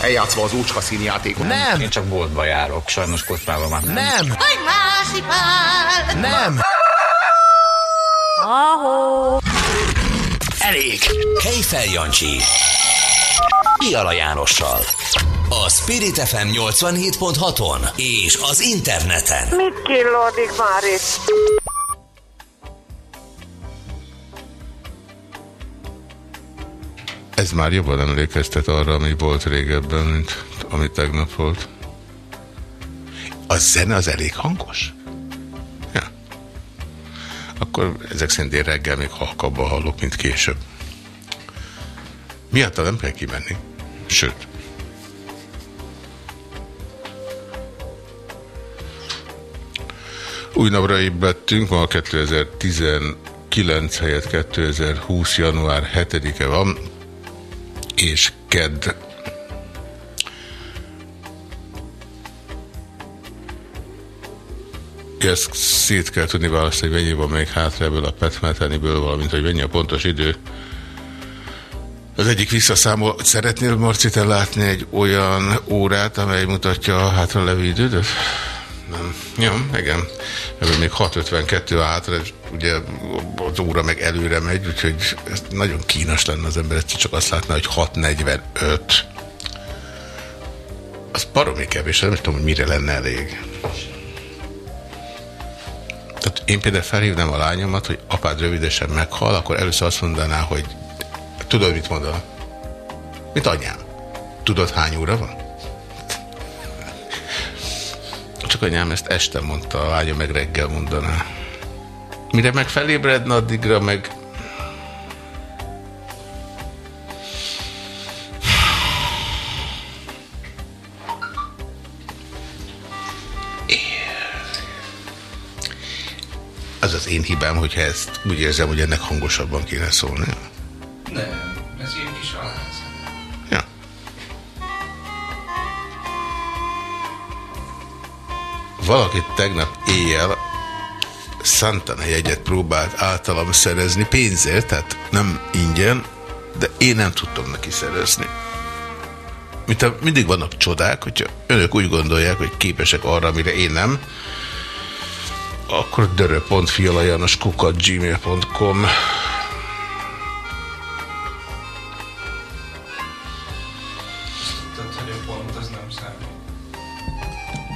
Eljátszva az úcska színjátékot. Nem! Én csak boltba járok, sajnos kocsmában már nem. Nem! Nem! Ahó! Elég! Kejfel Jancsi. Iala Jánossal. A Spirit FM 87.6-on és az interneten. Mit killódik már itt? Ez már jobban emlékeztet arra, ami volt régebben, mint ami tegnap volt. A zene az elég hangos? Ja. Akkor ezek szerint én reggel még halkabban hallok, mint később. Miatta nem kell kimenni. Sőt. Új napra ébredtünk, ma 2019 helyett 2020. január 7-e van, és kedd. Ezt szét kell tudni választani, mennyi van még hátra ebből a petmeteniből, valamint, hogy mennyi a pontos idő. Az egyik visszaszámol, szeretnél Marci te látni egy olyan órát, amely mutatja a hátra levő időt? Nem. Ja, igen. Ebből még 6.52 hátra, és ugye az óra meg előre megy, úgyhogy ez nagyon kínos lenne az ember, csak azt látná, hogy 6.45. Az baromi kevés, nem tudom, hogy mire lenne elég. Tehát én például felhívnám a lányomat, hogy apád rövidesen meghal, akkor először azt mondaná, hogy tudod, mit mondaná? Mit anyám? Tudod, hány óra van? Csak anyám ezt este mondta, a lánya meg reggel mondaná. Mire meg felébredne, addigra meg... Az az én hibám, hogyha ezt úgy érzem, hogy ennek hangosabban kéne szólni. Nem, Valaki tegnap éjjel Santana jegyet próbált általam szerezni pénzért, tehát nem ingyen, de én nem tudtam neki szerezni. Mint mindig vannak csodák, hogyha önök úgy gondolják, hogy képesek arra, amire én nem, akkor dörö.fialajanoskukat gmail.com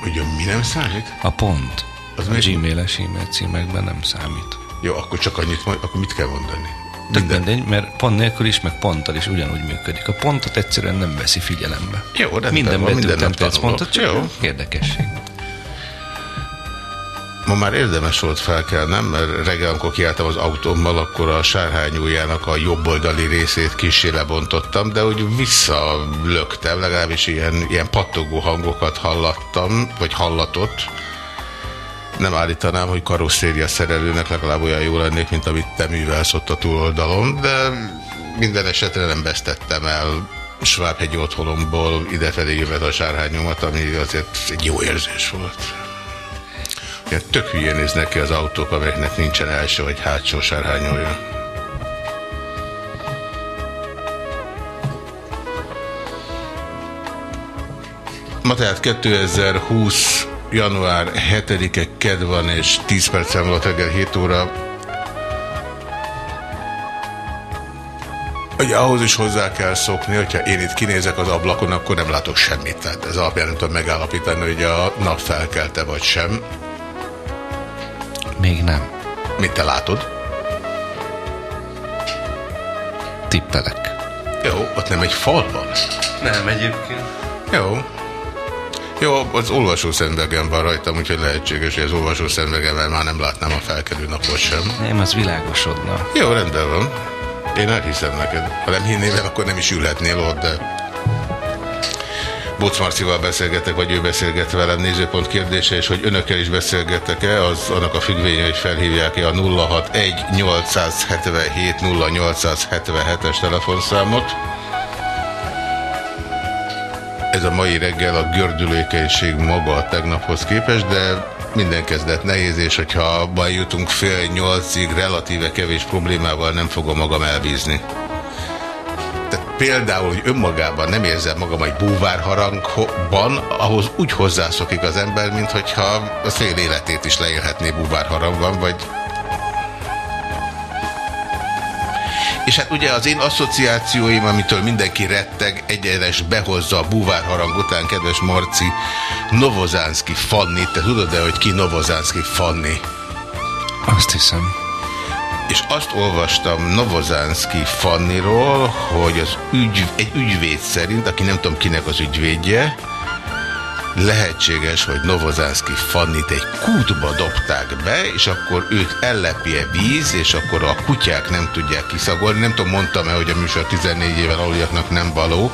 Ugye mi nem számít? A pont. Az a gmail-es e-mail címekben nem számít. Jó, akkor csak annyit akkor mit kell mondani? Tök mindegy, mert pont nélkül is, meg ponttal is ugyanúgy működik. A pontot egyszerűen nem veszi figyelembe. Jó, rendben Minden van, minden nap pontot, csak Jó. érdekesség. Ma már érdemes volt felkelnem, mert reggel, amikor kiálltam az autómmal, akkor a sárhányújának a jobboldali részét kissé lebontottam, de úgy visszalöktem, legalábbis ilyen, ilyen pattogó hangokat hallattam, vagy hallatott. Nem állítanám, hogy karosszéria szerelőnek legalább olyan jó lennék, mint amit te művelsz ott a túloldalon, de minden esetre nem vesztettem el Svábhegyi otthonomból idefelé jövet a sárhányomat, ami azért egy jó érzés volt. Ilyen tök hülyén néznek ki az autók, amelyeknek nincsen első vagy hátsó sárhányolja. Ma tehát 2020. január 7-e ked van, és 10 percen volt reggel 7 óra. Ugye ahhoz is hozzá kell szokni, hogyha én itt kinézek az ablakon, akkor nem látok semmit. Tehát ez alapján nem tudom megállapítani, hogy a nap felkelte vagy sem. Még nem. Mit te látod? Tippelek. Jó, ott nem egy fal van. Nem, egyébként. Jó. Jó, az olvasószemvegen van rajtam, úgyhogy lehetséges, hogy az olvasószemvegemmel már nem látnám a felkelő napot sem. Nem, az világosodna. Jó, rendben van. Én elhiszem neked. Ha nem hinnél el, akkor nem is ülhetnél ott, de... Bóc Marcival beszélgetek, vagy ő beszélget velem, nézőpont kérdése, és hogy önökkel is beszélgetek-e, az annak a függvénye, hogy felhívják-e a 061 877 0877-es telefonszámot. Ez a mai reggel a gördülékenység maga a tegnaphoz képest, de minden kezdet nehéz, és hogyha baj jutunk fél nyolcig relatíve kevés problémával nem fogom magam elbízni. Például, hogy önmagában nem érzem magam egy búvárharangban, ahhoz úgy hozzászokik az ember, mint hogyha a fél életét is leélhetné búvárharangban, vagy És hát ugye az én asszociációim, amitől mindenki retteg, egyenes behozza a búvárharang után, kedves Marci, Novozánszki Fanni. Te tudod-e, hogy ki Novozánszki Fanni? Azt hiszem. És azt olvastam Novozánszki Fanniról, hogy az ügy, egy ügyvéd szerint, aki nem tudom kinek az ügyvédje, lehetséges, hogy Novozánszki Fannit egy kútba dobták be, és akkor őt ellepje víz, és akkor a kutyák nem tudják kiszagolni. Nem tudom, mondtam-e, hogy a műsor 14 éven aluljaknak nem való,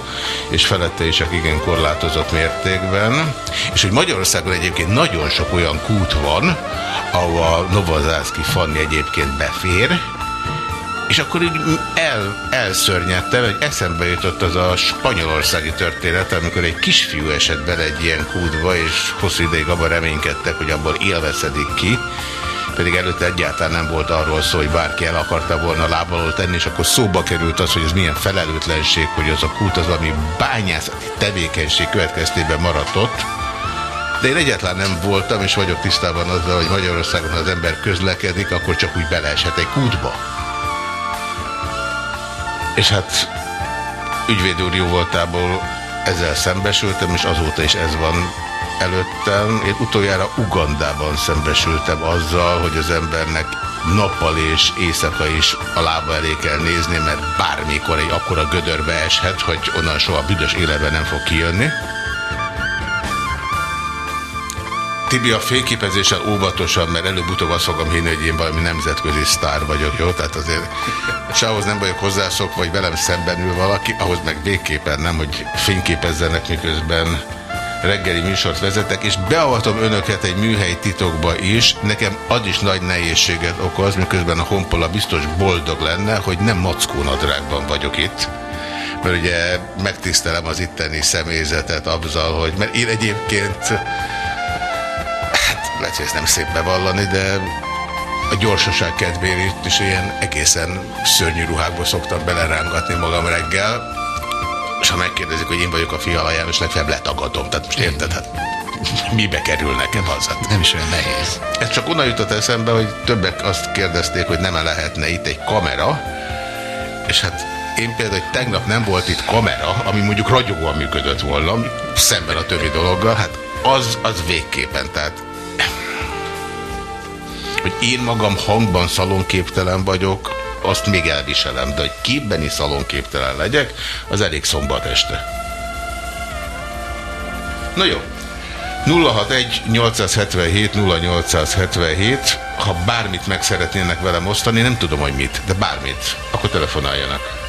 és felette is csak igen korlátozott mértékben. És hogy Magyarországon egyébként nagyon sok olyan kút van, ahol Novozánszki Fanni egyébként befér, és akkor így el, elszörnyedtem, hogy eszembe jutott az a spanyolországi történet, amikor egy kisfiú esett bele egy ilyen kútba, és hosszú ideig abban reménykedtek, hogy abból élvezedik ki, pedig előtte egyáltalán nem volt arról szó, hogy bárki el akarta volna lábalól tenni, és akkor szóba került az, hogy ez milyen felelőtlenség, hogy az a kút az, ami bányászati tevékenység következtében maradt ott, de én egyáltalán nem voltam, és vagyok tisztában azzal, hogy Magyarországon ha az ember közlekedik, akkor csak úgy beleeshet egy kútba. És hát ügyvéd úr jó voltából ezzel szembesültem, és azóta is ez van előttem. Én utoljára Ugandában szembesültem azzal, hogy az embernek nappal és éjszaka is a lába elé kell nézni, mert bármikor egy akkora gödörbe eshet, hogy onnan soha büdös életben nem fog kijönni. Tibi, a fényképezéssel óvatosan, mert előbb-utóbb azt fogom hinni, hogy én valami nemzetközi sztár vagyok, jó? Tehát azért sehoz nem vagyok hozzászokva, vagy velem szemben ül valaki, ahhoz meg végképpen nem, hogy fényképezzenek, miközben reggeli műsort vezetek, és beavatom önöket egy műhely titokba is. Nekem az is nagy nehézséget okoz, miközben a honpola biztos boldog lenne, hogy nem mackónadrágban vagyok itt mert ugye megtisztelem az itteni személyzetet abzal, hogy mert én egyébként lehet, hogy ezt nem szép bevallani, de a gyorsaság kedvéért is ilyen egészen szörnyű ruhákba szoktam belerángatni magam reggel, és ha megkérdezik, hogy én vagyok a Fiala János, legfeljebb letagadom. Tehát most érted, hát mibe kerül nekem az? Hát nem is olyan nehéz. Ez csak onnan jutott eszembe, hogy többek azt kérdezték, hogy nem -e lehetne itt egy kamera, és hát én például, hogy tegnap nem volt itt kamera, ami mondjuk ragyogóan működött volna, szemben a többi dologgal, hát az, az végképpen, tehát hogy én magam hangban szalonképtelen vagyok, azt még elviselem, de hogy képben is szalonképtelen legyek, az elég szombat este. Na jó. 061 877 0877 ha bármit meg szeretnének velem osztani, nem tudom, hogy mit, de bármit, akkor telefonáljanak.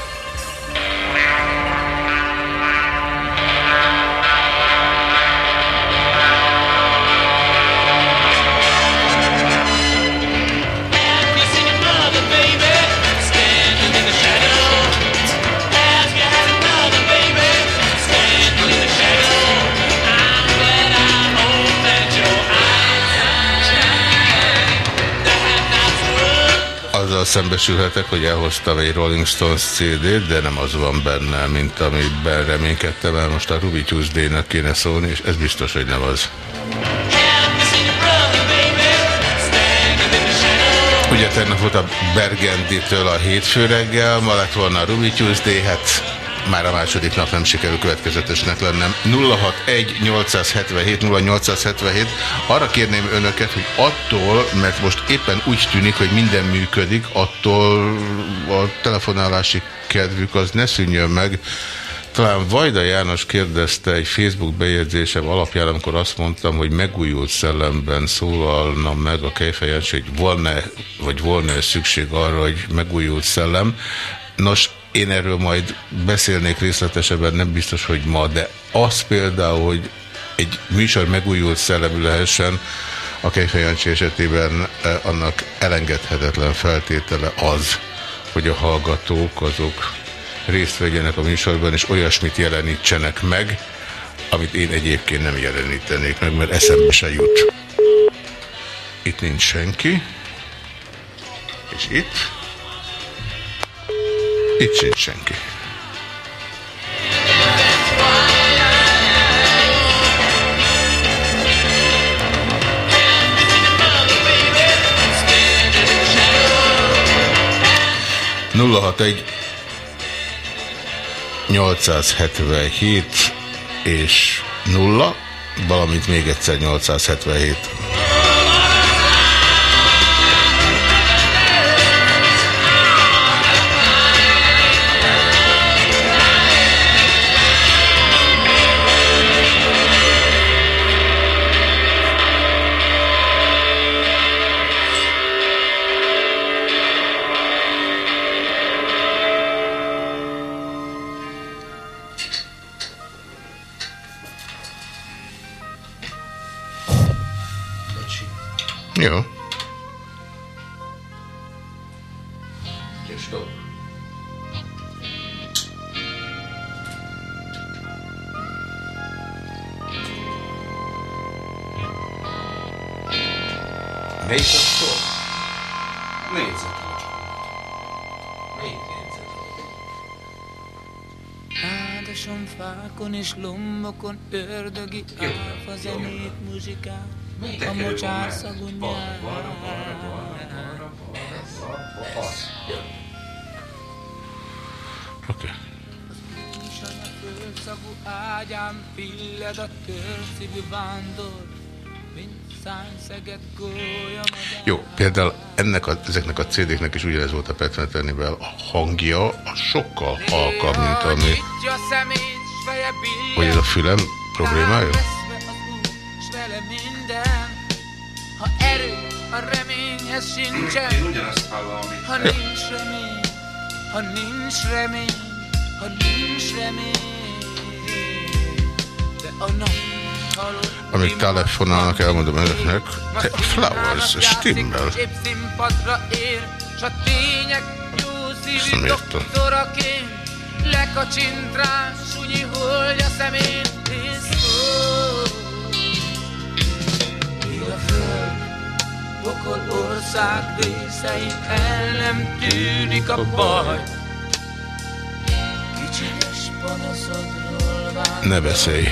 Szembesülhetek, hogy elhoztam egy Rolling Stones CD-t, de nem az van benne, mint amiben reménykedtem, mert most a Ruby Tuesday-nak kéne szólni, és ez biztos, hogy nem az. Ugye tegnap volt a Bergenditől a hétfő reggel, ma lett volna a Ruby Tuesday, hát már a második nap nem sikerül következetesnek lennem. 061-877-0877. Arra kérném önöket, hogy attól, mert most éppen úgy tűnik, hogy minden működik, attól a telefonálási kedvük az ne szűnjön meg. Talán Vajda János kérdezte egy Facebook bejegyzésem alapján, amikor azt mondtam, hogy megújult szellemben szólalna meg a kejfejens, hogy volna, vagy volna szükség arra, hogy megújult szellem. Nos, én erről majd beszélnék részletesebben, nem biztos, hogy ma, de az például, hogy egy műsor megújult szellemű lehessen, a Kejfejancsi esetében eh, annak elengedhetetlen feltétele az, hogy a hallgatók azok részt vegyenek a műsorban, és olyasmit jelenítsenek meg, amit én egyébként nem jelenítenék meg, mert eszembe se jut. Itt nincs senki. És itt? Itt sincs senki. Nulla hat egy 877 és 0, valamint még egyszer 877. Jó. Melyik a sor? Négyzetlap. Melyik négyzetlap? Ádason, fákon és lombokon ördögi áfa zenét, gólya madár. Jó, például ennek a, ezeknek a CD-knek is ugyanez volt a Petrenetenivel. A hangja a sokkal halkabb, mint ami... Hogy ez a fülem problémája? Minden, ha erő a reményhez sincsen, Én ugyanazt hallom, amit ha nincs remény, ha nincs remény, ha nincs remény, de a nap. Amíg telefonálnak, elmondom önöknek, te Flowers, stimmel. Ezt szívű nem értem. doktoraként lekacsint rá, sunyi holja szemén, Míg a föld pokol ország részein el nem tűnik a baj. Kicsinyes panaszodról vár, Ne beszélj.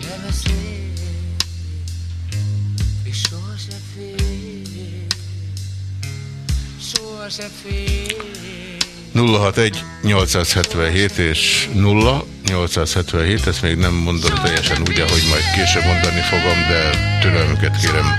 ne beszélj, és sohasem félj, sohasem félj. 061 877 és 0 877, ezt még nem mondom teljesen úgy, ahogy majd később mondani fogom, de türelmüket kérem.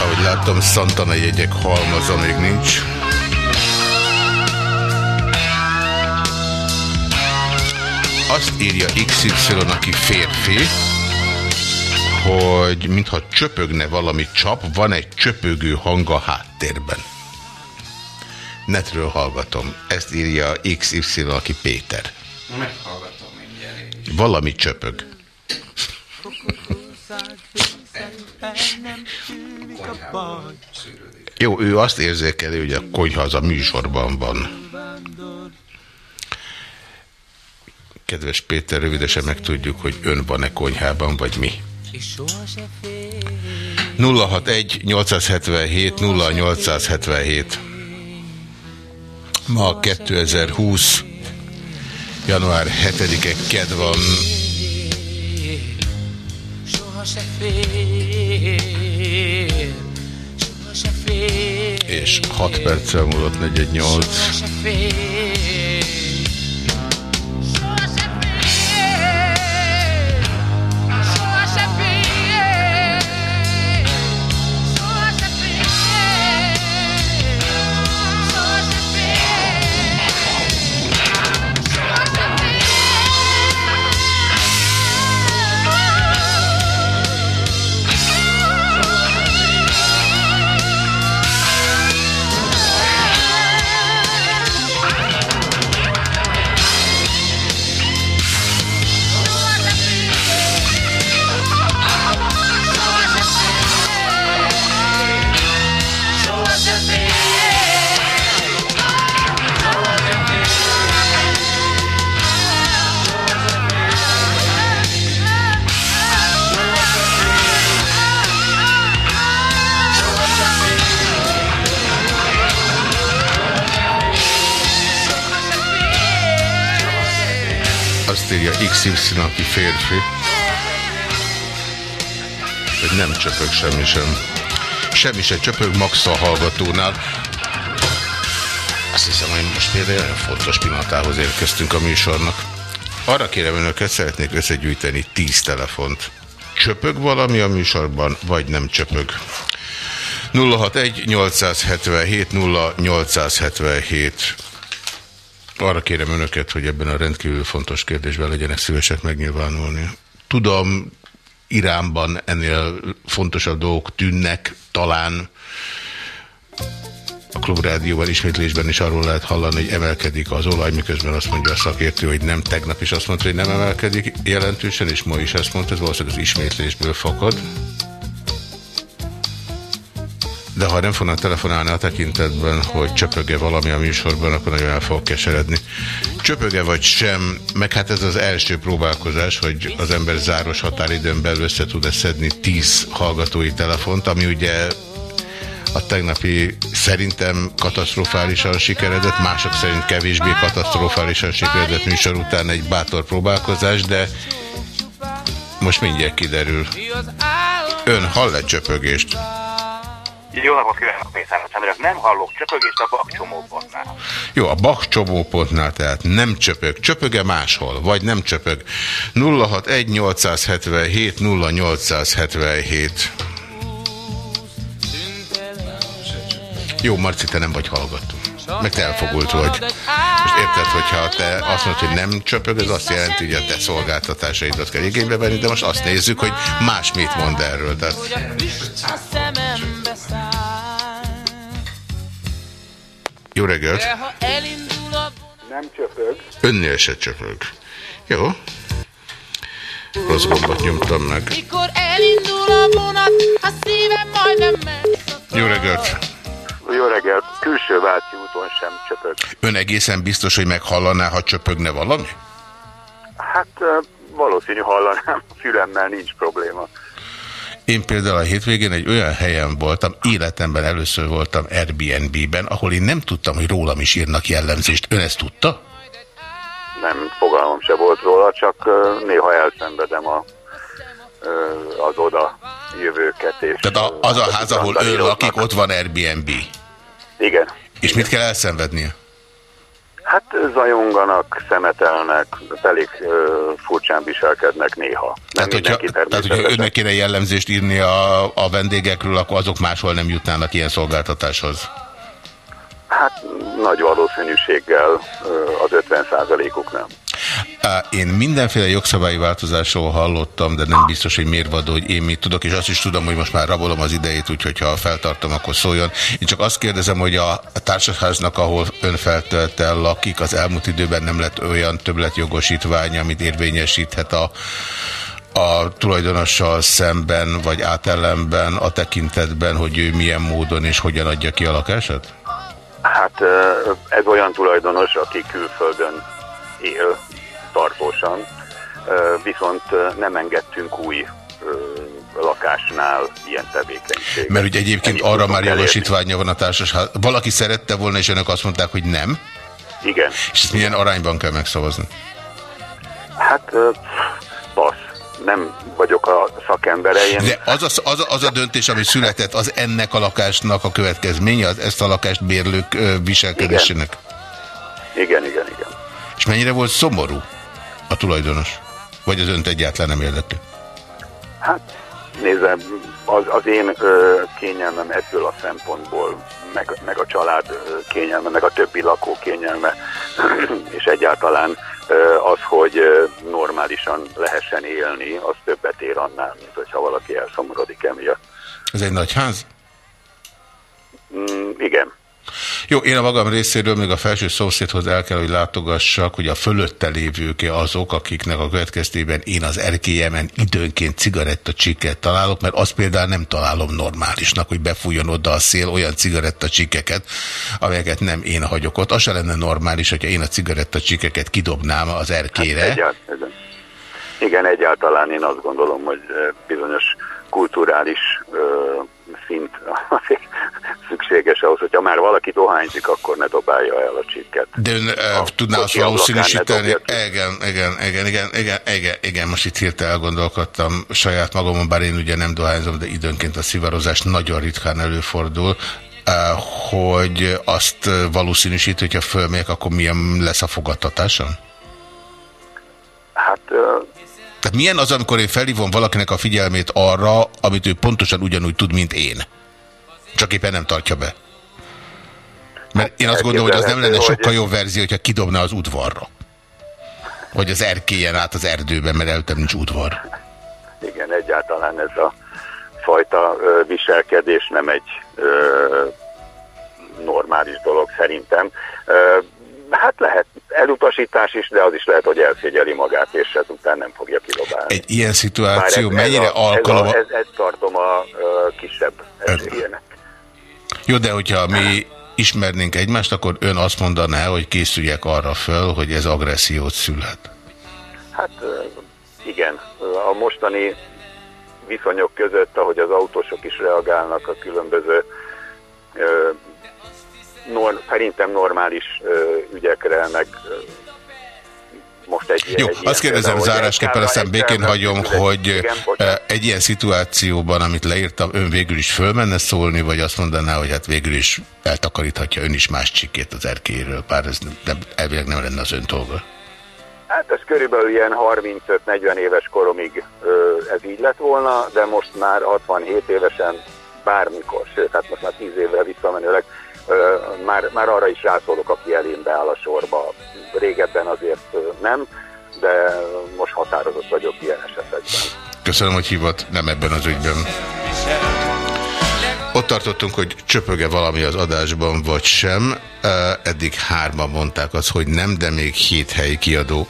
Ahogy láttam, Santana jegyek halmaza még nincs. Azt írja XY, aki férfi, hogy mintha csöpögne valami csap, van egy csöpögő hang a háttérben. Netről hallgatom. Ezt írja XY, aki Péter. meghallgatom mindjárt. Valami csöpög. Jó, ő azt érzékeli, hogy a konyha az a műsorban van. Kedves Péter, rövidesen megtudjuk, hogy ön van-e konyhában, vagy mi. És sohasem félj. 061 877 0877 Ma 2020 január 7-e ked van, és 6 perccel múlott 418. XY, aki férfi, hogy nem csöpög semmi sem. Semmi se csöpög Max a hallgatónál. Azt hiszem, hogy most például olyan fontos pillanatához érkeztünk a műsornak. Arra kérem önöket, szeretnék összegyűjteni 10 telefont. Csöpög valami a műsorban, vagy nem csöpög? 061 877 0877 arra kérem önöket, hogy ebben a rendkívül fontos kérdésben legyenek szívesek megnyilvánulni. Tudom, Iránban ennél fontosabb dolgok tűnnek, talán a klubrádióban ismétlésben is arról lehet hallani, hogy emelkedik az olaj, miközben azt mondja a szakértő, hogy nem. Tegnap is azt mondta, hogy nem emelkedik jelentősen, és ma is azt mondta, ez valószínűleg az ismétlésből fakad. De ha nem fognak telefonálni a tekintetben, hogy csöpöge valami a műsorban, akkor nagyon el fog keseredni. Csöpöge vagy sem, meg hát ez az első próbálkozás, hogy az ember záros határidőn belül össze tud-e szedni 10 hallgatói telefont, ami ugye a tegnapi szerintem katasztrofálisan sikeredett, mások szerint kevésbé katasztrofálisan sikeredett műsor után egy bátor próbálkozás, de most mindjárt kiderül. Ön hall-e csöpögést? Jó napot kívánok, Mészáros András. Nem hallok csöpögést a bakcsomópontnál. Jó, a Bach csomópontnál tehát nem csöpög. Csöpöge máshol, vagy nem csöpög. 061 877 0877 Jó, Marci, te nem vagy hallgató. Meg te elfogult vagy. Most érted, hogyha te azt mondod, hogy nem csöpög, ez azt jelenti, hogy a te szolgáltatásaidat kell igénybe venni, de most azt nézzük, hogy más mit mond erről. Tehát... Jó reggelt! Nem csöpög. Önnél se csöpög. Jó. Rossz gombot nyomtam meg. Mikor elindul a vonat, a szívem majdnem. Jó reggelt! Jó reggelt. Külső Váci úton sem csöpög. Ön egészen biztos, hogy meghallaná, ha csöpögne valami? Hát valószínű hallanám. Fülemmel nincs probléma. Én például a hétvégén egy olyan helyen voltam, életemben először voltam Airbnb-ben, ahol én nem tudtam, hogy rólam is írnak jellemzést. Ön ezt tudta? Nem fogalmam se volt róla, csak néha elszenvedem a, az oda jövőket. És, Tehát a, az a ház, ahol ön lakik, ott van Airbnb. Igen. És mit kell elszenvednie? Hát zajonganak, szemetelnek, elég ö, furcsán viselkednek néha. Nem Tehát, hogyha, tehát, hogyha önnek kéne jellemzést írni a, a vendégekről, akkor azok máshol nem jutnának ilyen szolgáltatáshoz. Hát nagy valószínűséggel az 50%-uk nem. Én mindenféle jogszabályi változásról hallottam, de nem biztos, hogy mérvadó, hogy én mit tudok, és azt is tudom, hogy most már rabolom az idejét, úgyhogy ha feltartom, akkor szóljon. Én csak azt kérdezem, hogy a társasháznak, ahol ön feltölte lakik, az elmúlt időben nem lett olyan többletjogosítvány, amit érvényesíthet a a tulajdonossal szemben, vagy átellenben, a tekintetben, hogy ő milyen módon és hogyan adja ki a lakását? Hát ez olyan tulajdonos, aki külföldön él tartósan, viszont nem engedtünk új lakásnál ilyen tevékenységet. Mert ugye egyébként Ennyit arra már jogosítványa van a társasház. Valaki szerette volna, és önök azt mondták, hogy nem? Igen. És ezt milyen arányban kell megszavazni? Hát ö, passz. Nem vagyok a szakembere. Én, De az a, az, a, az a döntés, ami született, az ennek a lakásnak a következménye, az ezt a lakást bérlők viselkedésének? Igen, igen, igen. És mennyire volt szomorú a tulajdonos? Vagy az önt egyáltalán nem érdekli? Hát nézem, az, az én ö, kényelmem ebből a szempontból, meg, meg a család kényelme, meg a többi lakó kényelme, és egyáltalán az, hogy normálisan lehessen élni, az többet ér annál, mint hogyha valaki elszomorodik emiatt. Ez egy nagy ház? Mm, igen. Jó, én a magam részéről még a felső szomszédhoz el kell, hogy látogassak, hogy a fölötte lévők azok, akiknek a következtében én az erkélyemen időnként cigarettacsikket találok, mert azt például nem találom normálisnak, hogy befújjon oda a szél olyan cigarettacsikeket, amelyeket nem én hagyok ott. Az se lenne normális, hogyha én a cigarettacsikeket kidobnám az erkére. Egyáltalán. Igen, egyáltalán én azt gondolom, hogy ö, bizonyos kulturális ö, szint azért szükséges ahhoz, hogyha már valaki dohányzik, akkor ne dobálja el a csikket. De ön uh, tudná azt valószínűsíteni? Igen, igen, igen, igen, igen, igen, igen, most itt hirtelen elgondolkodtam saját magamon, bár én ugye nem dohányzom, de időnként a szivarozás nagyon ritkán előfordul, hogy azt valószínűsít, hogyha fölmegyek, akkor milyen lesz a fogadtatásom? Hát Tehát milyen az, amikor én felhívom valakinek a figyelmét arra, amit ő pontosan ugyanúgy tud, mint én? Csak éppen nem tartja be. Mert én azt gondolom, hogy az nem lenne sokkal jobb verzió, hogyha kidobna az udvarra. Vagy az erkélyen át az erdőben, mert előttem nincs udvar. igen, egyáltalán ez a fajta viselkedés nem egy ö, normális dolog szerintem. Ö, hát lehet elutasítás is, de az is lehet, hogy elszégyeli magát, és ezután nem fogja kidobálni. Egy ilyen Bár szituáció ez, mennyire ez alkalom... Ez, a, ez, ezt tartom a ö, kisebb esélyének. Jó, de hogyha mi ismernénk egymást, akkor ön azt mondaná, hogy készüljek arra föl, hogy ez agressziót szülhet. Hát igen, a mostani viszonyok között, ahogy az autósok is reagálnak a különböző ö, nor, szerintem normális ö, ügyekre, meg ö, most egy Jó, egy azt kérdezem például, zárásképpen, aztán békén hagyom, hogy igen, egy ilyen szituációban, amit leírtam, ön végül is fölmenne szólni, vagy azt mondaná, hogy hát végül is eltakaríthatja ön is más csikét az erkéről, bár ez nem, elvileg nem lenne az ön dolga. Hát ez körülbelül ilyen 35-40 éves koromig ö, ez így lett volna, de most már 67 évesen bármikor, sőt, hát most már 10 évvel visszamenőleg már, már arra is rászólok, aki elém beáll a sorba. Régebben azért nem, de most határozott vagyok ilyen esetekben. Köszönöm, hogy hívott, nem ebben az ügyben. Ott tartottunk, hogy csöpöge valami az adásban, vagy sem. Eddig hárman mondták azt, hogy nem, de még hét helyi kiadó.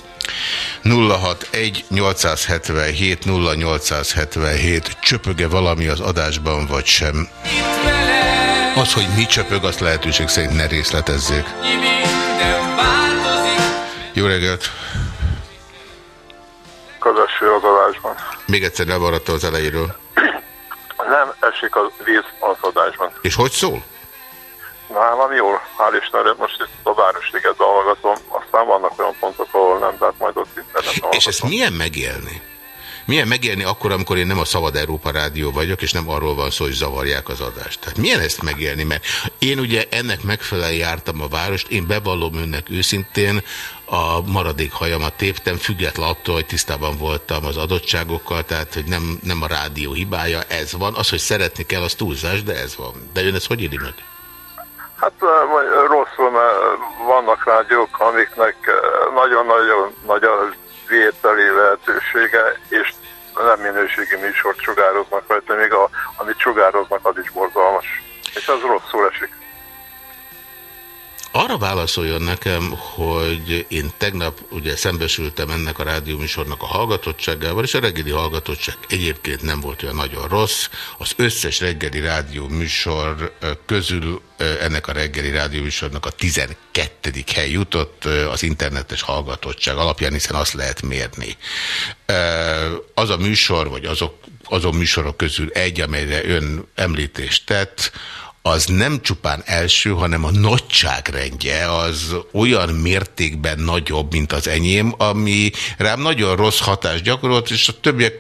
061 877 0877 csöpöge valami az adásban, vagy sem. Az, hogy mi csöpög, azt lehetőség szerint ne részletezzék. Jó reggelt! Közösség az adásban. Még egyszer lemaradta az elejéről. Nem esik a víz az adásban. És hogy szól? Nálam jól, hál' Istenre, most itt a Városligetben hallgatom, aztán vannak olyan pontok, ahol nem, tehát majd ott interneten És ezt milyen megélni? Milyen megélni akkor, amikor én nem a Szabad Európa Rádió vagyok, és nem arról van szó, hogy zavarják az adást? Tehát milyen ezt megélni? Mert én ugye ennek megfelelően jártam a várost, én bevallom önnek őszintén, a maradék hajamat téptem, független attól, hogy tisztában voltam az adottságokkal, tehát hogy nem, nem a rádió hibája, ez van. Az, hogy szeretni kell, az túlzás, de ez van. De ön ezt hogy éli meg? Hát rosszul, mert vannak rádiók, amiknek nagyon-nagyon nagy a vételi lehetősége, és nem minőségi műsort sugároznak rajta, még a, amit sugároznak, az is borzalmas. És az rosszul esik. Arra válaszoljon nekem, hogy én tegnap ugye szembesültem ennek a rádióműsornak a hallgatottságával, és a reggeli hallgatottság egyébként nem volt olyan nagyon rossz. Az összes reggeli rádióműsor közül ennek a reggeli rádióműsornak a 12. hely jutott az internetes hallgatottság alapján, hiszen azt lehet mérni. Az a műsor, vagy azok, azon műsorok közül egy, amelyre ön említést tett, az nem csupán első, hanem a nagyságrendje az olyan mértékben nagyobb, mint az enyém, ami rám nagyon rossz hatást gyakorolt, és a többiek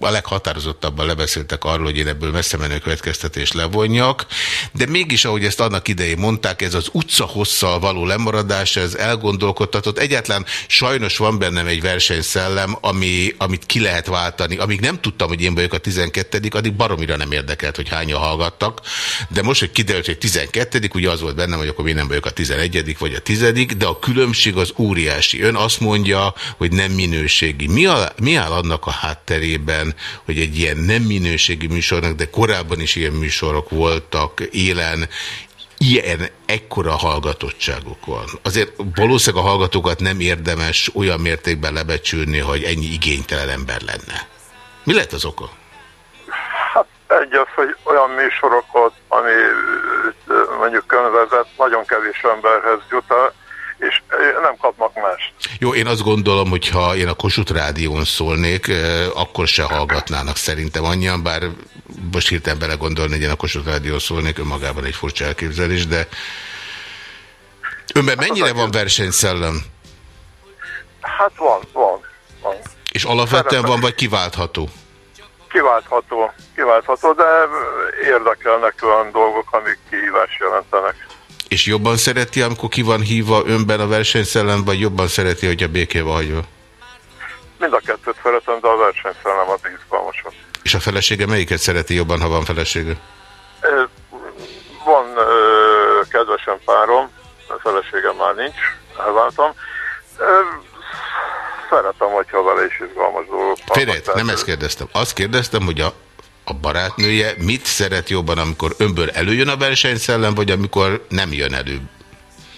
a leghatározottabban lebeszéltek arról, hogy én ebből messze menő következtetés levonjak, de mégis, ahogy ezt annak idején mondták, ez az utca hosszal való lemaradás, ez elgondolkodtatott. Egyáltalán sajnos van bennem egy versenyszellem, ami, amit ki lehet váltani. Amíg nem tudtam, hogy én vagyok a 12 addig baromira nem érdekelt, hogy hányan hallgattak, de most, hogy kiderült, hogy 12 ugye az volt bennem, hogy akkor én nem vagyok a 11 vagy a 10 de a különbség az óriási. Ön azt mondja, hogy nem minőségi. Mi, a, mi áll annak a hátterében, hogy egy ilyen nem minőségi műsornak, de korábban is ilyen műsorok voltak élen, ilyen ekkora hallgatottságuk van. Azért valószínűleg a hallgatókat nem érdemes olyan mértékben lebecsülni, hogy ennyi igénytelen ember lenne. Mi lehet az oka? Hát egy az, hogy olyan műsorokat, ami mondjuk önvezet, nagyon kevés emberhez jut el, és nem kapnak mást. Jó, én azt gondolom, hogy ha én a Kossuth Rádión szólnék, akkor se hallgatnának szerintem annyian, bár most hirtelen belegondolni, hogy én a Kossuth Rádión szólnék, önmagában egy furcsa elképzelés, de önben mennyire van versenyszellem? Hát van, van, van. És alapvetően van, vagy kiváltható? Kiváltható, kiváltható, de érdekelnek olyan dolgok, amik kihívást jelentenek. És jobban szereti, amikor ki van hívva önben a versenyszellem, vagy jobban szereti, hogy a béké van hagyva? Mind a kettőt szeretem, de a versenyszellem az izgalmasabb. És a felesége melyiket szereti jobban, ha van felesége? Van ö, kedvesem párom, a feleségem már nincs, elváltam. Szeretem, hogyha vele is izgalmas dolgok Tehát, nem ezt kérdeztem. Azt kérdeztem, hogy a, a barátnője mit szeret jobban, amikor önből előjön a versenyszellem, vagy amikor nem jön elő?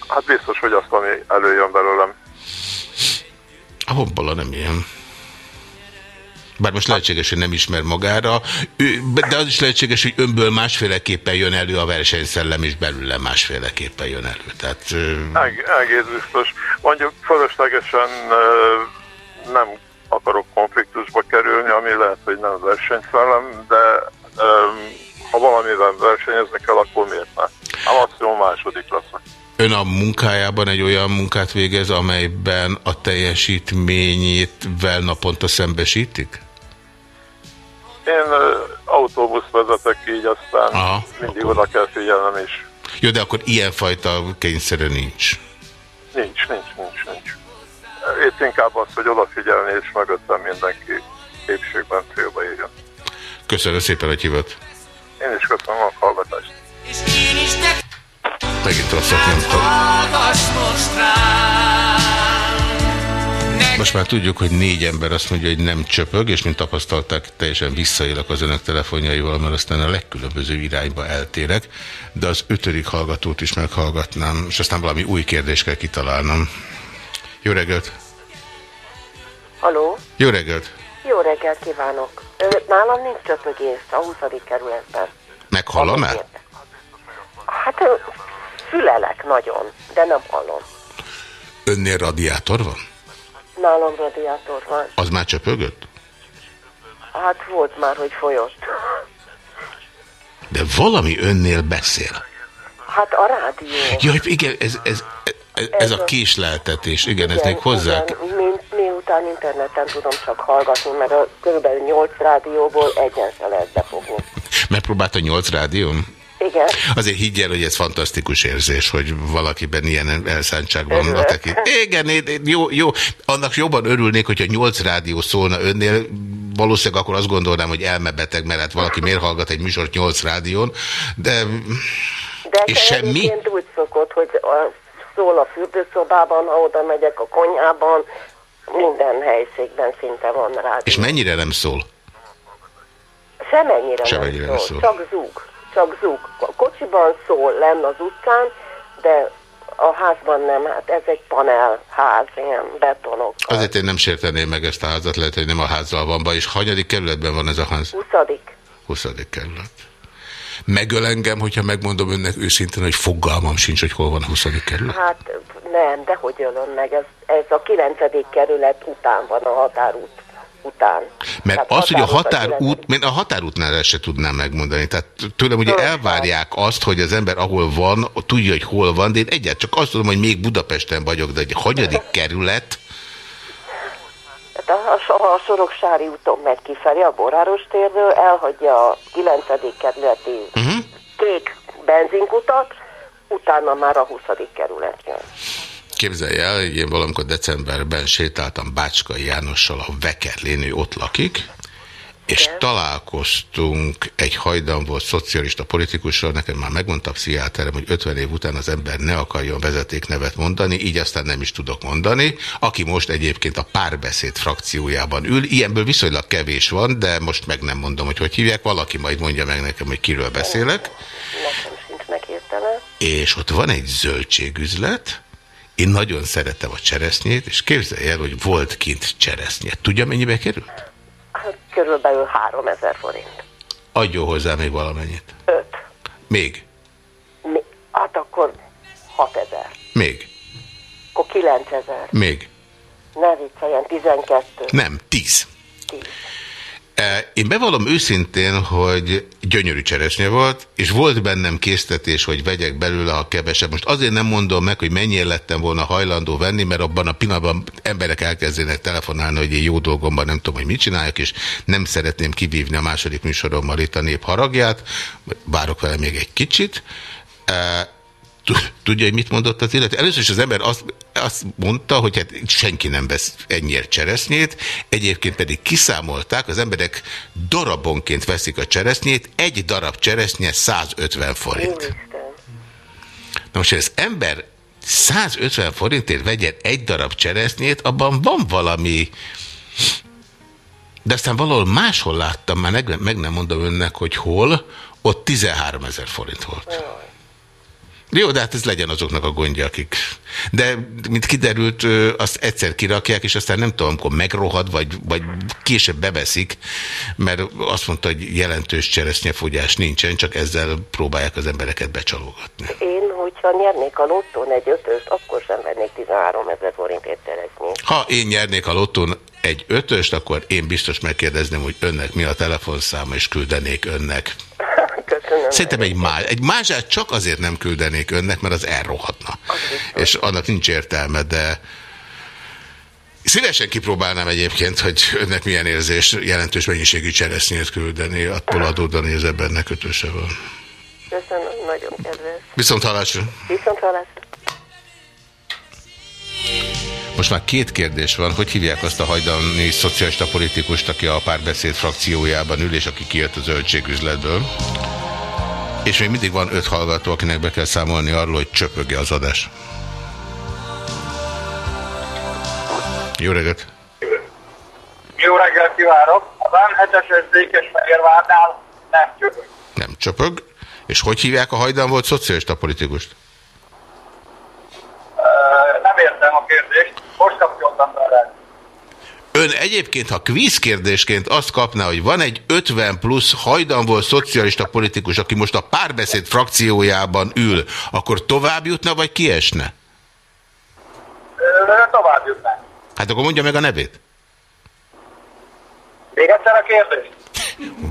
Hát biztos, hogy azt, ami előjön belőlem. A honpola nem ilyen. Bár most lehetséges, hogy nem ismer magára, ő, de az is lehetséges, hogy önből másféleképpen jön elő a versenyszellem, és belőle másféleképpen jön elő. Tehát Eg- egész biztos. Mondjuk fölöslegesen nem akarok konfliktusba kerülni, ami lehet, hogy nem versenyszellem, de ö, ha valamivel versenyezni kell, akkor miért ne? A maximum második leszek. ön a munkájában egy olyan munkát végez, amelyben a teljesítményét vel naponta szembesítik? Én autóbusz vezetek így, aztán Aha, mindig oda kell figyelnem is. Jó, de akkor ilyenfajta kényszere nincs. Nincs, nincs, nincs, nincs. Itt inkább az, hogy odafigyelni, és mögöttem mindenki képségben célba érjön. Köszönöm szépen, hogy hívott. Én is köszönöm a hallgatást. Megint rosszat nyomtam. Most Most már tudjuk, hogy négy ember azt mondja, hogy nem csöpög, és mint tapasztalták, teljesen visszaélek az önök telefonjaival, mert aztán a legkülönbözőbb irányba eltérek, de az ötödik hallgatót is meghallgatnám, és aztán valami új kérdést kell kitalálnom. Jó reggelt! Haló? Jó reggelt! Jó reggelt kívánok. Nálam nincs csöpögés a 20. kerületben. Meghallom-e? Hát ö, fülelek nagyon, de nem hallom. Önnél radiátor van? Nálam radiátor van. Az már csöpögött? Hát volt már, hogy folyott. De valami önnél beszél. Hát a rádió. Jaj, igen, ez, ez, ez, ez a késleltetés, igen, ezt még hozzá... Igen, mint, miután interneten tudom csak hallgatni, mert a körülbelül 8 rádióból egyen se lehet befogni. Megpróbálta nyolc rádión? Igen. Azért higgy el, hogy ez fantasztikus érzés, hogy valakiben ilyen elszántságban a Örülök. tekint. Igen, jó, jó. Annak jobban örülnék, hogyha nyolc rádió szólna önnél, valószínűleg akkor azt gondolnám, hogy elmebeteg, mert hát valaki miért hallgat egy műsort nyolc rádión, de De És semmi? úgy szokott, hogy a, szól a fürdőszobában, ha oda megyek a konyhában, minden helységben szinte van rádió. és mennyire nem szól? Semennyire, Semennyire nem nem szól, szól. csak zúg, csak zúg. A kocsiban szól lenn az utcán, de a házban nem, hát ez egy panelház, ilyen betonok. Azért én nem sérteném meg ezt a házat, lehet, hogy nem a házzal van baj, és hanyadik kerületben van ez a ház? 20. 20. kerület. Megöl engem, hogyha megmondom önnek őszintén, hogy fogalmam sincs, hogy hol van a 20. kerület? Hát nem, de hogy ölön meg, ez, ez a 9. kerület után van, a határút után. Mert Tehát az, hogy a határút én a határútnál ezt se tudnám megmondani. Tehát tőlem ugye elvárják azt, hogy az ember ahol van, tudja, hogy hol van, de én egyáltalán csak azt tudom, hogy még Budapesten vagyok, de egy hanyadik kerület, Tehát a, a, Soroksári úton megy kifelé a Boráros térről, elhagyja a 9. kerületi uh-huh. kék benzinkutat, utána már a 20. kerület jön. Képzelj el, hogy én valamikor decemberben sétáltam Bácskai Jánossal, a Vekerlénő ott lakik, és találkoztunk egy hajdan volt szocialista politikussal, nekem már megmondta a pszichiáterem, hogy 50 év után az ember ne akarjon vezetéknevet mondani, így aztán nem is tudok mondani, aki most egyébként a párbeszéd frakciójában ül, ilyenből viszonylag kevés van, de most meg nem mondom, hogy hogy hívják, valaki majd mondja meg nekem, hogy kiről beszélek, és ott van egy zöldségüzlet, én nagyon szeretem a cseresznyét, és képzelj el, hogy volt kint cseresznye. Tudja, mennyibe került? Hát körülbelül 3000 forint. Adjon hozzá még valamennyit. 5. Még. Mi, hát akkor 6000. Még. Akkor 9000. Még. Ne vicceljen, 12. Nem, 10. E, Én bevallom őszintén, hogy gyönyörű cseresznye volt, és volt bennem késztetés, hogy vegyek belőle, ha kevesebb. Most azért nem mondom meg, hogy mennyire lettem volna hajlandó venni, mert abban a pillanatban emberek elkezdenek telefonálni, hogy én jó dolgomban nem tudom, hogy mit csináljak, és nem szeretném kivívni a második műsorommal itt a nép haragját. Várok vele még egy kicsit. Tu- Tudja, hogy mit mondott az illető? Először is az ember azt, azt mondta, hogy hát senki nem vesz ennyire cseresznyét, egyébként pedig kiszámolták, az emberek darabonként veszik a cseresznyét, egy darab cseresznye 150 forint. Na most, hogy az ember 150 forintért vegyen egy darab cseresznyét, abban van valami... De aztán valahol máshol láttam, már meg, meg nem mondom önnek, hogy hol, ott 13 ezer forint volt. Jó, de hát ez legyen azoknak a gondja, akik... De, mint kiderült, azt egyszer kirakják, és aztán nem tudom, amikor megrohad, vagy, vagy később beveszik, mert azt mondta, hogy jelentős cseresznyefogyás nincsen, csak ezzel próbálják az embereket becsalogatni. Én, hogyha nyernék a lottón egy ötöst, akkor sem vennék 13 ezer forintért cseresznyét. Ha én nyernék a lottón egy ötöst, akkor én biztos megkérdezném, hogy önnek mi a telefonszáma, és küldenék önnek. Köszönöm. Szerintem egy, má, egy mázsát csak azért nem küldenék önnek, mert az elrohadna. És annak nincs értelme, de szívesen kipróbálnám egyébként, hogy önnek milyen érzés jelentős mennyiségű cseresznyét küldeni, attól adódani, hogy ez ebben ne kötőse van. Köszönöm, nagyon kedves. Viszont hallásra. Viszont hallásra. Most már két kérdés van, hogy hívják azt a hajdani szocialista politikust, aki a párbeszéd frakciójában ül, és aki kijött a zöldségüzletből. És még mindig van öt hallgató, akinek be kell számolni arról, hogy csöpöge az adás. Jó reggelt! Jó reggelt kívánok! Az M7-es Békesfehérvárnál nem csöpög. Nem csöpög. És hogy hívják a hajdan volt szocialista politikust? Ö, Nem értem a kérdést. Most kapcsoltam bele. Ön egyébként, ha kvízkérdésként azt kapná, hogy van egy 50 plusz hajdan volt szocialista politikus, aki most a párbeszéd frakciójában ül, akkor tovább jutna, vagy kiesne? Tovább jutnánk. Hát akkor mondja meg a nevét. Még egyszer a kérdést.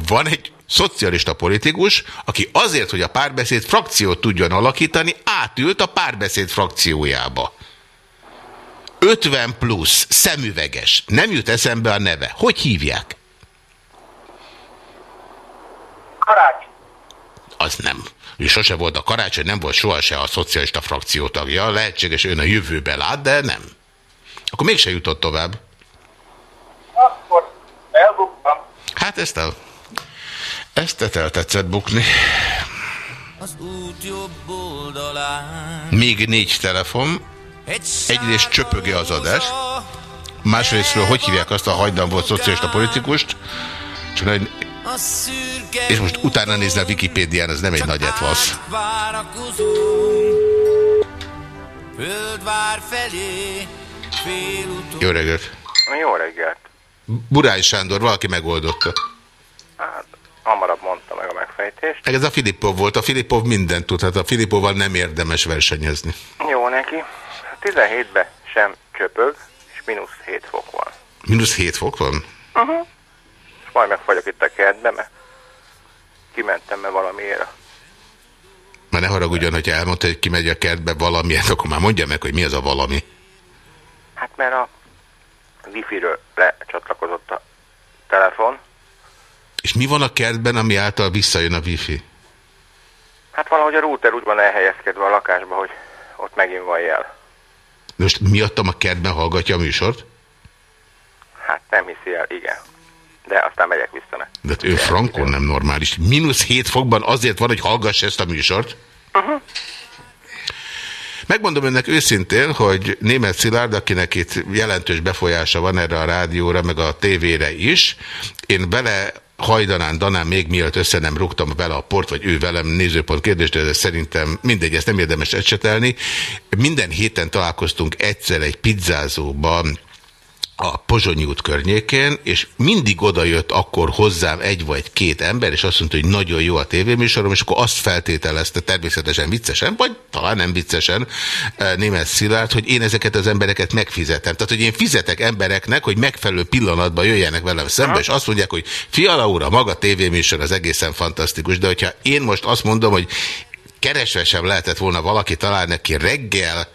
Van egy szocialista politikus, aki azért, hogy a párbeszéd frakciót tudjon alakítani, átült a párbeszéd frakciójába. 50 plusz, szemüveges. Nem jut eszembe a neve. Hogy hívják? Karács. Az nem. Ő sose volt a karácsony, nem volt soha se a szocialista frakció tagja. Lehetséges, ön a jövőbe lát, de nem. Akkor mégse jutott tovább. Akkor elbuktam. Hát ezt el... Ezt el tetszett bukni. Az út jobb oldalán Még négy telefon. Egyrészt csöpöge az adás. Másrésztről, hogy hívják azt a hajdan volt szocialista politikust? Csak És most utána nézni a Wikipédián, ez nem egy nagy etvasz. Jó reggelt! Jó reggelt. Burány Sándor, valaki megoldotta. Hát, hamarabb mondta meg a megfejtést. Ez a Filippov volt, a Filippov mindent tud, hát a Filippovval nem érdemes versenyezni. Jó neki. 17-ben sem csöpög, és mínusz 7 fok van. Minusz 7 fok van? Uh-huh. És majd megfagyok itt a kertbe, mert kimentem be valamiért. Már ne haragudjon, hogyha elmondta, hogy kimegy a kertbe valamiért, akkor már mondja meg, hogy mi az a valami. Hát mert a wifi-ről lecsatlakozott a telefon. És mi van a kertben, ami által visszajön a wifi? Hát valahogy a router úgy van elhelyezkedve a lakásba, hogy ott megint van jel. Most miattam a kertben hallgatja a műsort? Hát nem hiszi el, igen. De aztán megyek vissza ne. De hát ő frankon nem normális. Minusz 7 fokban azért van, hogy hallgass ezt a műsort? Uh-huh. Megmondom önnek őszintén, hogy német Szilárd, akinek itt jelentős befolyása van erre a rádióra, meg a tévére is, én bele hajdanán, danán még mielőtt össze nem rúgtam vele a port, vagy ő velem nézőpont kérdést, de szerintem mindegy, ezt nem érdemes ecsetelni. Minden héten találkoztunk egyszer egy pizzázóban, a Pozsonyi út környékén, és mindig oda jött akkor hozzám egy vagy két ember, és azt mondta, hogy nagyon jó a tévéműsorom, és akkor azt feltételezte természetesen viccesen, vagy talán nem viccesen eh, német Szilárd, hogy én ezeket az embereket megfizetem. Tehát, hogy én fizetek embereknek, hogy megfelelő pillanatban jöjjenek velem szembe, és azt mondják, hogy fiala úr, a maga tévéműsor az egészen fantasztikus, de hogyha én most azt mondom, hogy keresve sem lehetett volna valaki találni, neki reggel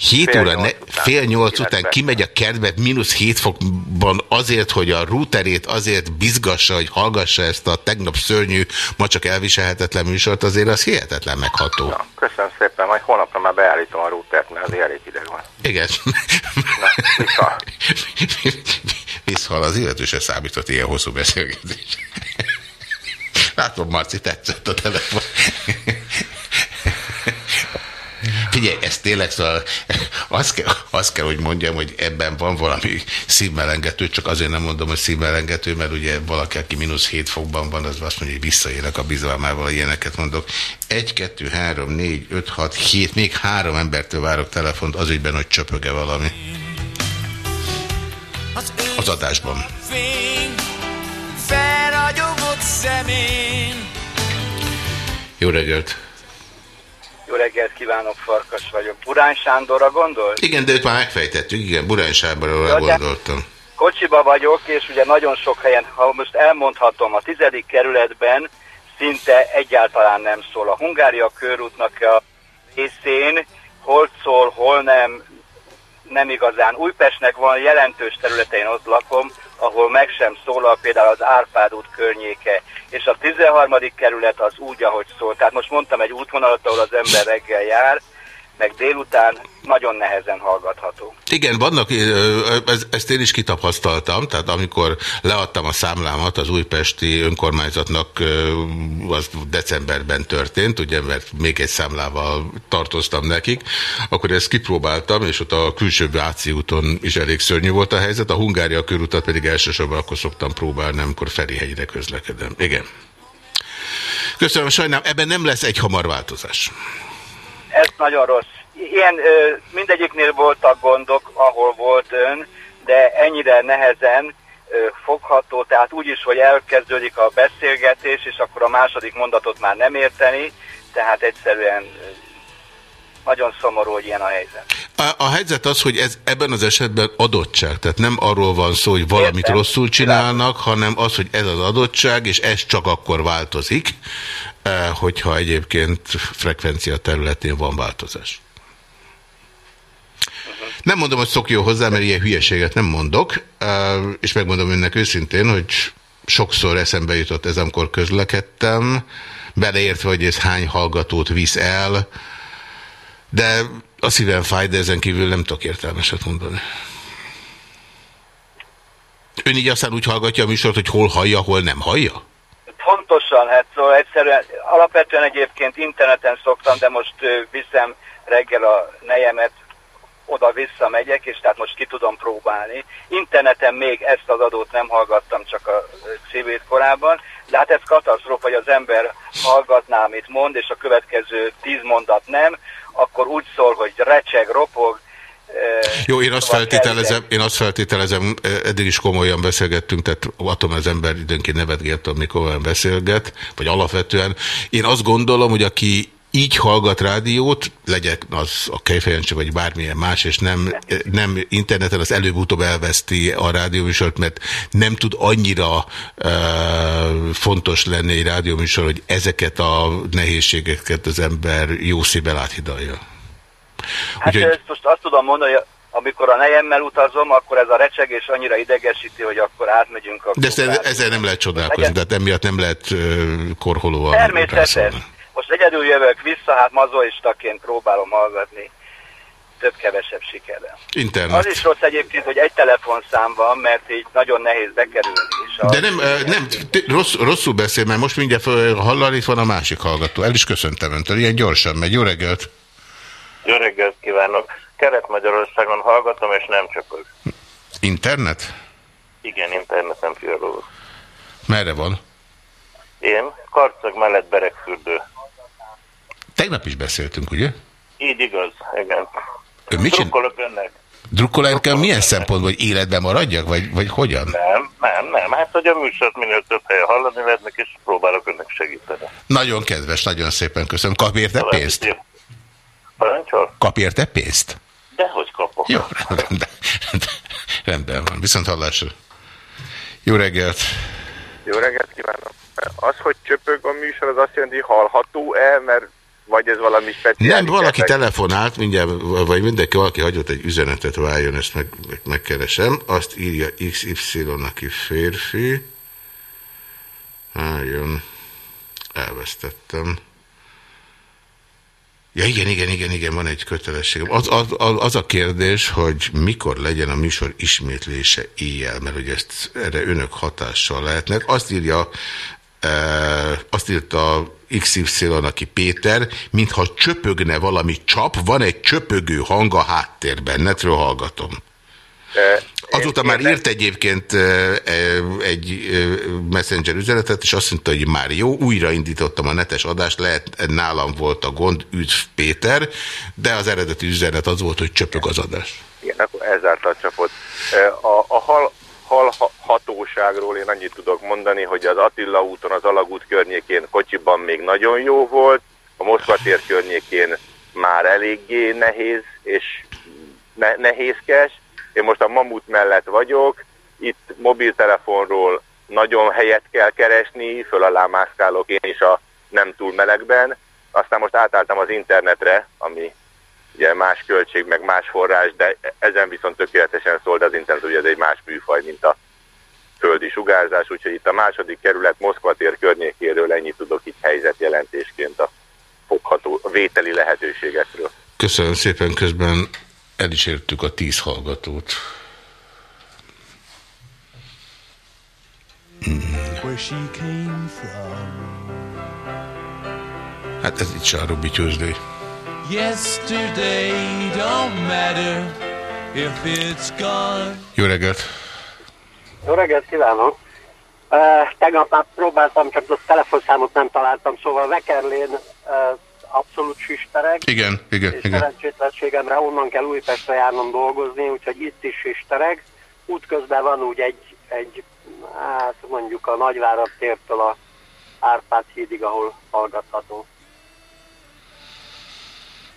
7 óra, ne, fél nyolc után kimegy a kertbe mínusz 7 fokban azért, hogy a routerét azért bizgassa, hogy hallgassa ezt a tegnap szörnyű, ma csak elviselhetetlen műsort, azért az hihetetlen megható. Ja, köszönöm szépen, majd holnapra már beállítom a routert, mert azért elég ideg van. Igen. Na, Visszhal az illető se számított ilyen hosszú beszélgetés. Látom, Marci, tetszett a telefon. Figyelj, ez tényleg, szóval azt kell, azt kell, hogy mondjam, hogy ebben van valami szívmelengető, csak azért nem mondom, hogy szívmelengető, mert ugye valaki, aki mínusz 7 fokban van, az azt mondja, hogy visszaélek a bizalmával, ilyeneket mondok. 1, 2, 3, 4, 5, 6, 7, még három embertől várok telefont az ügyben, hogy csöpöge valami. Az adásban. Jó reggelt! Jó reggelt kívánok, Farkas vagyok. Burán Sándorra gondol? Igen, de őt már megfejtettük, igen, Burán Sándorra Ja, gondoltam. Kocsiba vagyok, és ugye nagyon sok helyen, ha most elmondhatom, a tizedik kerületben szinte egyáltalán nem szól. A Hungária körútnak a részén hol szól, hol nem, nem igazán. Újpestnek van jelentős területein ott lakom, ahol meg sem szólal például az Árpád út környéke. És a 13. kerület az úgy, ahogy szól. Tehát most mondtam egy útvonalat, ahol az ember reggel jár, meg délután nagyon nehezen hallgatható. Igen, vannak, ezt én is kitapasztaltam, tehát amikor leadtam a számlámat az újpesti önkormányzatnak, az decemberben történt, ugye, mert még egy számlával tartoztam nekik, akkor ezt kipróbáltam, és ott a külső Váci úton is elég szörnyű volt a helyzet, a Hungária körutat pedig elsősorban akkor szoktam próbálni, amikor Ferihegyre közlekedem. Igen. Köszönöm, sajnálom, ebben nem lesz egy hamar változás. Ez nagyon rossz. Ilyen ö, mindegyiknél voltak gondok, ahol volt ön, de ennyire nehezen ö, fogható, tehát úgy is, hogy elkezdődik a beszélgetés, és akkor a második mondatot már nem érteni, tehát egyszerűen nagyon szomorú, hogy ilyen a helyzet. A, a helyzet az, hogy ez ebben az esetben adottság, tehát nem arról van szó, hogy valamit Értem. rosszul csinálnak, hanem az, hogy ez az adottság, és ez csak akkor változik, hogyha egyébként frekvencia területén van változás. Nem mondom, hogy szokjon hozzá, mert ilyen hülyeséget nem mondok, eh, és megmondom önnek őszintén, hogy sokszor eszembe jutott ez, amikor közlekedtem, beleértve, hogy ez hány hallgatót visz el, de a szívem fáj, de ezen kívül nem tudok értelmeset mondani. Ön így aztán úgy hallgatja a műsort, hogy hol hallja, hol nem hallja? Pontosan, hát szóval egyszerűen, alapvetően egyébként interneten szoktam, de most viszem reggel a nejemet, oda-vissza megyek, és tehát most ki tudom próbálni. Interneten még ezt az adót nem hallgattam, csak a ö, civil korábban, de hát ez katasztrófa, hogy az ember hallgatná, amit mond, és a következő tíz mondat nem, akkor úgy szól, hogy recseg, ropog, Jó, én azt, feltételezem, én azt feltételezem, eh, eddig is komolyan beszélgettünk, tehát attól az ember időnként nevetgélt, amikor komolyan beszélget, vagy alapvetően. Én azt gondolom, hogy aki így hallgat rádiót, legyek az a Kejfejancsi vagy bármilyen más, és nem, eh, nem interneten, az előbb-utóbb elveszti a rádióműsort, mert nem tud annyira uh, fontos lenni egy rádióműsor, hogy ezeket a nehézségeket az ember jó szívvel áthidalja. Hát Úgyhogy- ezt most azt tudom mondani, hogy amikor a nejemmel utazom, akkor ez a recsegés annyira idegesíti, hogy akkor átmegyünk a De ezt, ezzel nem lehet csodálkozni, tehát emiatt nem lehet uh, korholóan Természetes. rászólni. Most egyedül jövök vissza, hát mazoistaként próbálom hallgatni több-kevesebb sikerrel. Internet. Az is rossz egyébként, hogy egy telefonszám van, mert így nagyon nehéz bekerülni is. De nem, nem rossz, rosszul beszél, mert most mindjárt hallani, itt van a másik hallgató. El is köszöntem öntől, ilyen gyorsan megy. Jó reggelt! Jó reggelt kívánok! Kelet-Magyarországon hallgatom, és nem csöpög. Internet? Igen, interneten fialó. Merre van? Én karcag mellett berekfürdő. Tegnap is beszéltünk, ugye? Így igaz, igen. Ön mit, Drukkolok önnek. Drukkolál milyen szempontból, hogy életben maradjak, vagy, vagy hogyan? Nem, nem, nem. Hát, hogy a műsort minél több helyen hallani lehetnek, és próbálok önnek segíteni. Nagyon kedves, nagyon szépen köszönöm. Kap érte pénzt? Parancsol? Kap érte pénzt? Dehogy kapok. Jó, rendben, rendben van. Viszont hallásra. Jó reggelt! Jó reggelt kívánok! Az, hogy csöpög a műsor, az azt jelenti, hallható-e, mert vagy ez valami speciális? Nem, valaki effekt? telefonált, mindjárt, vagy mindenki, valaki hagyott egy üzenetet, váljon, ezt meg, meg, megkeresem. Azt írja XY, aki férfi. Álljon. Elvesztettem. Ja, igen, igen, igen, igen, van egy kötelességem. Az, az, az, a kérdés, hogy mikor legyen a műsor ismétlése éjjel, mert hogy ezt erre önök hatással lehetnek. Azt írja, e, azt írta XY, aki Péter, mintha csöpögne valami csap, van egy csöpögő hang a háttérben, netről hallgatom. Azóta már írt egyébként egy messenger üzenetet, és azt mondta, hogy már jó, újraindítottam a netes adást, lehet nálam volt a gond, üdv Péter, de az eredeti üzenet az volt, hogy csöpög az adás. Igen, akkor ezáltal csapott. A, a hal, hal hatóságról én annyit tudok mondani, hogy az Attila úton, az Alagút környékén kocsiban még nagyon jó volt, a Moszkva tér környékén már eléggé nehéz és ne, nehézkes. Én most a Mamut mellett vagyok, itt mobiltelefonról nagyon helyet kell keresni, föl alá mászkálok én is a nem túl melegben. Aztán most átálltam az internetre, ami ugye más költség, meg más forrás, de ezen viszont tökéletesen szól, de az internet ugye ez egy más műfaj, mint a földi sugárzás, úgyhogy itt a második kerület Moszkva tér környékéről ennyit tudok itt helyzetjelentésként a fogható a vételi lehetőségekről. Köszönöm szépen, közben el is értük a tíz hallgatót. Hát ez itt se a Robi Tuesday. Yesterday don't matter if it's gone. Jó reggelt! Jó reggelt kívánok! Uh, tegnap már próbáltam, csak a telefonszámot nem találtam, szóval Vekerlén uh, abszolút sistereg. Igen, igen, és igen. szerencsétlenségemre onnan kell Újpestre járnom dolgozni, úgyhogy itt is sistereg. Útközben van úgy egy, egy hát mondjuk a Nagyvárad tértől a Árpád hídig, ahol hallgatható.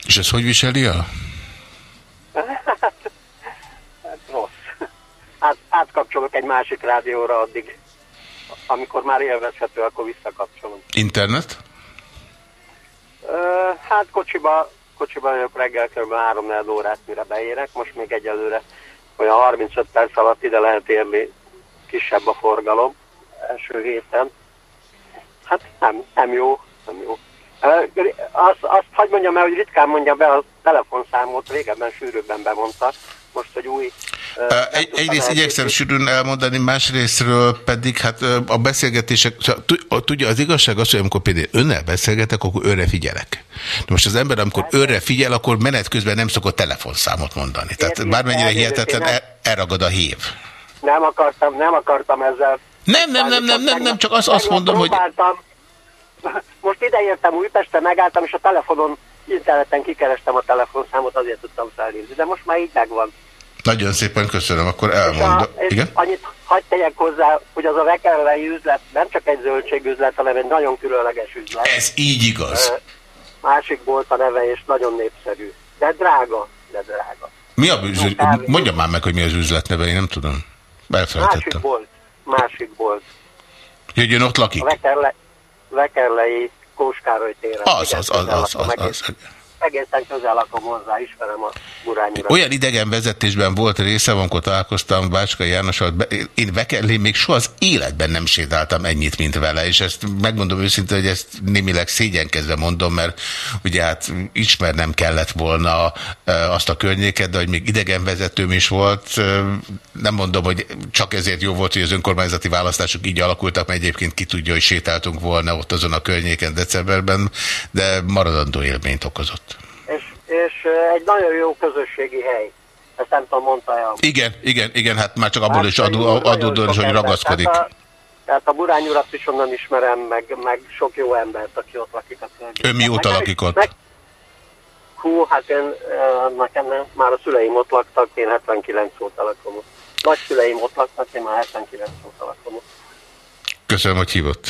És ez hogy viseli el? hát rossz. Át, átkapcsolok egy másik rádióra addig. Amikor már élvezhető, akkor visszakapcsolom. Internet? Hát kocsiba, kocsiba vagyok reggel kb. 3 órát, mire beérek. Most még egyelőre olyan 35 perc alatt ide lehet érni, kisebb a forgalom első héten. Hát nem, nem jó, nem jó. Azt, azt hagyd mondjam el, hogy ritkán mondja be a telefonszámot, régebben sűrűbben bemondta. Most, hogy új... Egy, egyrészt igyekszem sűrűn elmondani, másrésztről pedig hát a beszélgetések, tudja, az igazság az, hogy amikor például önnel beszélgetek, akkor őre figyelek. De most az ember, amikor őre figyel, akkor menet közben nem szokott telefonszámot mondani. Tehát bármennyire hihetetlen, el- elragad a hív. Nem akartam, nem akartam ezzel. Nem, nem, nem, nem, nem, nem, csak azt, azt mondom, hogy... Most ideértem Újpestre, megálltam, és a telefonon, interneten kikerestem a telefonszámot, azért tudtam felhívni. De most már így megvan. Nagyon szépen köszönöm, akkor És, a, elmondom. és Igen? annyit hagyd tegyek hozzá, hogy az a vekerlei üzlet nem csak egy zöldségüzlet, hanem egy nagyon különleges üzlet. Ez így igaz. Ö, Másik volt a neve, és nagyon népszerű. De drága, de drága. Mi a üzlet? Mondja már meg, hogy mi az üzletneve, én nem tudom. Másik Elfelejtettem. volt. Másik volt. Jöjjön ott lakik? A Vekerle, Vekerlei Kóskároly téren. Az, Igen, az, az, közel az, lakom, az, egész- az. Egészen közel lakom hozzá, ismerem a burányurat. Olyan idegen vezetésben volt részem, amikor találkoztam Bácska Jánossal, én Vekerlén még soha az életben nem sétáltam ennyit, mint vele, és ezt megmondom őszintén, hogy ezt némileg szégyenkezve mondom, mert ugye hát ismernem kellett volna e, azt a környéket, de hogy még idegen vezetőm is volt, e, nem mondom, hogy csak ezért jó volt, hogy az önkormányzati választások így alakultak, mert egyébként ki tudja, hogy sétáltunk volna ott azon a környéken decemberben, de maradandó élményt okozott. És, egy nagyon jó közösségi hely. Ezt nem tudom, mondta el. Igen, igen, igen, hát már csak abból is adó, adódóan, is, hogy ragaszkodik. Tehát a, tehát a burányurat is onnan ismerem, meg, meg sok jó embert, aki ott lakik a környéken. Ön mióta Meg- lakik ott? Meg, Hú, hát én, nekem nem, már a szüleim ott laktak, én 79 óta lakom ott. Nagyszüleim ott laktak, én már 79 óta lakom ott. Köszönöm, hogy hívott.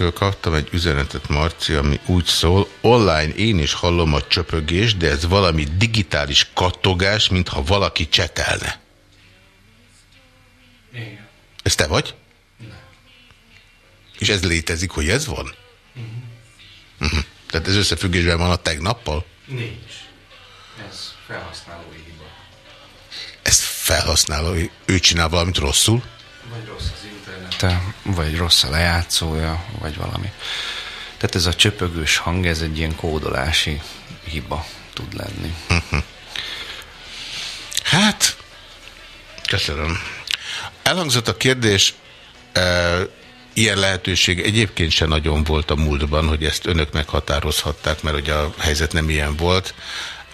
Egyrésztről kaptam egy üzenetet, Marci, ami úgy szól, online én is hallom a csöpögést, de ez valami digitális kattogás, mintha valaki csetelne. Igen. Ez te vagy? És ez létezik, hogy ez van? Uh-huh. Tehát ez összefüggésben van a tegnappal? Nincs. Ez felhasználói hiba. Ez felhasználó, ő csinál valamit rosszul? Vagy rossz az internet. Te, vagy rossz a lejátszója, vagy valami. Tehát ez a csöpögős hang, ez egy ilyen kódolási hiba tud lenni. Hát, köszönöm. Elhangzott a kérdés, e, ilyen lehetőség egyébként se nagyon volt a múltban, hogy ezt önök meghatározhatták, mert ugye a helyzet nem ilyen volt.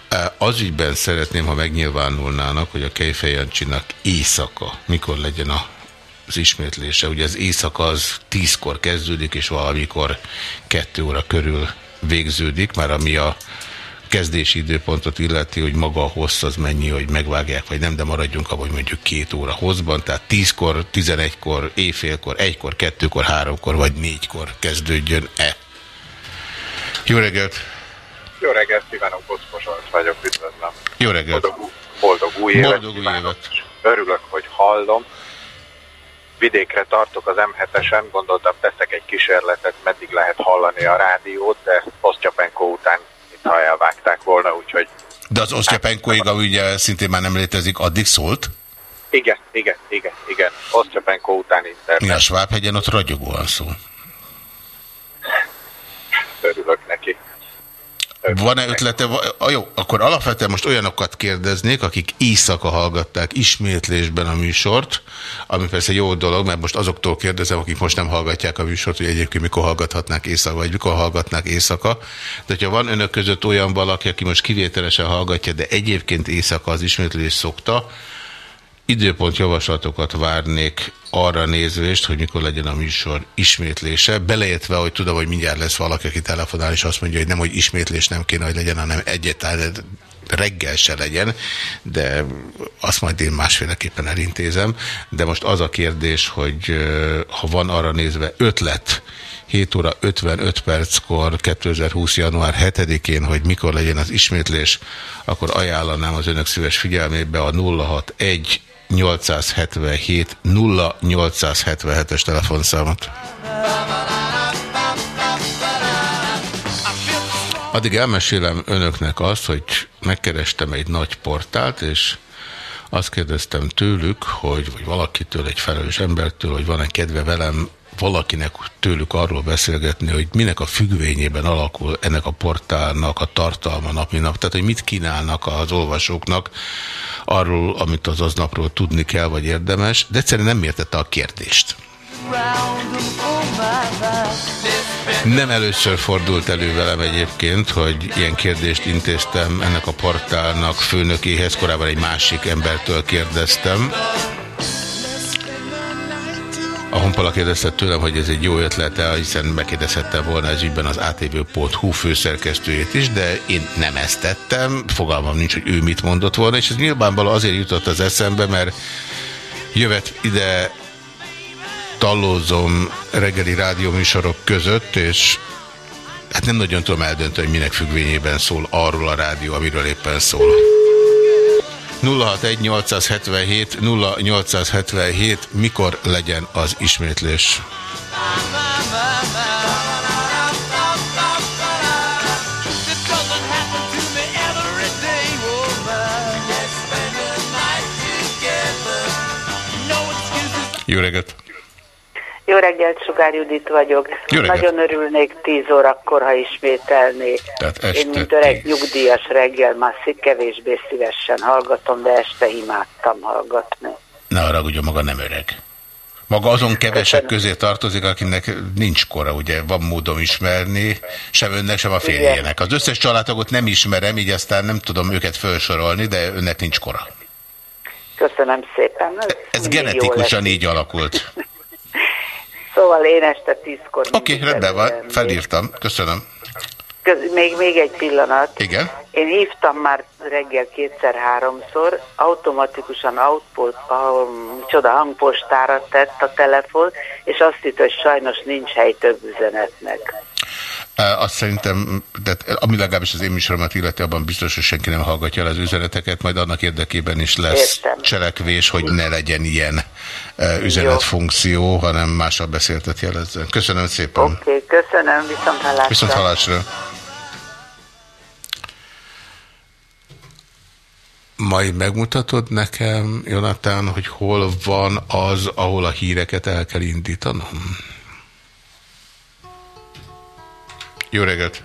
E, az ügyben szeretném, ha megnyilvánulnának, hogy a Kejfej Jancsinak éjszaka, mikor legyen a az ismétlése. Ugye az éjszaka az tízkor kezdődik, és valamikor kettő óra körül végződik, már ami a kezdési időpontot illeti, hogy maga a hossz az mennyi, hogy megvágják, vagy nem, de maradjunk abban, hogy mondjuk két óra hosszban, tehát tízkor, tizenegykor, éjfélkor, egykor, kettőkor, háromkor, vagy négykor kezdődjön-e. Jó reggelt! Jó reggelt, kívánok, Boszkos vagyok, üdvözlöm. Jó reggelt! Boldog, boldog új évet! Boldog új évet! Örülök, hogy hallom. Vidékre tartok az M7-esen, gondoltam teszek egy kísérletet, meddig lehet hallani a rádiót, de Osztyapenko után mintha elvágták volna, úgyhogy... De az Osztyapenkoig, ami ugye szintén már nem létezik, addig szólt? Igen, igen, igen, igen. Osztyapenko után internet. Mi a Svábhegyen ott ragyogóan szól. Örülök. Van-e ötlete? A jó, akkor alapvetően most olyanokat kérdeznék, akik éjszaka hallgatták ismétlésben a műsort, ami persze jó dolog, mert most azoktól kérdezem, akik most nem hallgatják a műsort, hogy egyébként mikor hallgathatnák éjszaka, vagy mikor hallgatnák éjszaka. De hogyha van önök között olyan valaki, aki most kivételesen hallgatja, de egyébként éjszaka az ismétlés szokta, időpont javaslatokat várnék arra nézvést, hogy mikor legyen a műsor ismétlése, beleértve, hogy tudom, hogy mindjárt lesz valaki, aki telefonál, és azt mondja, hogy nem, hogy ismétlés nem kéne, hogy legyen, hanem egyetlen reggel se legyen, de azt majd én másféleképpen elintézem. De most az a kérdés, hogy ha van arra nézve ötlet, 7 óra 55 perckor 2020. január 7-én, hogy mikor legyen az ismétlés, akkor ajánlanám az önök szíves figyelmébe a 061 877 0877-es telefonszámot. Addig elmesélem önöknek azt, hogy megkerestem egy nagy portált, és azt kérdeztem tőlük, hogy, vagy valakitől, egy felelős embertől, hogy van-e kedve velem valakinek tőlük arról beszélgetni, hogy minek a függvényében alakul ennek a portálnak a tartalma napi nap, tehát hogy mit kínálnak az olvasóknak arról, amit az aznapról tudni kell, vagy érdemes, de egyszerűen nem értette a kérdést. Nem először fordult elő velem egyébként, hogy ilyen kérdést intéztem ennek a portálnak főnökéhez, korábban egy másik embertől kérdeztem. A Honpola kérdezte tőlem, hogy ez egy jó ötlete, hiszen megkérdezhette volna ez ügyben az ATV.hu főszerkesztőjét is, de én nem ezt tettem, fogalmam nincs, hogy ő mit mondott volna, és ez nyilvánvalóan azért jutott az eszembe, mert jövet ide tallózom reggeli rádióműsorok között, és hát nem nagyon tudom eldönteni, hogy minek függvényében szól arról a rádió, amiről éppen szól. 061 877 0877 mikor legyen az ismétlés? Jó reggelt! Jó reggelt, Sugár Judit vagyok. Jó reggelt. Nagyon örülnék 10 órakor, ha ismételné. Tehát este Én, mint öreg nyugdíjas reggel, már kevésbé szívesen hallgatom, de este imádtam hallgatni. Ne haragudjon, maga nem öreg. Maga azon kevesek közé tartozik, akinek nincs kora, ugye van módom ismerni, sem önnek, sem a férjének. Az összes családtagot nem ismerem, így aztán nem tudom őket felsorolni, de önnek nincs kora. Köszönöm szépen. Ez, Ez genetikusan így alakult. Szóval én este 10-kor... Oké, okay, rendben van, felírtam. Köszönöm. Köz, még, még egy pillanat. Igen? Én hívtam már reggel kétszer-háromszor, automatikusan output, a, csoda hangpostára tett a telefon, és azt hitt, hogy sajnos nincs hely több üzenetnek. Azt szerintem, de ami legalábbis az én műsoromat illeti, abban biztos, hogy senki nem hallgatja el az üzeneteket, majd annak érdekében is lesz Értem. cselekvés, hogy ne legyen ilyen üzenetfunkció, hanem mással beszéltet jelezzen. Köszönöm szépen. Oké, okay, köszönöm, viszont hallásra. Viszont hallásra. Majd megmutatod nekem, Jonatán, hogy hol van az, ahol a híreket el kell indítanom? Jó reggelt!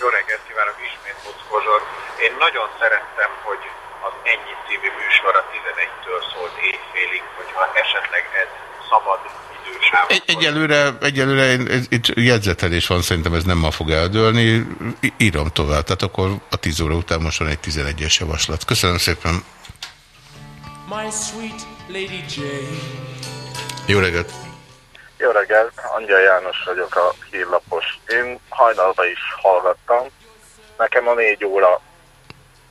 Jó reggelt kívánok ismét, Bockozsor. Én nagyon szerettem, hogy az Ennyi című műsor a 11-től szólt éjfélig, hogyha esetleg ez szabad idősáv. Egy, egyelőre, egyelőre én, ez, itt jegyzetelés van, szerintem ez nem ma fog eldőlni. Írom tovább, tehát akkor a 10 óra után most van egy 11-es javaslat. Köszönöm szépen. My sweet Lady Jane. Jó reggelt! Jó reggelt, Angyal János vagyok a hírlapos. Én hajnalban is hallgattam. Nekem a négy óra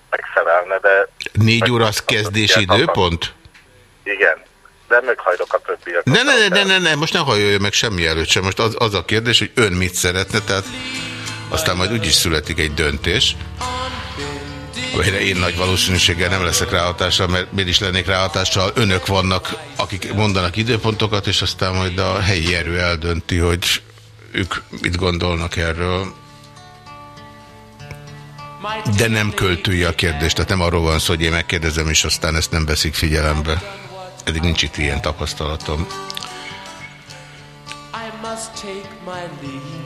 megfelelne, de 4 óra az kezdési időpont? igen, de meghajlok a többiek. Ne, ne, ne, ne, ne, ne, most ne hajolja meg semmi előtt sem. Most az, az a kérdés, hogy ön mit szeretne, tehát aztán majd úgyis születik egy döntés. Amelyre én nagy valószínűséggel nem leszek ráhatással, mert miért is lennék ráhatással. Önök vannak, akik mondanak időpontokat, és aztán majd a helyi erő eldönti, hogy ők mit gondolnak erről. De nem költői a kérdés, tehát nem arról van szó, hogy én megkérdezem, és aztán ezt nem veszik figyelembe. Eddig nincs itt ilyen tapasztalatom. I must take my leave.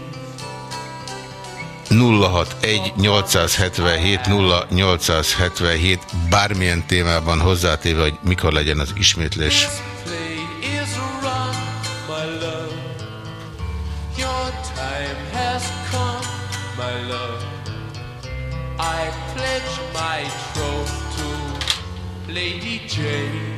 061 877 0877 bármilyen témában hozzátéve, hogy mikor legyen az ismétlés. Lady Jane.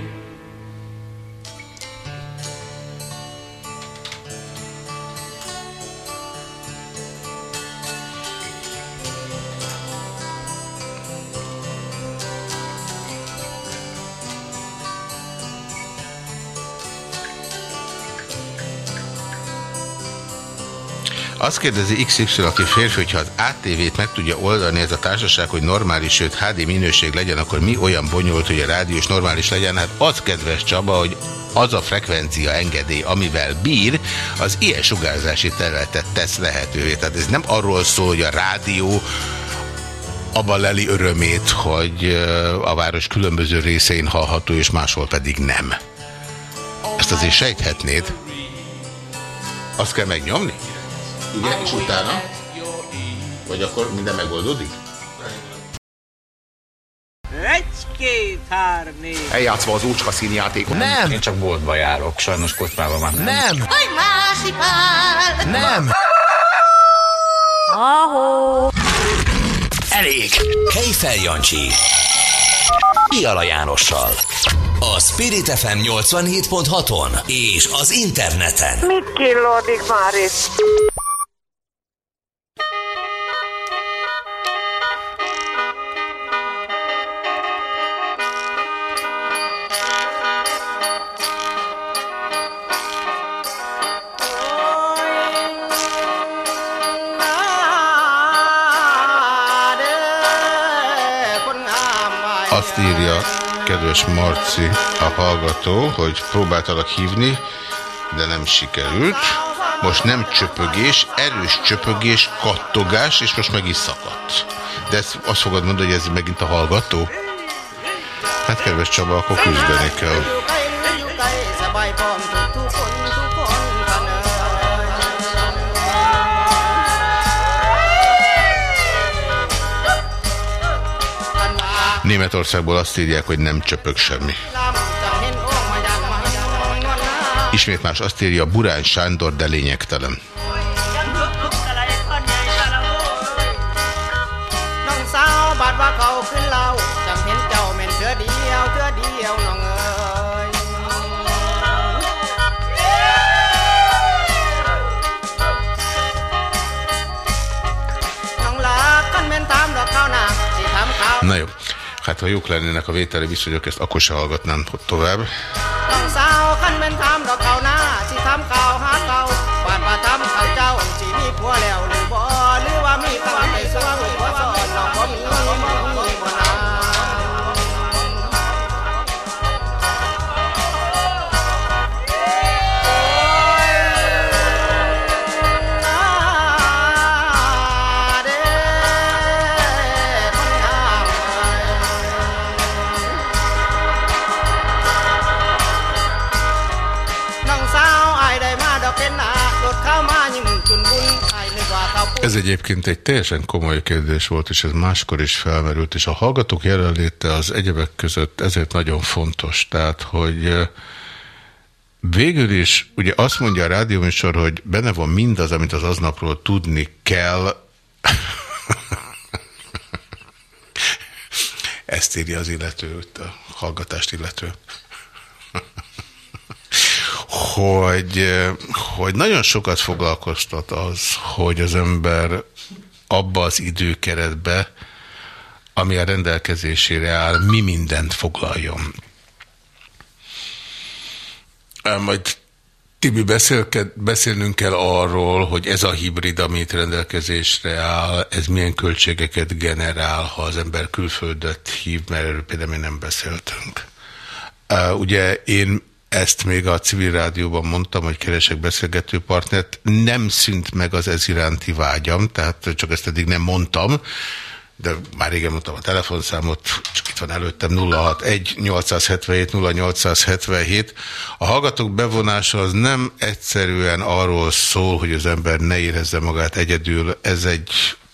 Azt kérdezi XY, aki férfi, hogyha az ATV-t meg tudja oldani ez a társaság, hogy normális, sőt HD minőség legyen, akkor mi olyan bonyolult, hogy a rádió is normális legyen? Hát az kedves Csaba, hogy az a frekvencia engedély, amivel bír, az ilyen sugárzási területet tesz lehetővé. Tehát ez nem arról szól, hogy a rádió abban leli örömét, hogy a város különböző részein hallható, és máshol pedig nem. Ezt azért sejthetnéd. Azt kell megnyomni? Igen, és utána? Vagy akkor minden megoldódik? Egy, két, három, négy. Eljátszva az úcska színjátékot. Nem! Én csak boltba járok, sajnos kocsmában már nem. Nem! Vagy másik pál! Nem! Ahó! Elég! Kejfel Jancsi. Piala Jánossal. a Spirit FM 87.6-on és az interneten. Mit killódik már itt? Kedves Marci, a hallgató, hogy próbáltalak hívni, de nem sikerült. Most nem csöpögés, erős csöpögés, kattogás, és most meg is szakadt. De ezt azt fogod mondani, hogy ez megint a hallgató? Hát kedves Csaba, akkor küzdeni kell. Németországból azt írják, hogy nem csöpök semmi. Ismét más azt írja Burán Sándor, de lényegtelen. Na jó hát ha jók lennének a vételi viszonyok, ezt akkor se hallgatnám tovább. น้ egyébként egy teljesen komoly kérdés volt, és ez máskor is felmerült, és a hallgatók jelenléte az egyebek között ezért nagyon fontos. Tehát, hogy végül is, ugye azt mondja a rádióműsor, hogy benne van mindaz, amit az aznapról tudni kell. Ezt írja az illető, a hallgatást illető. Hogy, hogy nagyon sokat foglalkoztat az, hogy az ember abba az időkeretbe, ami a rendelkezésére áll, mi mindent foglaljon. Majd Tibi, beszélnünk kell arról, hogy ez a hibrid, amit rendelkezésre áll, ez milyen költségeket generál, ha az ember külföldet hív, mert erről például mi nem beszéltünk. Ugye én ezt még a civil rádióban mondtam, hogy keresek beszélgető partnert, nem szűnt meg az ez iránti vágyam, tehát csak ezt eddig nem mondtam, de már régen mondtam a telefonszámot, csak itt van előttem 061 877 0877. A hallgatók bevonása az nem egyszerűen arról szól, hogy az ember ne érezze magát egyedül, ez egy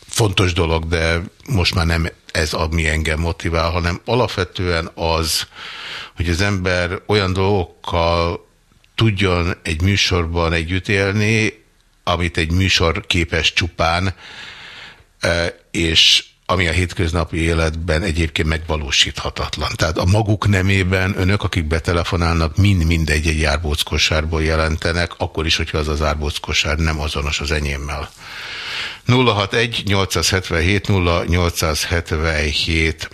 fontos dolog, de most már nem ez, ami engem motivál, hanem alapvetően az, hogy az ember olyan dolgokkal tudjon egy műsorban együtt élni, amit egy műsor képes csupán, eh, és ami a hétköznapi életben egyébként megvalósíthatatlan. Tehát a maguk nemében önök, akik betelefonálnak, mind-mind egy-egy árbóckosárból jelentenek, akkor is, hogyha az az árbóckosár nem azonos az enyémmel. 061 877 0877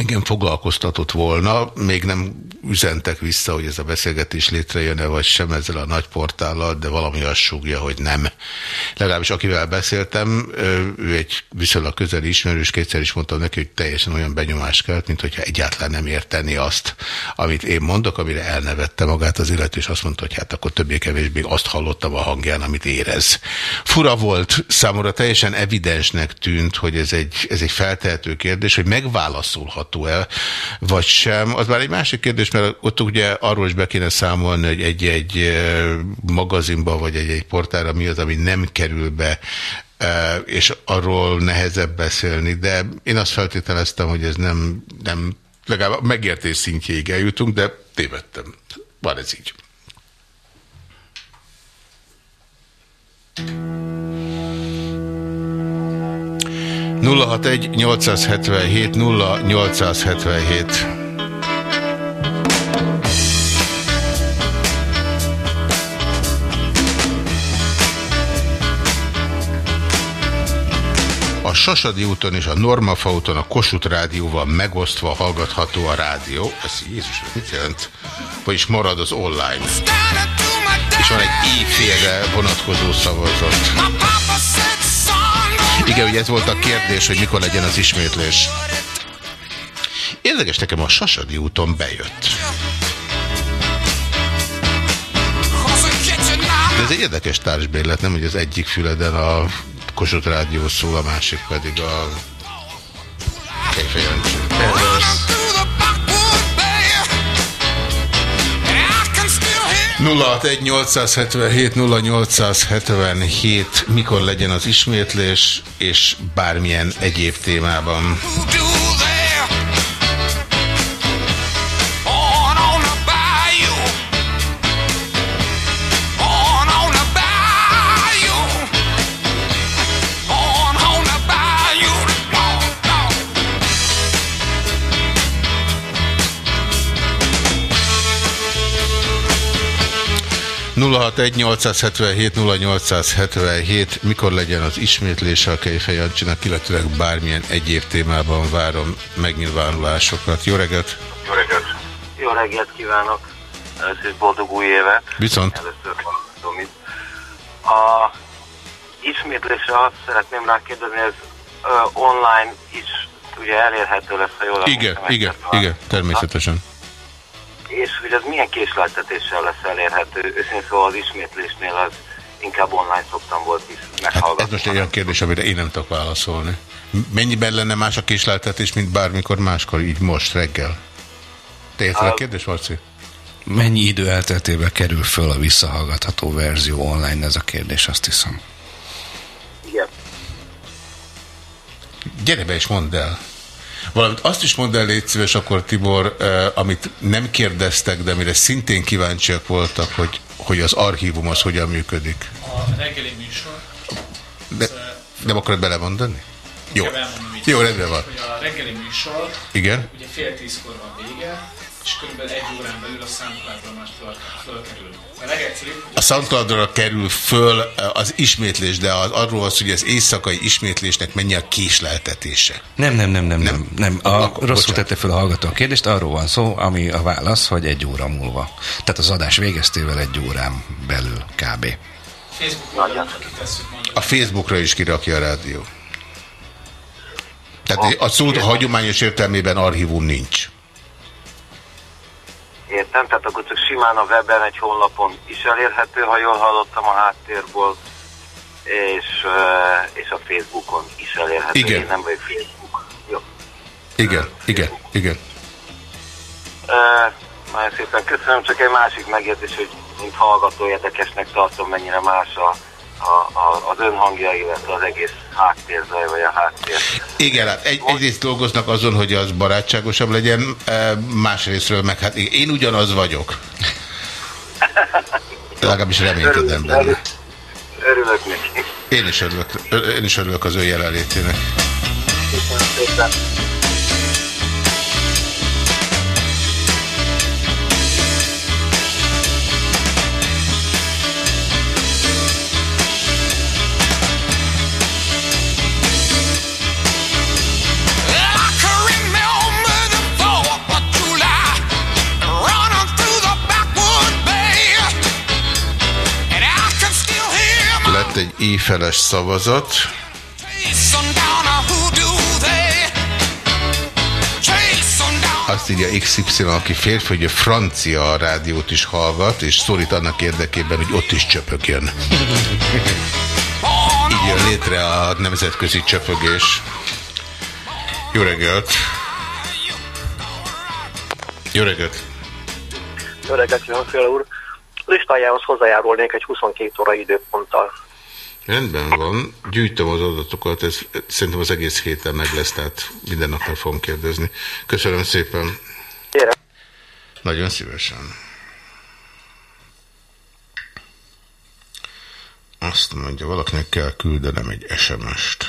igen, foglalkoztatott volna, még nem üzentek vissza, hogy ez a beszélgetés létrejön-e vagy sem ezzel a nagy portállal, de valami azt súgja, hogy nem. Legalábbis akivel beszéltem, ő egy viszonylag közeli ismerős, kétszer is mondtam neki, hogy teljesen olyan benyomás kelt, mint hogyha egyáltalán nem érteni azt, amit én mondok, amire elnevette magát az illető, és azt mondta, hogy hát akkor többé-kevésbé azt hallottam a hangján, amit érez. Fura volt, számomra teljesen evidensnek tűnt, hogy ez egy, ez egy feltehető kérdés, hogy elfogadható-e, vagy sem. Az már egy másik kérdés, mert ott ugye arról is be kéne számolni, hogy egy-egy eh, magazinba vagy egy-egy portára mi az, ami nem kerül be eh, és arról nehezebb beszélni, de én azt feltételeztem, hogy ez nem, nem legalább megértés szintjéig eljutunk, de tévedtem. Van ez így. Thank you. 061 877 0877 A Sasadi úton és a Normafa úton a Kossuth rádióval megosztva hallgatható a rádió. Ez Jézus, mit jelent? Vagyis marad az online. És van egy éjfélre vonatkozó szavazat. Igen, ugye ez volt a kérdés, hogy mikor legyen az ismétlés. Érdekes nekem a Sasadi úton bejött. De ez egy érdekes társbérlet, nem, hogy az egyik füleden a Kossuth Rádió szól, a másik pedig a Kejfej 061877 0877 mikor legyen az ismétlés, és bármilyen egyéb témában. Egy 877 0877 mikor legyen az ismétlése a Kejfej Jancsinak, illetőleg bármilyen egyéb témában várom megnyilvánulásokat. Jó reggelt! Jó reggelt! Jó reggelt kívánok! Először boldog új évet! Viszont! Először hallgatom itt. A ismétlésre azt szeretném rákérdezni, ez ö, online is ugye elérhető lesz, ha jól Igen, igen, igen, természetesen. És hogy ez milyen késleltetéssel lesz elérhető? Őszintén szóval az ismétlésnél az inkább online szoktam volt is meghallgatni. Ez most egy olyan kérdés, amire én nem tudok válaszolni. Mennyiben lenne más a késleltetés, mint bármikor máskor, így most reggel? Te érted a kérdés, Marci? Mennyi idő elteltébe kerül föl a visszahallgatható verzió online, ez a kérdés, azt hiszem. Igen. Gyere be és mondd el. Valamint azt is mondd el, légy szíves, akkor Tibor, eh, amit nem kérdeztek, de amire szintén kíváncsiak voltak, hogy, hogy az archívum az hogyan működik. A reggeli műsor. De, nem akarod belemondani? Jó. Jó, rendben van. Hogy a reggeli műsor, Igen. ugye fél tízkor van vége, és körülbelül egy órán belül a Soundcloud-ra már föl, fölkerül. A legegyszerűbb, A soundcloud kerül föl eh, az ismétlés, de az, arról az, hogy az éjszakai ismétlésnek mennyi a késleltetése. Nem, nem, nem, nem, nem. nem. A, Akkor, rosszul bocsánat. tette fel a hallgató a kérdést, arról van szó, ami a válasz, hogy egy óra múlva. Tehát az adás végeztével egy órán belül kb. Facebook oldalon kitesszük mondani. A Facebookra is kirakja a rádió. Tehát a szó a hagyományos értelmében archívum nincs. Értem, tehát akkor csak simán a weben egy honlapon is elérhető, ha jól hallottam a háttérból, és, eh, és a Facebookon is elérhető. Igen. Én nem vagyok Facebook. Jó. Igen, igen, igen. Eh, Nagyon szépen köszönöm, csak egy másik megjegyzés, hogy mint hallgató érdekesnek tartom, mennyire más a, a, a, az önhangja, illetve az egész háttérzaj, vagy a háttér. Igen, hát egy, egyrészt dolgoznak azon, hogy az barátságosabb legyen, eh, másrésztről meg hát én- ugyanaz vagyok. Legalábbis reménykedem benne. Örülök neki. Én is örülök, én is örülök az ő jelenlétének. Köszönöm szépen. Éjfeles szavazat. Azt írja XY, aki férfi, hogy a francia rádiót is hallgat, és szólít annak érdekében, hogy ott is csöpögjön. Így jön létre a nemzetközi csöpögés. Jó reggelt! Jó reggelt! Jó reggelt, kívánok, Fél úr! Listájához hozzájárulnék egy 22 óra időponttal. Rendben van, gyűjtöm az adatokat, ez szerintem az egész héten meg lesz, tehát minden nap meg fogom kérdezni. Köszönöm szépen. Kérem. Nagyon szívesen. Azt mondja, valakinek kell küldenem egy SMS-t.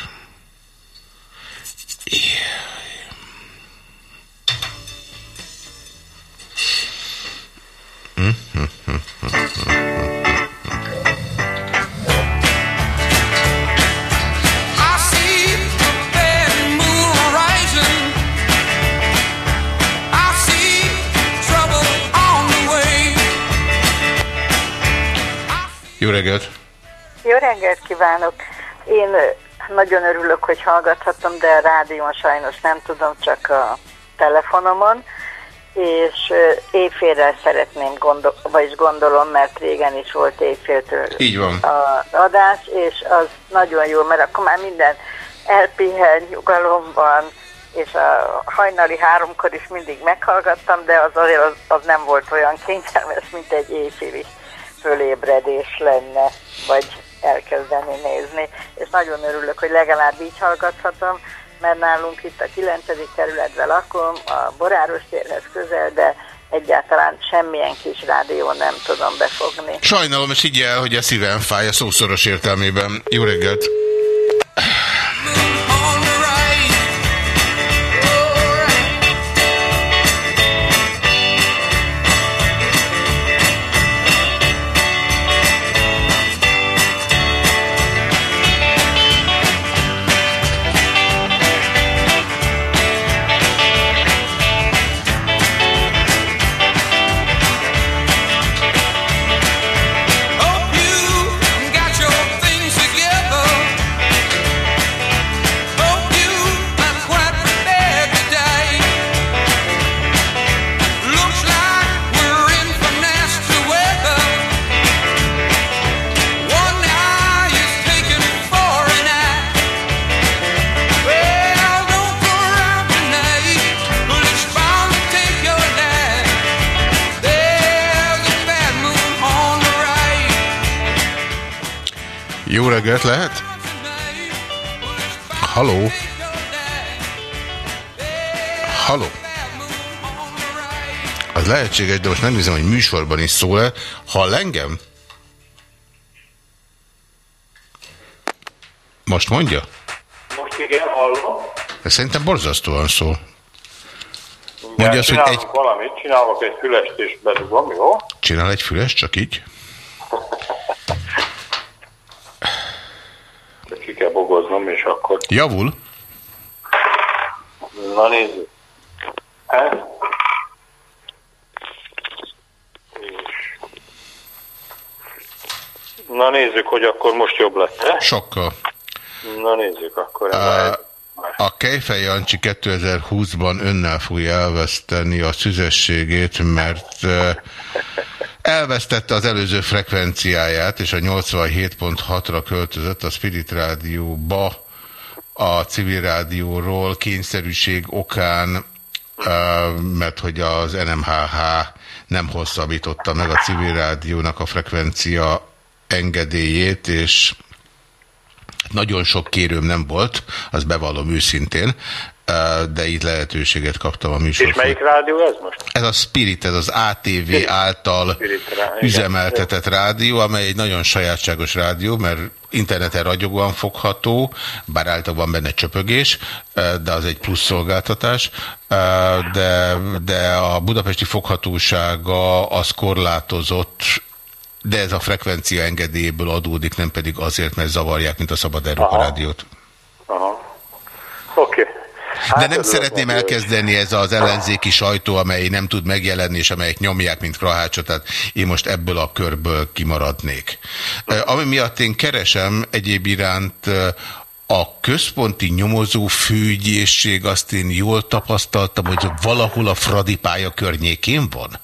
Reggelt! Jó reggelt kívánok! Én nagyon örülök, hogy hallgathatom, de a rádión sajnos nem tudom, csak a telefonomon, és éjfélre szeretném gondol, vagyis gondolom, mert régen is volt éjféltől Így van. az adás, és az nagyon jó, mert akkor már minden elpihen, nyugalom van, és a hajnali háromkor is mindig meghallgattam, de az azért az, az nem volt olyan kényelmes, mint egy éjféli fölébredés lenne, vagy elkezdeni nézni. És nagyon örülök, hogy legalább így hallgathatom, mert nálunk itt a 9. kerületben lakom, a Boráros térhez közel, de egyáltalán semmilyen kis rádió nem tudom befogni. Sajnálom, és így hogy a szívem fáj a szószoros értelmében. Jó reggelt! Lehetséges, de most nem nézem, hogy műsorban is szól-e. Hall engem? Most mondja? Most igen, hallom. De szerintem borzasztóan szól. Mondja, azt, hogy egy... valamit, csinálok egy fülest és bedugom, jó? Csinál egy füles, csak így? De ki kell bogoznom, és akkor... Javul? Na nézzük. Ez. És... Na nézzük, hogy akkor most jobb lett. -e? Sokkal. Na nézzük, akkor Uh, a Kejfej Jancsi 2020-ban önnel fogja elveszteni a szüzességét, mert elvesztette az előző frekvenciáját, és a 87.6-ra költözött a Spirit Rádióba a civil rádióról kényszerűség okán, mert hogy az NMHH nem hosszabbította meg a civil rádiónak a frekvencia engedélyét, és nagyon sok kérőm nem volt, az bevallom őszintén, de itt lehetőséget kaptam a műsor. És melyik rádió ez most? Ez a Spirit, ez az ATV által Spirit rá- igen. üzemeltetett rádió, amely egy nagyon sajátságos rádió, mert interneten ragyogóan fogható, bár általában van benne csöpögés, de az egy plusz szolgáltatás, de, de a budapesti foghatósága az korlátozott de ez a frekvencia engedélyéből adódik, nem pedig azért, mert zavarják, mint a Szabad Európa Aha. rádiót. Aha. Oké. De nem örülök szeretném elkezdeni ez az ellenzéki sajtó, amely nem tud megjelenni, és amelyek nyomják, mint krahácsot, tehát én most ebből a körből kimaradnék. Ami miatt én keresem egyéb iránt a központi nyomozó főügyészség, azt én jól tapasztaltam, hogy valahol a Fradi pálya környékén van?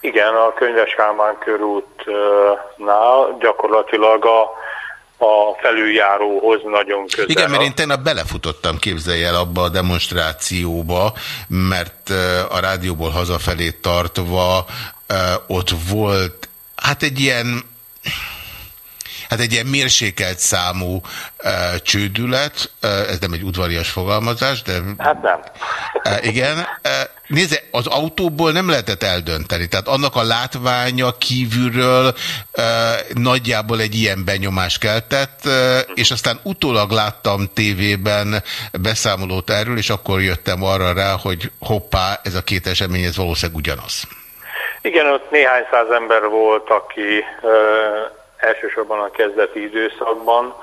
Igen, a Könyves Kálmán körútnál gyakorlatilag a, a felüljáróhoz nagyon közel. Igen, mert én tegnap belefutottam, képzelj el abba a demonstrációba, mert ö, a rádióból hazafelé tartva ö, ott volt, hát egy ilyen Hát egy ilyen mérsékelt számú uh, csődület, uh, ez nem egy udvarias fogalmazás, de... Hát nem. Uh, igen. Uh, nézze, az autóból nem lehetett eldönteni, tehát annak a látványa kívülről uh, nagyjából egy ilyen benyomás keltett, uh, és aztán utólag láttam tévében beszámolót erről, és akkor jöttem arra rá, hogy hoppá, ez a két esemény, ez valószínűleg ugyanaz. Igen, ott néhány száz ember volt, aki elsősorban a kezdeti időszakban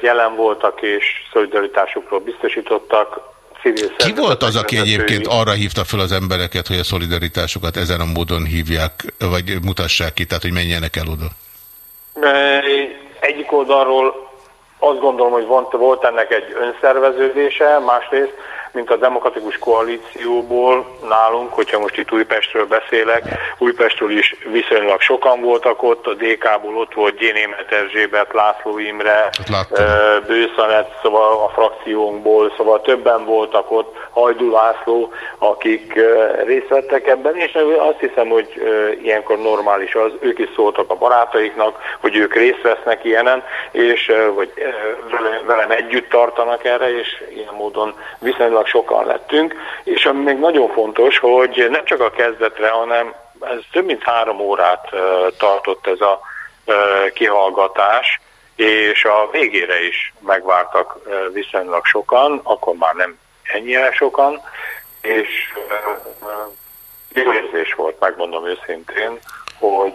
jelen voltak és szolidaritásukról biztosítottak. Civil Ki volt az, aki egyébként arra hívta fel az embereket, hogy a szolidaritásukat ezen a módon hívják, vagy mutassák ki, tehát hogy menjenek el oda? Egyik oldalról azt gondolom, hogy volt ennek egy önszerveződése, másrészt, mint a demokratikus koalícióból nálunk, hogyha most itt Újpestről beszélek, Újpestről is viszonylag sokan voltak ott, a DK-ból ott volt Gyénémet Erzsébet, László Imre, Bőszanet, szóval a frakciónkból, szóval többen voltak ott, Hajdu László, akik részt vettek ebben, és azt hiszem, hogy ilyenkor normális az, ők is szóltak a barátaiknak, hogy ők részt vesznek ilyenen, és vagy velem együtt tartanak erre, és ilyen módon viszonylag sokan lettünk, és ami még nagyon fontos, hogy nem csak a kezdetre, hanem ez több mint három órát tartott ez a kihallgatás, és a végére is megvártak viszonylag sokan, akkor már nem ennyire sokan, és jó érzés volt, megmondom őszintén, hogy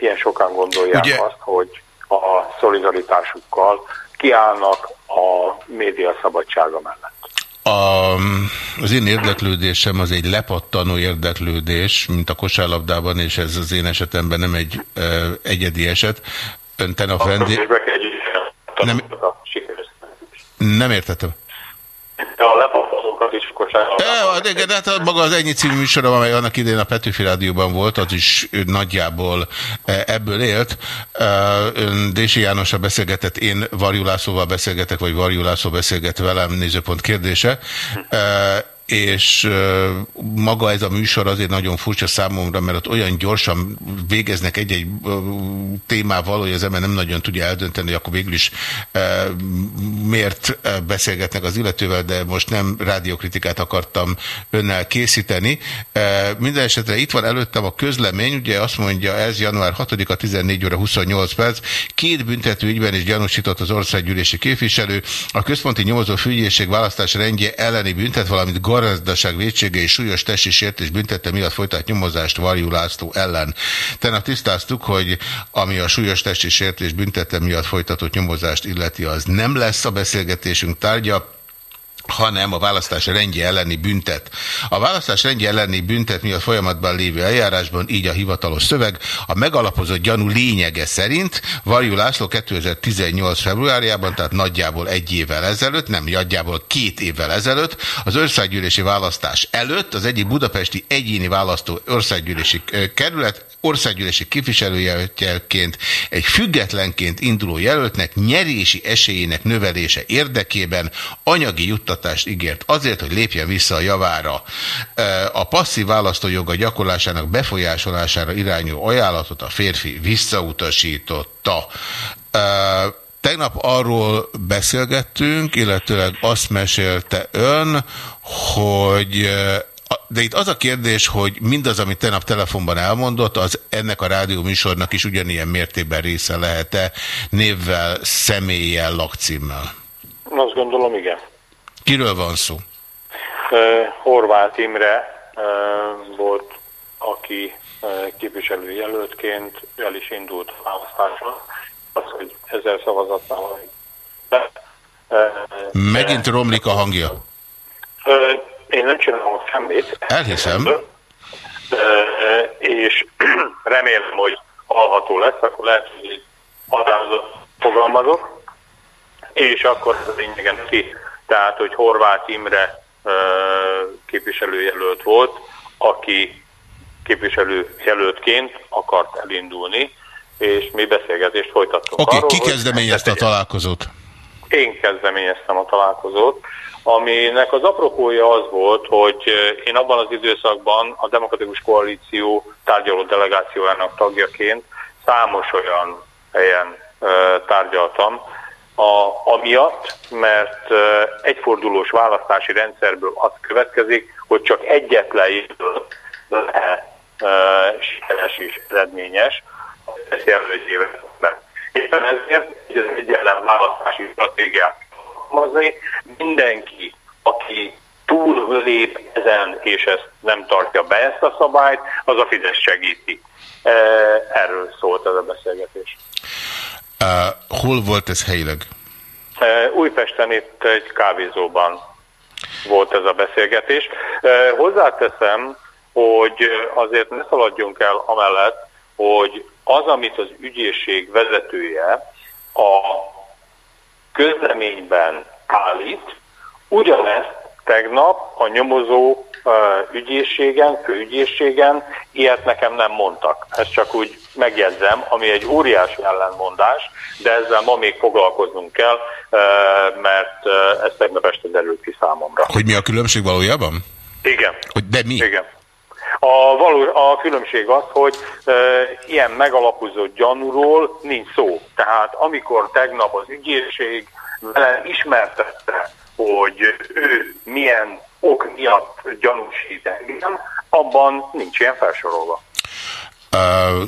ilyen sokan gondolják Ugye- azt, hogy a szolidaritásukkal kiállnak a média szabadsága mellett. A, az én érdeklődésem az egy lepattanó érdeklődés, mint a kosárlabdában, és ez az én esetemben nem egy ö, egyedi eset. Ön tegnap vendég... Nem, nem értettem. A is kosárlabdában. E, igen, de hát maga az ennyi című műsorom, amely annak idején a Petőfi Rádióban volt, az is nagyjából e, ebből élt. Ön Dési Jánossal beszélgetett, én Varjú Lászlóval beszélgetek, vagy Varjú László beszélget velem, nézőpont kérdése. És maga ez a műsor azért nagyon furcsa számomra, mert ott olyan gyorsan végeznek egy-egy témával, hogy az ember nem nagyon tudja eldönteni, hogy akkor végül is miért beszélgetnek az illetővel, de most nem rádiokritikát akartam önnel készíteni. Minden esetre itt van előttem a közlemény, ugye azt mondja, ez január 6-a 14 óra 28 perc, két büntető ügyben is gyanúsított az országgyűlési képviselő, a központi nyomozó főügyészség választás rendje elleni büntet, valamint gazdaság vétsége és súlyos testi sértés büntette miatt folytat nyomozást Varjú László ellen. Tegnap tisztáztuk, hogy ami a súlyos testi sértés büntette miatt folytatott nyomozást illeti, az nem lesz a beszélgetésünk tárgya, hanem a választás rendje elleni büntet. A választás rendje elleni büntet miatt folyamatban lévő eljárásban, így a hivatalos szöveg, a megalapozott gyanú lényege szerint Varjú László 2018. februárjában, tehát nagyjából egy évvel ezelőtt, nem nagyjából két évvel ezelőtt, az országgyűlési választás előtt az egyik budapesti egyéni választó országgyűlési kerület országgyűlési képviselőjelöltjeként egy függetlenként induló jelöltnek nyerési esélyének növelése érdekében anyagi juttatást ígért azért, hogy lépjen vissza a javára. A passzív választójoga gyakorlásának befolyásolására irányuló ajánlatot a férfi visszautasította. Tegnap arról beszélgettünk, illetőleg azt mesélte ön, hogy de itt az a kérdés, hogy mindaz, amit tegnap telefonban elmondott, az ennek a rádió műsornak is ugyanilyen mértékben része lehet-e névvel, személlyel, lakcímmel? Azt gondolom, igen. Kiről van szó? Horváth Imre volt, aki képviselőjelöltként el is indult a választáson. Az, hogy ezer szavazatnál Megint romlik a hangja. én nem csinálom semmit. Elhiszem. És remélem, hogy hallható lesz, akkor lehet, hogy határozott fogalmazok, és akkor ez a lényegen ki. Tehát, hogy Horváth Imre képviselőjelölt volt, aki képviselőjelöltként akart elindulni, és mi beszélgetést folytattunk Oké, arról, ki kezdeményezte a találkozót? én kezdeményeztem a találkozót, aminek az apropója az volt, hogy én abban az időszakban a Demokratikus Koalíció tárgyaló delegációjának tagjaként számos olyan helyen tárgyaltam, a, amiatt, mert egyfordulós választási rendszerből az következik, hogy csak egyetlen jelölt sikeres és eredményes, az jelöltjével. Éppen ezért hogy az egyetlen választási stratégiát alkalmazni. Mindenki, aki túl lép ezen, és ezt nem tartja be ezt a szabályt, az a Fidesz segíti. Erről szólt ez a beszélgetés. Hol volt ez helyileg? Újpesten itt egy kávézóban volt ez a beszélgetés. Hozzáteszem, hogy azért ne szaladjunk el amellett, hogy az, amit az ügyészség vezetője a közleményben állít, ugyanezt tegnap a nyomozó ügyészségen, főügyészségen, ilyet nekem nem mondtak. Ezt csak úgy megjegyzem, ami egy óriási ellenmondás, de ezzel ma még foglalkoznunk kell, mert ez tegnap este derült ki számomra. Hogy mi a különbség valójában? Igen. Hogy de mi? Igen. A, való, a különbség az, hogy e, ilyen megalapozott gyanúról nincs szó. Tehát amikor tegnap az ügyészség vele ismertette, hogy ő milyen ok miatt gyanúsít engem, abban nincs ilyen felsorolva. Uh,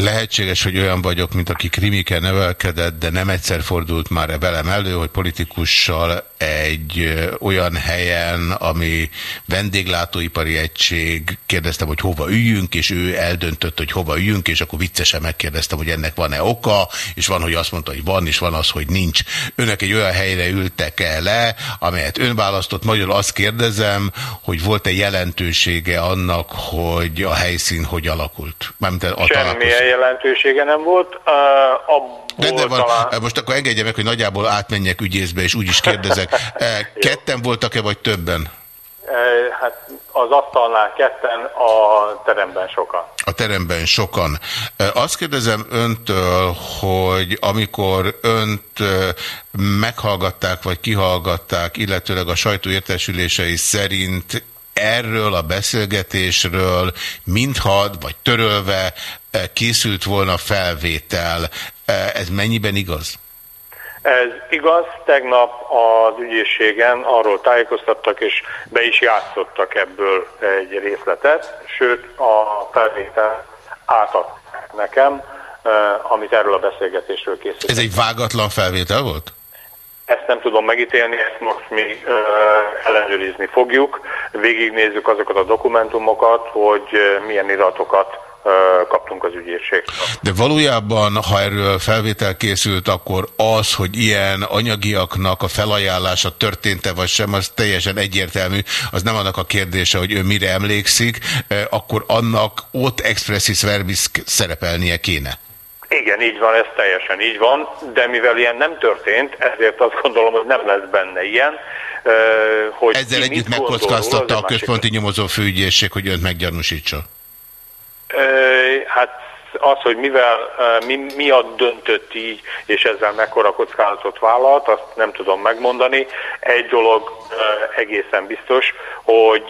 Lehetséges, hogy olyan vagyok, mint aki krimike nevelkedett, de nem egyszer fordult már -e velem elő, hogy politikussal egy olyan helyen, ami vendéglátóipari egység, kérdeztem, hogy hova üljünk, és ő eldöntött, hogy hova üljünk, és akkor viccesen megkérdeztem, hogy ennek van-e oka, és van, hogy azt mondta, hogy van, és van az, hogy nincs. Önök egy olyan helyre ültek el le, amelyet ön választott, magyar azt kérdezem, hogy volt-e jelentősége annak, hogy a helyszín hogy alakult? Mármint a Semmilyen jelentősége nem volt. De, de van, talán... most akkor engedje meg, hogy nagyjából átmenjek ügyészbe, és úgy is kérdezek. Ketten voltak-e, vagy többen? Hát az asztalnál ketten, a teremben sokan. A teremben sokan. Azt kérdezem öntől, hogy amikor önt meghallgatták, vagy kihallgatták, illetőleg a sajtó értesülései szerint erről a beszélgetésről mintha, vagy törölve készült volna felvétel. Ez mennyiben igaz? Ez igaz, tegnap az ügyészségen arról tájékoztattak, és be is játszottak ebből egy részletet, sőt a felvétel átadták nekem, amit erről a beszélgetésről készült. Ez egy vágatlan felvétel volt? Ezt nem tudom megítélni, ezt most mi ö, ellenőrizni fogjuk. Végignézzük azokat a dokumentumokat, hogy milyen iratokat kaptunk az ügyészségtől. De valójában, ha erről felvétel készült, akkor az, hogy ilyen anyagiaknak a felajánlása történt-e vagy sem, az teljesen egyértelmű. Az nem annak a kérdése, hogy ő mire emlékszik, akkor annak ott expressis verbis szerepelnie kéne. Igen, így van, ez teljesen így van, de mivel ilyen nem történt, ezért azt gondolom, hogy nem lesz benne ilyen. Hogy Ezzel együtt megkockáztatta a központi nyomozó főügyészség, hogy önt meggyanúsítsa. Hát az, hogy mivel, mi, miatt döntött így, és ezzel mekkora kockázatot vállalt, azt nem tudom megmondani. Egy dolog egészen biztos, hogy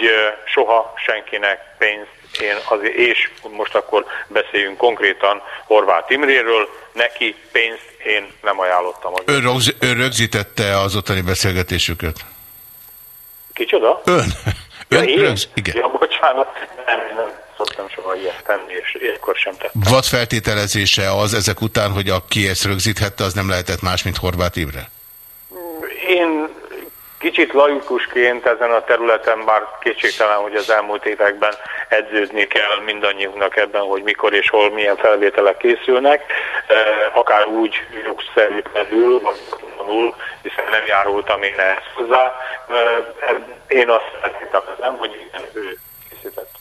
soha senkinek pénzt én azért, és most akkor beszéljünk konkrétan Horváth Imréről, neki pénzt én nem ajánlottam. Ön, rögz, ön rögzítette az ottani beszélgetésüket? Kicsoda? Ön. Ön ja, rögz, igen. Ja, bocsánat, nem, nem szoktam soha ilyet tenni, és ilyenkor sem tettem. Vad feltételezése az ezek után, hogy aki ezt rögzíthette, az nem lehetett más, mint Horváth Imre? Kicsit laikusként ezen a területen, bár kétségtelen, hogy az elmúlt években edződni kell mindannyiunknak ebben, hogy mikor és hol milyen felvételek készülnek, akár úgy jogszerűtlenül, vagy tanul, hiszen nem járultam én ehhez hozzá. Én azt feltételezem, hogy igen, ő készítette.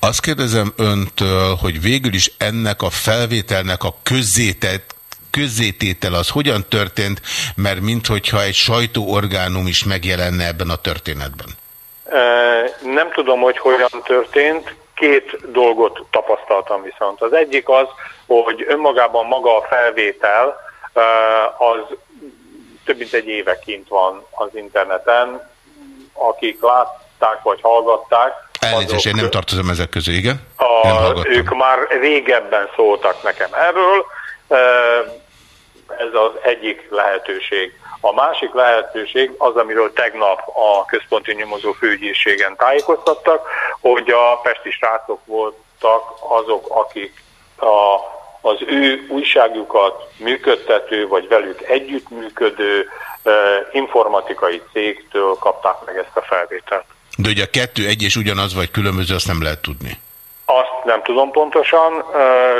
Azt kérdezem öntől, hogy végül is ennek a felvételnek a közzétett közzététel az hogyan történt, mert minthogyha egy sajtóorgánum is megjelenne ebben a történetben. Nem tudom, hogy hogyan történt. Két dolgot tapasztaltam viszont. Az egyik az, hogy önmagában maga a felvétel az több mint egy éve kint van az interneten. Akik látták vagy hallgatták, Elnézést, én nem tartozom ezek közé, igen? A, ők már régebben szóltak nekem erről, ez az egyik lehetőség. A másik lehetőség az, amiről tegnap a központi nyomozó főügyészségen tájékoztattak, hogy a pesti srácok voltak azok, akik a, az ő újságjukat működtető, vagy velük együttműködő e, informatikai cégtől kapták meg ezt a felvételt. De ugye a kettő egy és ugyanaz, vagy különböző, azt nem lehet tudni. Azt nem tudom pontosan,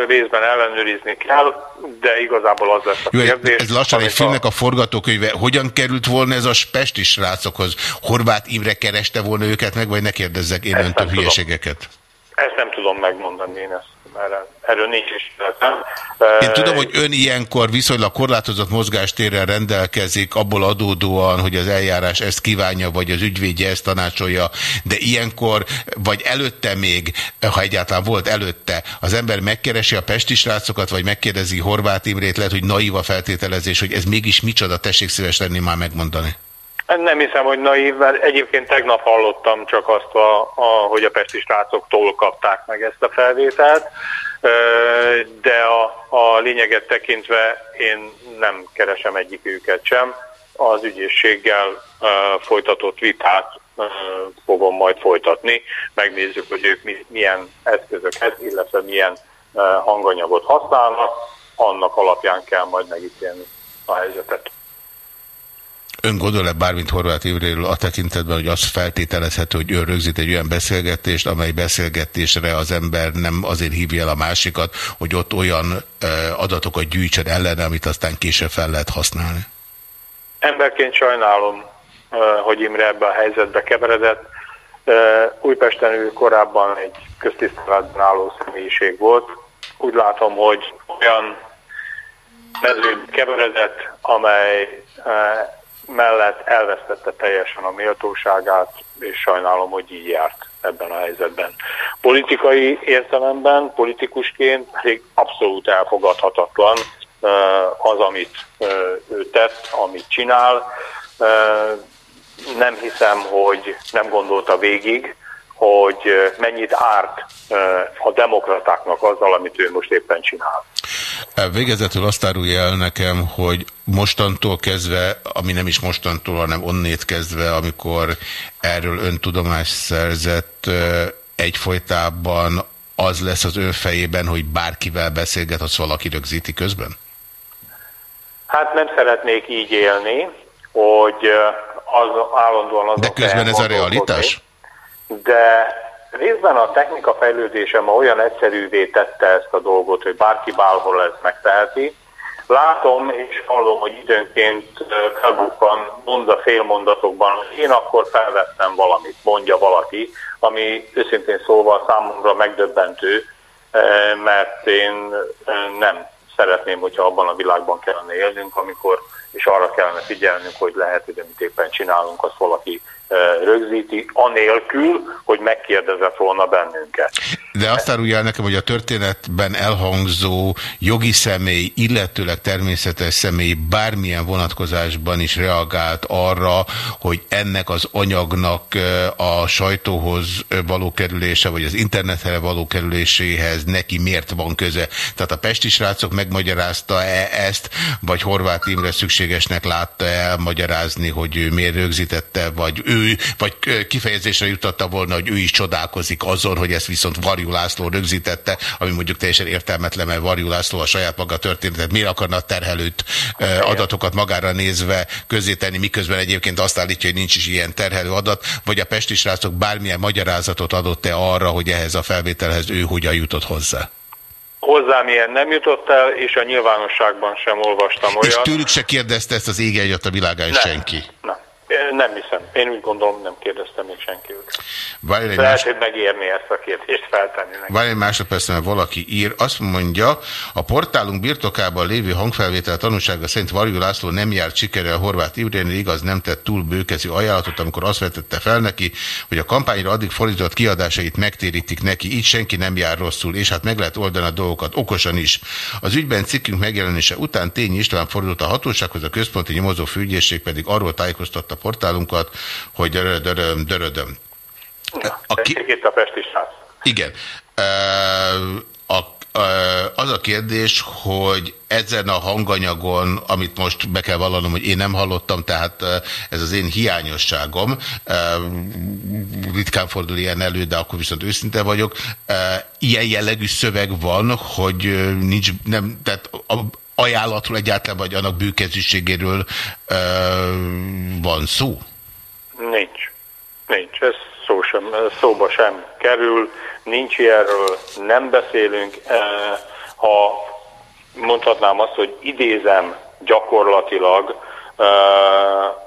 részben ellenőrizni kell, de igazából az lesz a Jó, kérdés. Ez lassan egy filmnek a forgatókönyve. Hogyan került volna ez a spesti srácokhoz? Horváth Imre kereste volna őket meg, vagy ne kérdezzek én öntől hülyeségeket? Ezt nem tudom megmondani én ezt, erről nincs ismeretem. Én tudom, hogy ön ilyenkor viszonylag korlátozott mozgástérrel rendelkezik, abból adódóan, hogy az eljárás ezt kívánja, vagy az ügyvédje ezt tanácsolja, de ilyenkor, vagy előtte még, ha egyáltalán volt előtte, az ember megkeresi a pesti srácokat, vagy megkérdezi Horváth Imrét, lehet, hogy naív a feltételezés, hogy ez mégis micsoda, tessék szíves lenni már megmondani. Nem hiszem, hogy naív, mert egyébként tegnap hallottam csak azt, a, a, hogy a pesti srácoktól kapták meg ezt a felvételt, de a, a lényeget tekintve én nem keresem egyiküket sem. Az ügyészséggel folytatott vitát fogom majd folytatni. Megnézzük, hogy ők mi, milyen eszközöket, illetve milyen hanganyagot használnak. Annak alapján kell majd megítélni a helyzetet. Ön gondol-e bármint Horváth Imréről a tekintetben, hogy az feltételezhető, hogy ő rögzít egy olyan beszélgetést, amely beszélgetésre az ember nem azért hívja el a másikat, hogy ott olyan adatokat gyűjtsen ellene, amit aztán később fel lehet használni? Emberként sajnálom, hogy Imre ebbe a helyzetbe keveredett. Újpesten ő korábban egy köztiszteletben álló személyiség volt. Úgy látom, hogy olyan mezőn keveredett, amely mellett elvesztette teljesen a méltóságát, és sajnálom, hogy így járt ebben a helyzetben. Politikai értelemben, politikusként pedig abszolút elfogadhatatlan az, amit ő tett, amit csinál. Nem hiszem, hogy nem gondolta végig, hogy mennyit árt a demokratáknak azzal, amit ő most éppen csinál. Végezetül azt árulja el nekem, hogy mostantól kezdve, ami nem is mostantól, hanem onnét kezdve, amikor erről ön tudomást szerzett, egyfolytában az lesz az ön fejében, hogy bárkivel beszélget, az valaki rögzíti közben? Hát nem szeretnék így élni, hogy az állandóan az De közben ez a realitás? De részben a technika fejlődése ma olyan egyszerűvé tette ezt a dolgot, hogy bárki bárhol ezt megteheti. Látom és hallom, hogy időnként felbukkan mond a félmondatokban, hogy én akkor felvettem valamit, mondja valaki, ami őszintén szólva számomra megdöbbentő, mert én nem szeretném, hogyha abban a világban kellene élnünk, amikor és arra kellene figyelnünk, hogy lehet, hogy amit éppen csinálunk, azt valaki rögzíti, anélkül, hogy megkérdezett volna bennünket. De azt árulja nekem, hogy a történetben elhangzó jogi személy, illetőleg természetes személy bármilyen vonatkozásban is reagált arra, hogy ennek az anyagnak a sajtóhoz való kerülése, vagy az internetre való kerüléséhez neki miért van köze. Tehát a pesti srácok megmagyarázta-e ezt, vagy Horváth Imre szükségesnek látta elmagyarázni, hogy ő miért rögzítette, vagy ő vagy kifejezésre jutatta volna, hogy ő is csodálkozik azon, hogy ezt viszont Varjú László rögzítette, ami mondjuk teljesen értelmetlen, mert Varjú László a saját maga történetet miért akarna terhelőt adatokat magára nézve közzétenni, miközben egyébként azt állítja, hogy nincs is ilyen terhelő adat, vagy a pesti srácok bármilyen magyarázatot adott-e arra, hogy ehhez a felvételhez ő hogyan jutott hozzá? Hozzám ilyen nem jutott el, és a nyilvánosságban sem olvastam olyat. És tőlük se kérdezte ezt az ége a világán senki? Nem. Nem hiszem. Én úgy gondolom, nem kérdeztem még senki őket. Várj Lehet, más... hogy megérni ezt a kérdést feltenni. Várj egy másodperc, mert valaki ír, azt mondja, a portálunk birtokában lévő hangfelvétel tanúsága szerint Varjú László nem járt sikerrel Horváth Imrénél, igaz nem tett túl bőkezű ajánlatot, amikor azt vetette fel neki, hogy a kampányra addig fordított kiadásait megtérítik neki, így senki nem jár rosszul, és hát meg lehet oldani a dolgokat okosan is. Az ügyben cikkünk megjelenése után Tény István fordult a hatósághoz, a központi nyomozó főügyészség pedig arról tájékoztatta portálunkat, hogy dörödöm, dörödöm. Aki... Itt a Pesti. Igen. A, a, az a kérdés, hogy ezen a hanganyagon, amit most be kell vallanom, hogy én nem hallottam, tehát ez az én hiányosságom, ritkán fordul ilyen elő, de akkor viszont őszinte vagyok. Ilyen jellegű szöveg van, hogy nincs, nem, tehát a, ajánlatról egyáltalán, vagy annak bűkezűségéről van szó? Nincs. Nincs. Ez szó sem, szóba sem kerül. Nincs ilyenről, nem beszélünk. Ha mondhatnám azt, hogy idézem gyakorlatilag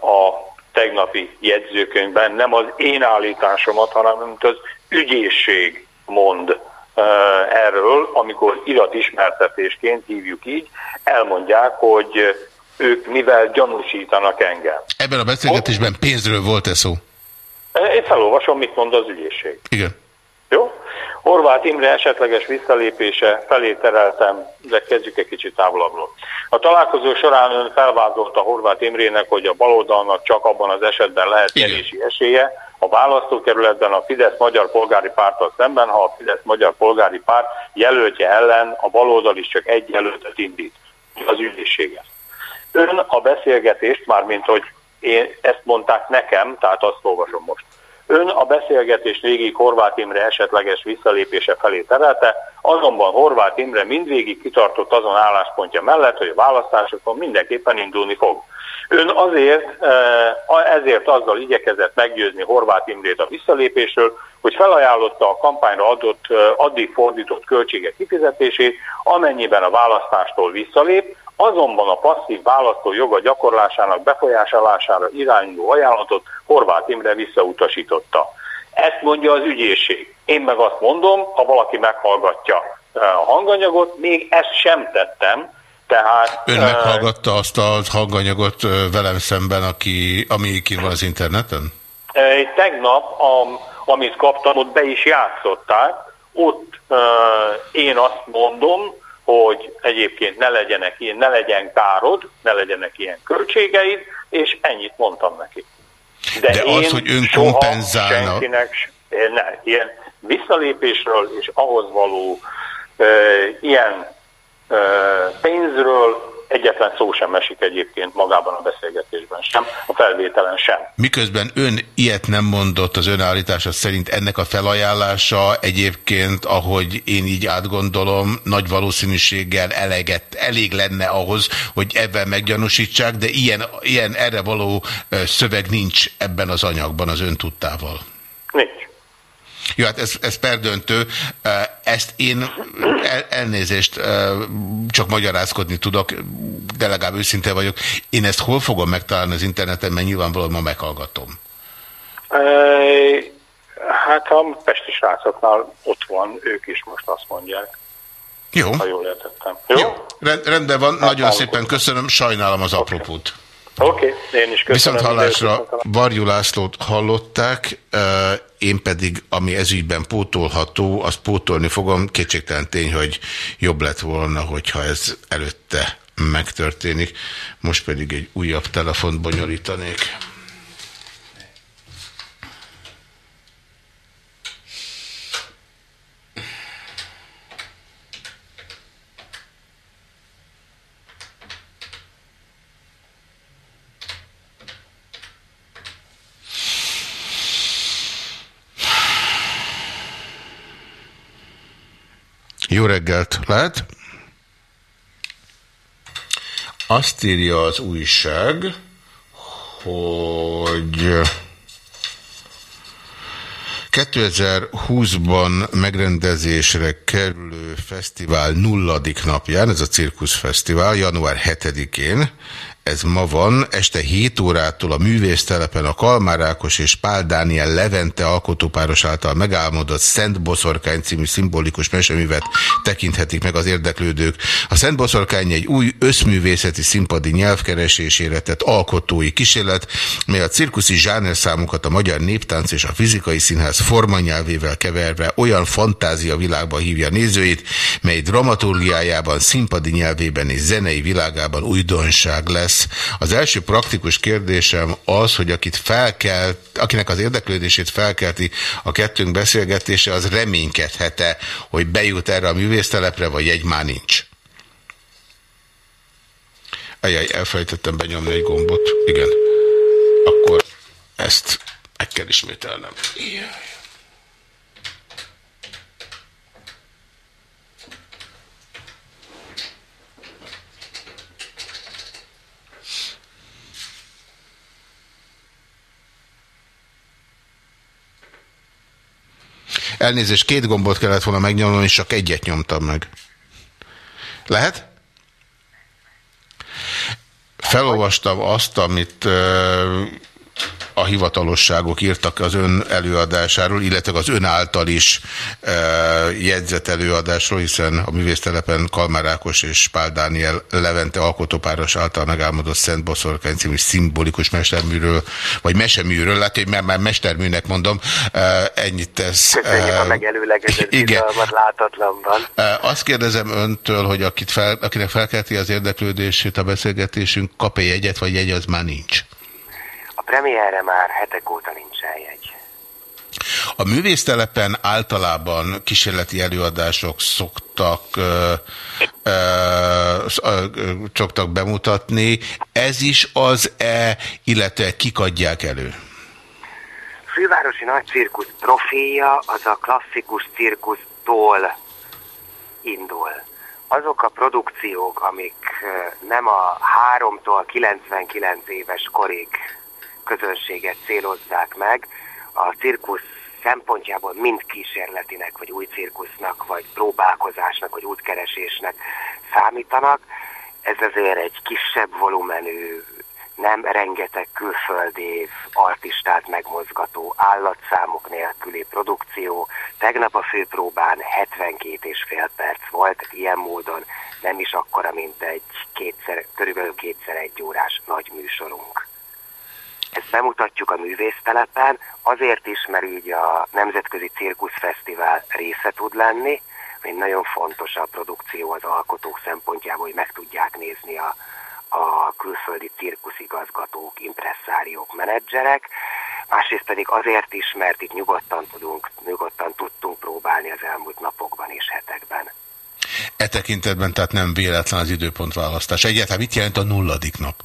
a tegnapi jegyzőkönyvben nem az én állításomat, hanem amit az ügyészség mond erről, amikor iratismertetésként hívjuk így, elmondják, hogy ők mivel gyanúsítanak engem. Ebben a beszélgetésben pénzről volt-e szó? Én felolvasom, mit mond az ügyészség. Igen. Jó? Horváth Imre esetleges visszalépése felé tereltem, de kezdjük egy kicsit távolabbról. A találkozó során ön felvázolta Horváth Imrének, hogy a baloldalnak csak abban az esetben lehet nyerési esélye, a választókerületben a Fidesz Magyar Polgári Párttal szemben, ha a Fidesz Magyar Polgári Párt jelöltje ellen a baloldal is csak egy jelöltet indít. Az ügyészsége. Ön a beszélgetést, mármint hogy én, ezt mondták nekem, tehát azt olvasom most. Ön a beszélgetés végig Horváth Imre esetleges visszalépése felé terelte, azonban Horváth Imre mindvégig kitartott azon álláspontja mellett, hogy a választásokon mindenképpen indulni fog. Ön azért, eh, ezért azzal igyekezett meggyőzni Horváth Imrét a visszalépésről, hogy felajánlotta a kampányra adott, eh, addig fordított költségek kifizetését, amennyiben a választástól visszalép, azonban a passzív választó joga gyakorlásának befolyásolására irányuló ajánlatot Horváth Imre visszautasította. Ezt mondja az ügyészség. Én meg azt mondom, ha valaki meghallgatja eh, a hanganyagot, még ezt sem tettem, tehát... Ön meghallgatta azt a hanganyagot velem szemben, aki, ami kint van az interneten? Tegnap, am, amit kaptam, ott be is játszották. Ott uh, én azt mondom, hogy egyébként ne legyenek ilyen, ne legyen károd, ne legyenek ilyen költségeid, és ennyit mondtam neki. De az, hogy ön kompenzálna- senkinek, ne, ilyen visszalépésről és ahhoz való uh, ilyen pénzről egyetlen szó sem esik egyébként magában a beszélgetésben sem, a felvételen sem. Miközben ön ilyet nem mondott az önállítása szerint ennek a felajánlása egyébként, ahogy én így átgondolom, nagy valószínűséggel eleget, elég lenne ahhoz, hogy ebben meggyanúsítsák, de ilyen, ilyen erre való szöveg nincs ebben az anyagban az ön tudtával. Nincs. Jó, hát ez, ez perdöntő. Ezt én el, elnézést csak magyarázkodni tudok, de legalább őszinte vagyok. Én ezt hol fogom megtalálni az interneten, mert nyilvánvalóan ma meghallgatom. Hát a pesti srácoknál ott van, ők is most azt mondják. Jó. Ha jól értettem. Jó? Jó. Rend, rendben van, nagyon szépen köszönöm, sajnálom az apropót. Oké, okay. én is köszönöm. Viszont hallásra Varjú Lászlót hallották, eh, én pedig, ami ezügyben pótolható, azt pótolni fogom. Kétségtelen tény, hogy jobb lett volna, hogyha ez előtte megtörténik. Most pedig egy újabb telefont bonyolítanék. Jó reggelt, lehet? Azt írja az újság, hogy 2020-ban megrendezésre kerülő fesztivál nulladik napján, ez a Cirkusz Fesztivál, január 7-én, ez ma van, este 7 órától a művésztelepen a Kalmár Ákos és Pál Dániel Levente alkotópáros által megálmodott Szent Boszorkány című szimbolikus meseművet tekinthetik meg az érdeklődők. A Szent Boszorkány egy új összművészeti színpadi nyelvkeresésére tett alkotói kísérlet, mely a cirkuszi zsánerszámokat a magyar néptánc és a fizikai színház formanyelvével keverve olyan fantázia világba hívja nézőit, mely dramaturgiájában, színpadi nyelvében és zenei világában újdonság lesz. Az első praktikus kérdésem az, hogy akit felkelt, akinek az érdeklődését felkelti a kettőnk beszélgetése, az reménykedhet-e, hogy bejut erre a művésztelepre, vagy egy már nincs? Ajaj, elfelejtettem benyomni egy gombot. Igen. Akkor ezt meg kell ismételnem. Jaj. Elnézést, két gombot kellett volna megnyomnom, és csak egyet nyomtam meg. Lehet? Felolvastam azt, amit uh, a hivatalosságok írtak az ön előadásáról, illetve az ön által is e, jegyzett előadásról, hiszen a művésztelepen Kalmár Ákos és Pál Dániel Levente alkotópáros által megálmodott Szent Boszorkány című szimbolikus mesterműről, vagy meseműről, lehet, hogy már, már mesterműnek mondom, e, ennyit tesz. Köszönjük a E, megelőlegezett igen. látatlanban. E, Azt kérdezem öntől, hogy akit fel, akinek felkelti az érdeklődését a beszélgetésünk, kap-e jegyet, vagy jegy az már nincs? Premierre már hetek óta nincsen jegy. A művésztelepen általában kísérleti előadások szoktak, ö, ö, ö, szoktak bemutatni. Ez is az-e, illetve kik adják elő? Fővárosi nagy cirkusz troféja az a klasszikus cirkusztól indul. Azok a produkciók, amik nem a 3-tól 99 éves korig közönséget célozzák meg, a cirkusz szempontjából mind kísérletinek, vagy új cirkusznak, vagy próbálkozásnak, vagy útkeresésnek számítanak. Ez azért egy kisebb volumenű, nem rengeteg külföldi artistát megmozgató állatszámok nélküli produkció. Tegnap a főpróbán 72 és fél perc volt, ilyen módon nem is akkora, mint egy kétszer, körülbelül kétszer egy órás nagy műsorunk. Ezt bemutatjuk a művésztelepen, azért is, mert így a Nemzetközi Cirkuszfesztivál része tud lenni, hogy nagyon fontos a produkció az alkotók szempontjából, hogy meg tudják nézni a, a külföldi cirkuszigazgatók, impresszáriók, menedzserek, másrészt pedig azért is, mert itt nyugodtan tudunk, nyugodtan tudtunk próbálni az elmúlt napokban és hetekben. E tekintetben tehát nem véletlen az időpontválasztás. Egyáltalán mit jelent a nulladik nap?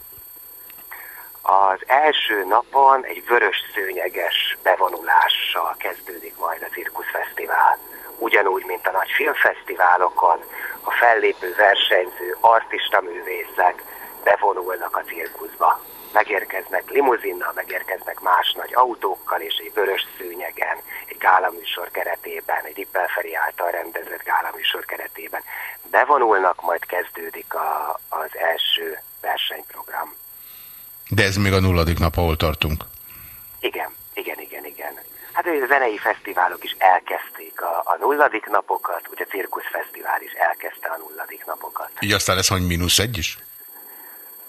Az első napon egy vörös szőnyeges bevonulással kezdődik majd a cirkuszfesztivál. Ugyanúgy, mint a nagy filmfesztiválokon, a fellépő versenyző artista művészek bevonulnak a cirkuszba. Megérkeznek limuzinnal, megérkeznek más nagy autókkal, és egy vörös szőnyegen, egy gálaműsor keretében, egy Rippelferi által rendezett gálaműsor keretében bevonulnak, majd kezdődik a, az első versenyprogram. De ez még a nulladik nap, ahol tartunk. Igen, igen, igen, igen. Hát a zenei fesztiválok is elkezdték a, a nulladik napokat, ugye a cirkuszfesztivál is elkezdte a nulladik napokat. Így aztán lesz, hogy mínusz egy is?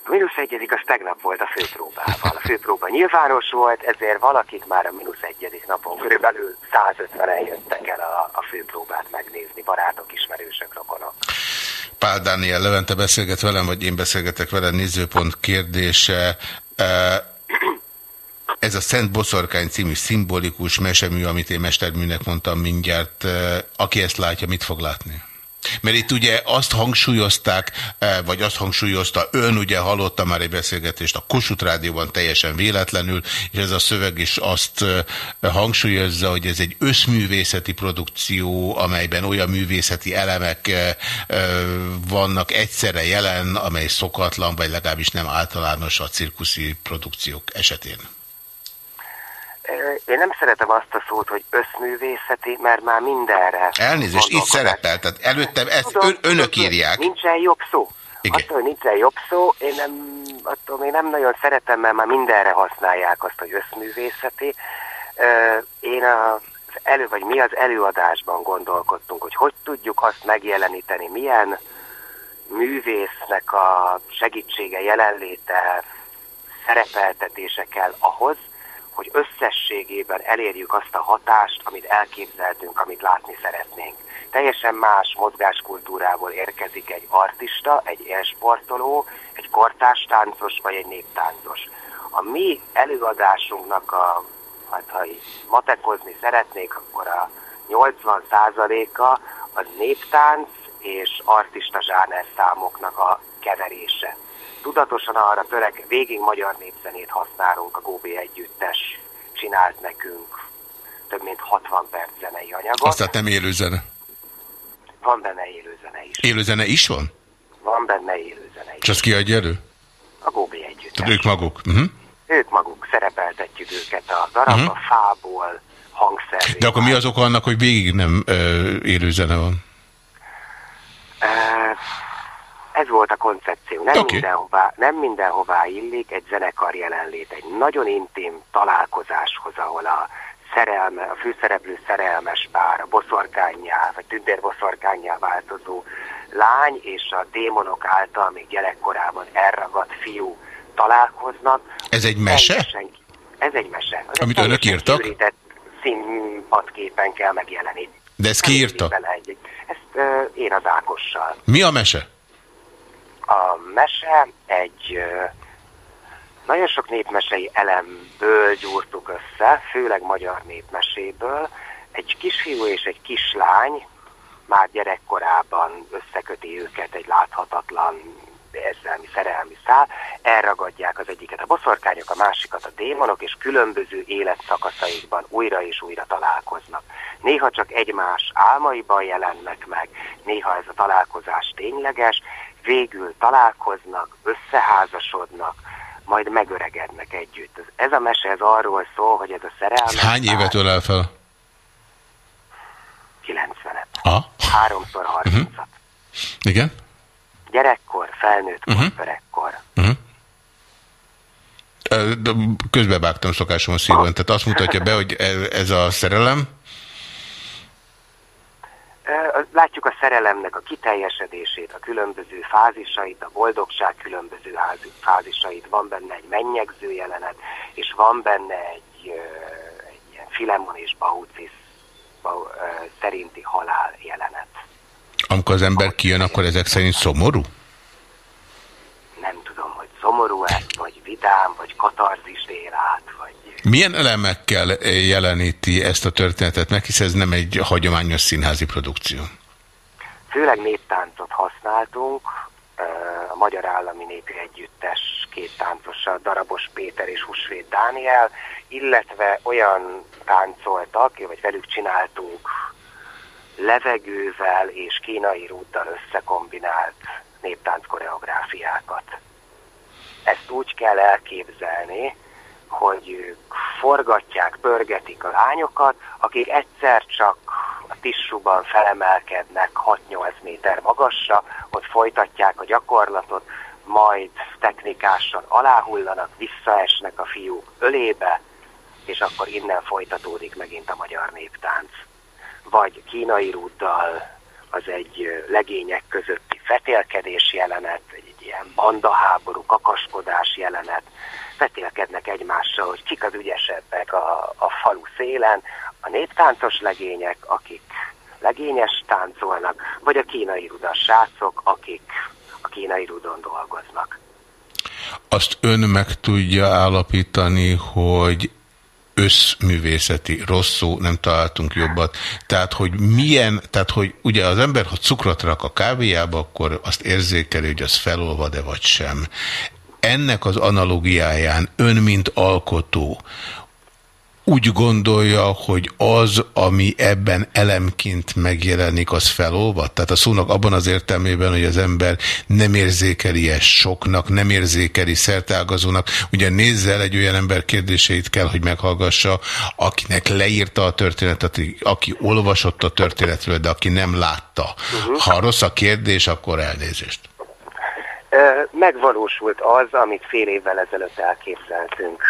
A mínusz egyedik az tegnap volt a főpróbával. A főpróba nyilvános volt, ezért valakik már a mínusz egyedik napon körülbelül 150-en jöttek el a, a főpróbát megnézni, barátok, ismerősök, rokonok. Pál Dániel Levente beszélget velem, vagy én beszélgetek vele, nézőpont kérdése. Ez a Szent Boszorkány című szimbolikus mesemű, amit én mesterműnek mondtam mindjárt, aki ezt látja, mit fog látni? Mert itt ugye azt hangsúlyozták, eh, vagy azt hangsúlyozta, ön ugye hallotta már egy beszélgetést a Kossuth Rádióban teljesen véletlenül, és ez a szöveg is azt eh, hangsúlyozza, hogy ez egy összművészeti produkció, amelyben olyan művészeti elemek eh, vannak egyszerre jelen, amely szokatlan, vagy legalábbis nem általános a cirkuszi produkciók esetén. Én nem szeretem azt a szót, hogy összművészeti, mert már mindenre. Elnézést, itt szerepel, tehát előttem ezt Tudom, ön, önök írják. Nincsen jobb szó. Igen. Attól, hogy nincsen jobb szó, én nem, attól még nem nagyon szeretem, mert már mindenre használják azt, hogy összművészeti. Én a, az elő, vagy mi az előadásban gondolkodtunk, hogy hogy tudjuk azt megjeleníteni, milyen művésznek a segítsége, jelenléte, szerepeltetése kell ahhoz, hogy összességében elérjük azt a hatást, amit elképzeltünk, amit látni szeretnénk. Teljesen más mozgáskultúrából érkezik egy artista, egy élsportoló, egy kortárs táncos vagy egy néptáncos. A mi előadásunknak a, hát ha így matekozni szeretnék, akkor a 80%-a az néptánc és artista zsáner számoknak a keverése. Tudatosan arra törek, végig magyar népzenét használunk, a Góbi Együttes csinált nekünk több mint 60 perc zenei anyagot. Azt tehát nem élőzene. Van benne élőzene is. Élőzene is van? Van benne élőzene is. És azt kiadja elő? A Góbi Együttes. Tehát ők maguk. Uh -huh. Ők maguk szerepeltetjük őket a darabba, Mhm. fából, hangszer. De akkor mi az oka annak, hogy végig nem ö, élőzene van? Uh, Ez volt a koncepció. Nem, Oké. mindenhová, nem mindenhová illik egy zenekar jelenlét, egy nagyon intim találkozáshoz, ahol a szerelme, a főszereplő szerelmes pár, a boszorkányjá, vagy tündérboszorkányjá változó lány és a démonok által még gyerekkorában elragadt fiú találkoznak. Ez egy mese? Teljesen- Ez egy mese. Az Amit egy önök írtak? színpadképen kell megjelenni. De ezt ki írta? Bele egy, ezt ö, én az Ákossal. Mi a mese? A mese egy nagyon sok népmesei elemből gyúrtuk össze, főleg magyar népmeséből. Egy kisfiú és egy kislány már gyerekkorában összeköti őket egy láthatatlan érzelmi, szerelmi szál, elragadják az egyiket a boszorkányok, a másikat a démonok, és különböző életszakaszaikban újra és újra találkoznak. Néha csak egymás álmaiban jelennek meg, néha ez a találkozás tényleges, végül találkoznak, összeházasodnak, majd megöregednek együtt. Ez- a mese ez arról szól, hogy ez a szerelmes Hány évet ölel fel? 90-et. Ah. Háromszor 30 Uh-huh. Igen? Gyerekkor, felnőtt kor, Uh-huh. öregkor. Uh-huh. Ö, de Közbevágtam szokásom a szívon, tehát azt mutatja be, hogy ez, a szerelem, Látjuk a szerelemnek a kiteljesedését, a különböző fázisait, a boldogság különböző fázisait. Van benne egy mennyegző jelenet, és van benne egy, egy ilyen Filemon és Baucis szerinti halál jelenet. amikor az ember kijön, akkor ezek szerint szomorú? Nem tudom, hogy szomorú-e, vagy vidám, vagy katarzist él át, vagy Milyen elemekkel jeleníti ezt a történetet meg, hisz ez nem egy hagyományos színházi produkció. Főleg néptáncot használtunk, a Magyar Állami Népi Együttes két táncossal, Darabos Péter és Husvéd Dániel, illetve olyan táncoltak, vagy velük csináltunk levegővel és kínai rúddal összekombinált néptánc koreográfiákat. Ezt úgy kell elképzelni, hogy forgatják, pörgetik a lányokat, akik egyszer csak a tissúban felemelkednek 6-8 méter magasra, ott folytatják a gyakorlatot, majd technikásan aláhullanak, visszaesnek a fiúk ölébe, és akkor innen folytatódik megint a magyar néptánc. Vagy kínai rúddal az egy legények közötti vetélkedés jelenet, egy ilyen bandaháború, kakaskodás jelenet, vetélkednek egymással, hogy kik az ügyesebbek a, a falu szélen, a néptáncos legények, akik legényes táncolnak, vagy a kínai rudas srácok, akik a kínai rudon dolgoznak. Azt ön meg tudja állapítani, hogy összművészeti, rossz szó, nem találtunk jobbat. Tehát, hogy milyen, tehát, hogy ugye az ember, ha cukrot rak a kávéjába, akkor azt érzékeli, hogy az felolvad-e vagy sem. Ennek az analogiáján ön, mint alkotó, úgy gondolja, hogy az, ami ebben elemként megjelenik, az felolvad? Tehát a szónak abban az értelmében, hogy az ember nem érzékeli ezt soknak, nem érzékeli szertágazónak. Ugye nézze el egy olyan ember kérdéseit kell, hogy meghallgassa, akinek leírta a történetet, aki olvasott a történetről, de aki nem látta. Ha rossz a kérdés, akkor elnézést. Megvalósult az, amit fél évvel ezelőtt elképzeltünk.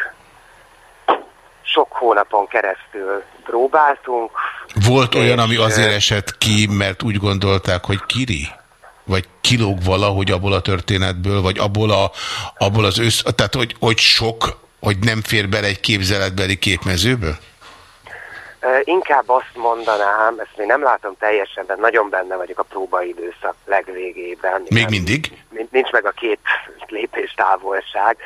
Sok hónapon keresztül próbáltunk. Volt olyan, ami azért esett ki, mert úgy gondolták, hogy kiri? Vagy kilóg valahogy abból a történetből, vagy abból, a, abból az össz... Tehát, hogy, hogy sok, hogy nem fér bele egy képzeletbeli képmezőből? Inkább azt mondanám, ezt még nem látom teljesen, de nagyon benne vagyok a próbaidőszak legvégében. Még mindig? Nincs meg a két lépés távolság.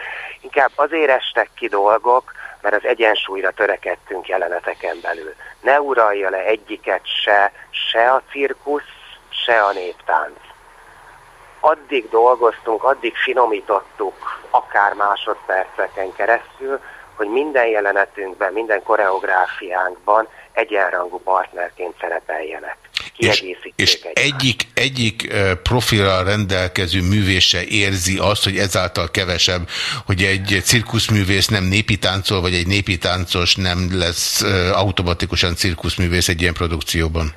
Inkább azért estek ki dolgok, mert az egyensúlyra törekedtünk jeleneteken belül. Ne uralja le egyiket se, se a cirkusz, se a néptánc. Addig dolgoztunk, addig finomítottuk, akár másodperceken keresztül, hogy minden jelenetünkben, minden koreográfiánkban egyenrangú partnerként szerepeljenek. Kiegészítsék És egyik, egyik profilral rendelkező művése érzi azt, hogy ezáltal kevesebb, hogy egy cirkuszművész nem népi táncol, vagy egy népi táncos nem lesz automatikusan cirkuszművész egy ilyen produkcióban.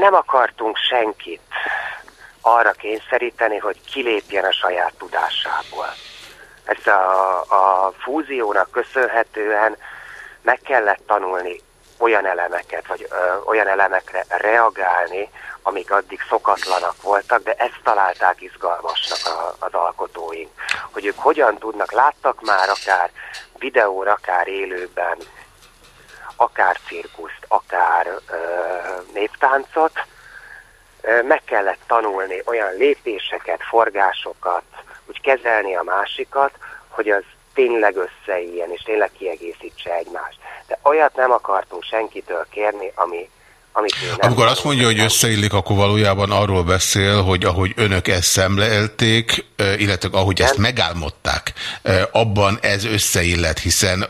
Nem akartunk senkit arra kényszeríteni, hogy kilépjen a saját tudásából. Ezt a, a fúziónak köszönhetően meg kellett tanulni olyan elemeket, vagy ö, olyan elemekre reagálni, amik addig szokatlanak voltak, de ezt találták izgalmasnak a, az alkotóink. Hogy ők hogyan tudnak, láttak már akár videóra, akár élőben, akár cirkuszt, akár ö, néptáncot, ö, meg kellett tanulni olyan lépéseket, forgásokat, úgy kezelni a másikat, hogy az tényleg összeéljen, és tényleg kiegészítse egymást. De olyat nem akartunk senkitől kérni, ami, amit Amikor azt mondja, hogy összeillik, akkor valójában arról beszél, hogy ahogy önök ezt szemlelték, eh, illetve ahogy ezt megálmodták, abban ez összeillet, hiszen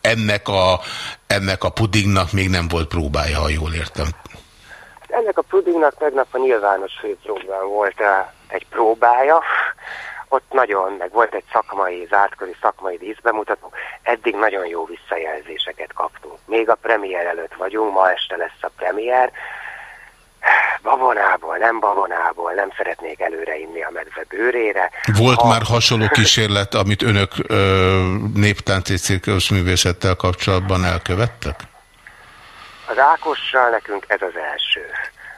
ennek a, ennek a pudingnak még nem volt próbája, ha jól értem. Ennek a pudingnak tegnap a nyilvános főpróbán volt eh, egy próbája, ott nagyon, meg volt egy szakmai, zártkori szakmai díszbemutató, eddig nagyon jó visszajelzéseket kaptunk. Még a premier előtt vagyunk, ma este lesz a premier, babonából, nem babonából, nem szeretnék előre inni a medve bőrére. Volt már hasonló kísérlet, amit önök ö, néptánci cirkuszművészettel kapcsolatban elkövettek? Az Ákossal nekünk ez az első.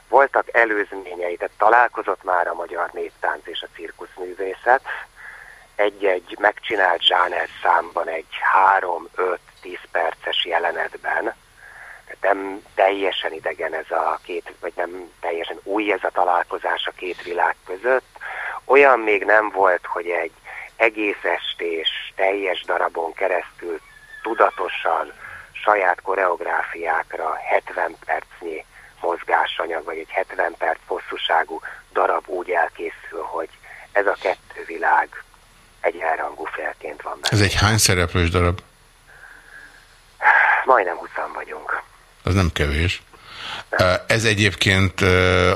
Voltak előzményei, tehát találkozott már a magyar néptánc és a cirkuszművészet. Egy-egy megcsinált zsáner számban egy 3-5-10 perces jelenetben. Nem teljesen idegen ez a két, vagy nem teljesen új ez a találkozás a két világ között. Olyan még nem volt, hogy egy egész estés, teljes darabon keresztül tudatosan saját koreográfiákra 70 percnyi mozgásanyag, vagy egy 70 perc hosszúságú darab úgy elkészül, hogy ez a kettő világ egy elrangú félként van benne. Ez egy hány szereplős darab? Majdnem 20 vagyunk. Az nem kevés. Ez egyébként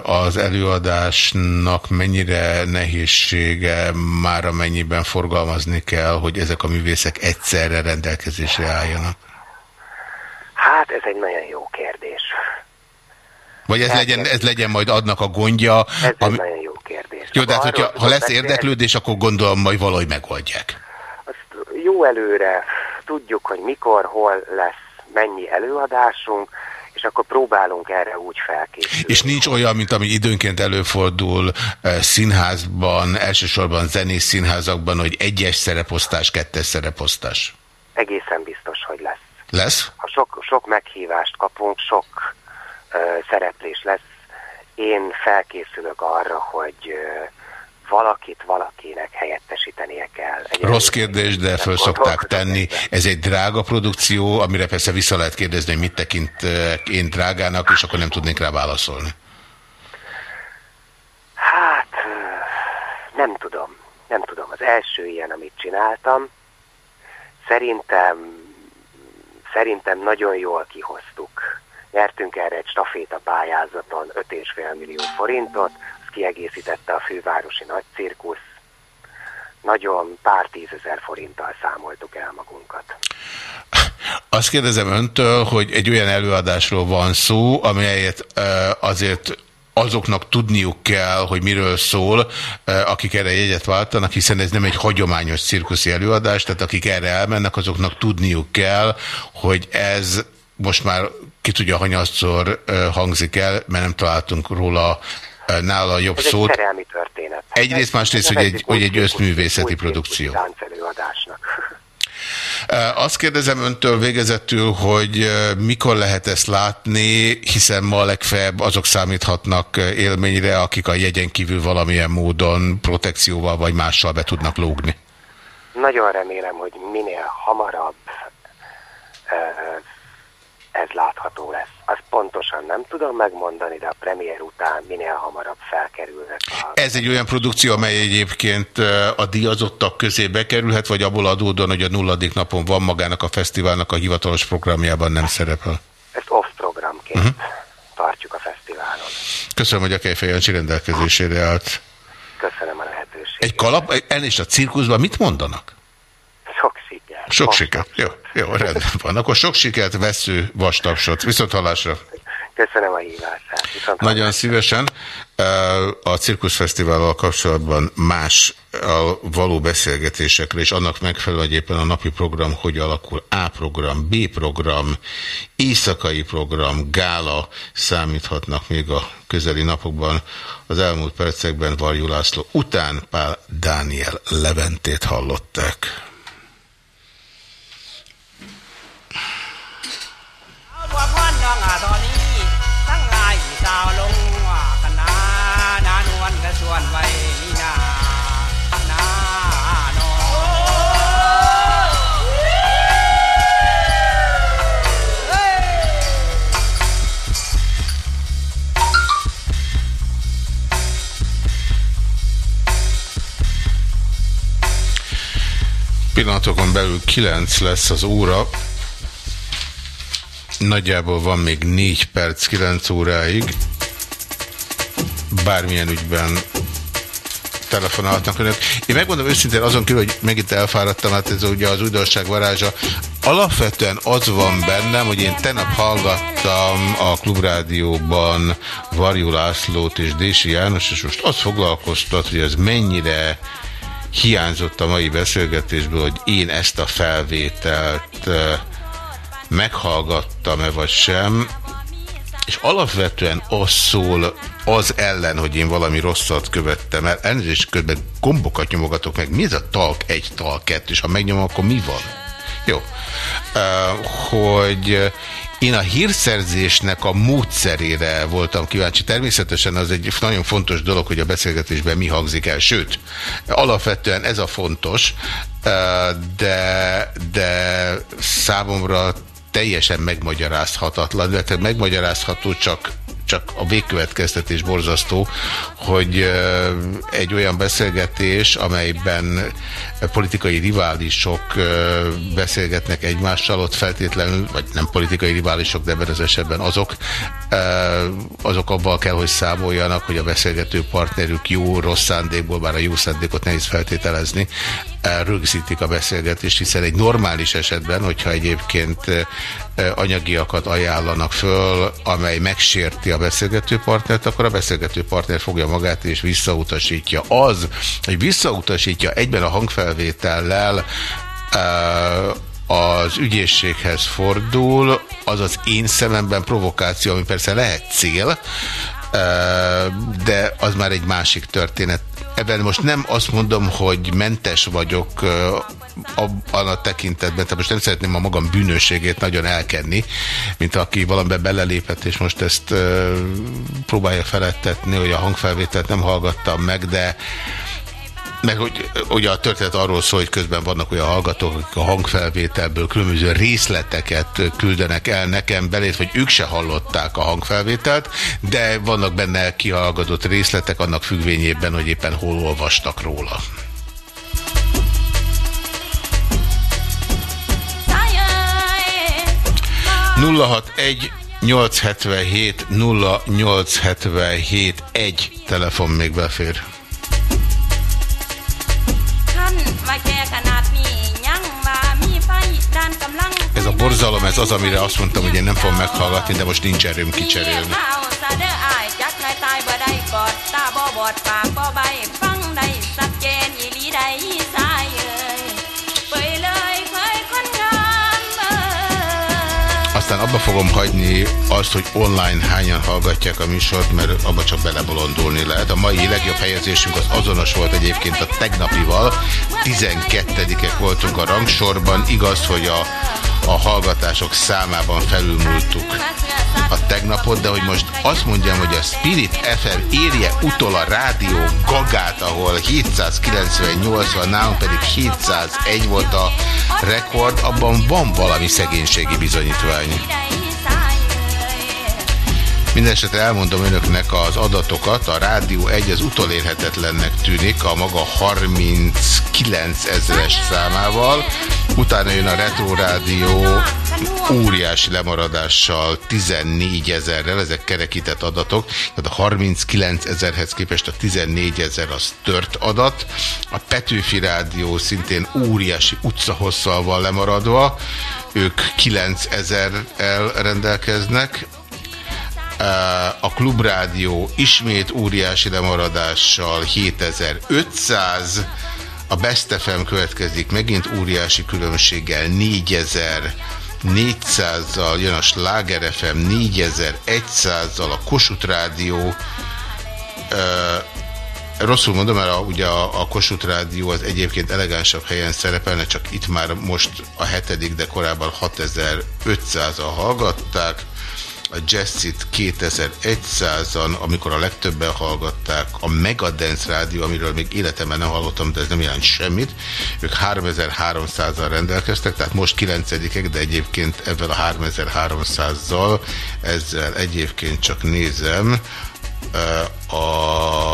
az előadásnak mennyire nehézsége már amennyiben forgalmazni kell, hogy ezek a művészek egyszerre rendelkezésre álljanak? Hát ez egy nagyon jó kérdés. Vagy ez legyen, ez legyen majd adnak a gondja? Ez ami... egy nagyon jó kérdés. Jó, de hát, hogyha, ha lesz érdeklődés, akkor gondolom majd valahogy megoldják. jó előre tudjuk, hogy mikor, hol lesz mennyi előadásunk, és akkor próbálunk erre úgy felkészülni. És nincs olyan, mint ami időnként előfordul eh, színházban, elsősorban zenész színházakban, hogy egyes szereposztás, kettes szereposztás. Egészen biztos, hogy lesz. Sok, sok meghívást kapunk, sok ö, szereplés lesz, én felkészülök arra, hogy ö, valakit valakinek helyettesítenie kell. Egy Rossz kérdés, de föl szokták tenni. Ez egy drága produkció, amire persze vissza lehet kérdezni, hogy mit tekint én drágának, és akkor nem tudnék rá válaszolni. Hát, nem tudom, nem tudom. Az első ilyen, amit csináltam, szerintem, szerintem nagyon jól kihoztuk. Nyertünk erre egy staféta pályázaton 5,5 millió forintot, azt kiegészítette a fővárosi nagycirkusz. Nagyon pár tízezer forinttal számoltuk el magunkat. Azt kérdezem öntől, hogy egy olyan előadásról van szó, amelyet azért azoknak tudniuk kell, hogy miről szól, eh, akik erre jegyet váltanak, hiszen ez nem egy hagyományos cirkuszi előadás, tehát akik erre elmennek, azoknak tudniuk kell, hogy ez most már ki tudja, hanyatszor eh, hangzik el, mert nem találtunk róla eh, nála jobb Ez egy szót. szerelmi történet. Egyrészt, másrészt, hogy egy, hogy egy összművészeti produkció. Táncelőadásnak. Azt kérdezem öntől végezetül, hogy mikor lehet ezt látni, hiszen ma legfeljebb azok számíthatnak élményre, akik a jegyen kívül valamilyen módon protekcióval vagy mással be tudnak lógni. Nagyon remélem, hogy minél hamarabb ez látható lesz. Azt pontosan nem tudom megmondani, de a premier után minél hamarabb felkerülnek a Ez egy olyan produkció, amely egyébként eh, a díjazottak közé bekerülhet, vagy abból adódóan, hogy a nulladik napon van magának a fesztiválnak a hivatalos programjában nem szerepel. ezt off programként uh-huh. tartjuk a fesztiválon. Köszönöm, hogy a Kejfej Jancsi rendelkezésére állt. Köszönöm a lehetőséget. Egy kalap, elnézést a cirkuszban mit mondanak? Sok siker. Sok sikert. Jó, jó, rendben van. Akkor sok sikert, vesző, vastapsot. Viszont hallásra. Köszönöm a. Viszont Nagyon szívesen. A Cirkuszfesztivállal kapcsolatban más a való beszélgetésekre, és annak megfelelően, éppen a napi program hogy alakul, A program, B program, éjszakai program, gála számíthatnak még a közeli napokban. Az elmúlt percekben Varjú László után Pál Dániel Leventét hallották. Pillanatokon belül 9 lesz az óra. Nagyjából van még 4 perc 9 óráig. Bármilyen ügyben telefonálhatnak önök. Én megmondom őszintén azon kívül, hogy megint elfáradtam, hát ez ugye az újdonság varázsa. Alapvetően az van bennem, hogy én tenap hallgattam a Klubrádióban Varjú Lászlót és Dési János, és most azt foglalkoztat, hogy ez mennyire hiányzott a mai beszélgetésből, hogy én ezt a felvételt meghallgattam-e vagy sem, és alapvetően az szól az ellen, hogy én valami rosszat követtem el. Elnézést közben gombokat nyomogatok meg. Mi ez a talk egy, talk kettő, és ha megnyomom, akkor mi van? Jó. Uh, hogy én a hírszerzésnek a módszerére voltam kíváncsi. Természetesen az egy nagyon fontos dolog, hogy a beszélgetésben mi hangzik el. Sőt, alapvetően ez a fontos, de, de számomra teljesen megmagyarázhatatlan, illetve megmagyarázható csak csak a végkövetkeztetés borzasztó, hogy egy olyan beszélgetés, amelyben politikai riválisok beszélgetnek egymással, ott feltétlenül, vagy nem politikai riválisok, de ebben az esetben azok, azok abban kell, hogy számoljanak, hogy a beszélgető partnerük jó, rossz szándékból, bár a jó szándékot nehéz feltételezni, rögzítik a beszélgetést, hiszen egy normális esetben, hogyha egyébként anyagiakat ajánlanak föl, amely megsérti a beszélgető partnert, akkor a beszélgető partner fogja magát és visszautasítja. Az, hogy visszautasítja egyben a hangfelvétellel az ügyészséghez fordul, az az én szememben provokáció, ami persze lehet cél, de az már egy másik történet. Ebben most nem azt mondom, hogy mentes vagyok abban a tekintetben, tehát most nem szeretném a magam bűnösségét nagyon elkenni, mint aki valamiben belelépett, és most ezt próbálja felettetni, hogy a hangfelvételt nem hallgattam meg, de meg hogy ugye a történet arról szól, hogy közben vannak olyan hallgatók, akik a hangfelvételből különböző részleteket küldenek el nekem belét, hogy ők se hallották a hangfelvételt, de vannak benne kihallgatott részletek annak függvényében, hogy éppen hol olvastak róla. egy 877 0877 egy telefon még befér. Ez a borzalom, ez az, amire azt mondtam, hogy én nem fogom meghallgatni, de most nincs erőm kicserélni. Aztán abba fogom hagyni azt, hogy online hányan hallgatják a műsort, mert abba csak belebolondulni lehet. A mai legjobb helyezésünk az azonos volt egyébként a tegnapival. 12-ek voltunk a rangsorban. Igaz, hogy a, a hallgatások számában felülmúltuk a tegnapot, de hogy most azt mondjam, hogy a Spirit FM érje utol a rádió gagát, ahol 798 van, nálunk pedig 701 volt a rekord, abban van valami szegénységi bizonyítvány. Mindenesetre elmondom önöknek az adatokat. A Rádió 1 az utolérhetetlennek tűnik a maga 39 ezeres számával. Utána jön a Retro Rádió óriási lemaradással 14 ezerrel, ezek kerekített adatok, tehát a 39 ezerhez képest a 14 ezer az tört adat. A Petőfi Rádió szintén óriási utcahosszal van lemaradva, ők 9 ezerrel rendelkeznek, A Klubrádió ismét óriási lemaradással 7500, a Best FM következik megint óriási különbséggel 4000, 400-zal, jön a Sláger FM 4100-zal, a Kossuth Rádió, uh, rosszul mondom, mert a, ugye a, a Kossuth Rádió az egyébként elegánsabb helyen szerepelne, csak itt már most a hetedik, de korábban 6500-al hallgatták, a Jazzit 2100-an, amikor a legtöbben hallgatták, a Megadance Rádió, amiről még életemben nem hallottam, de ez nem jelent semmit, ők 3300-al rendelkeztek, tehát most 9 de egyébként ebben a 3300-zal, ezzel egyébként csak nézem, a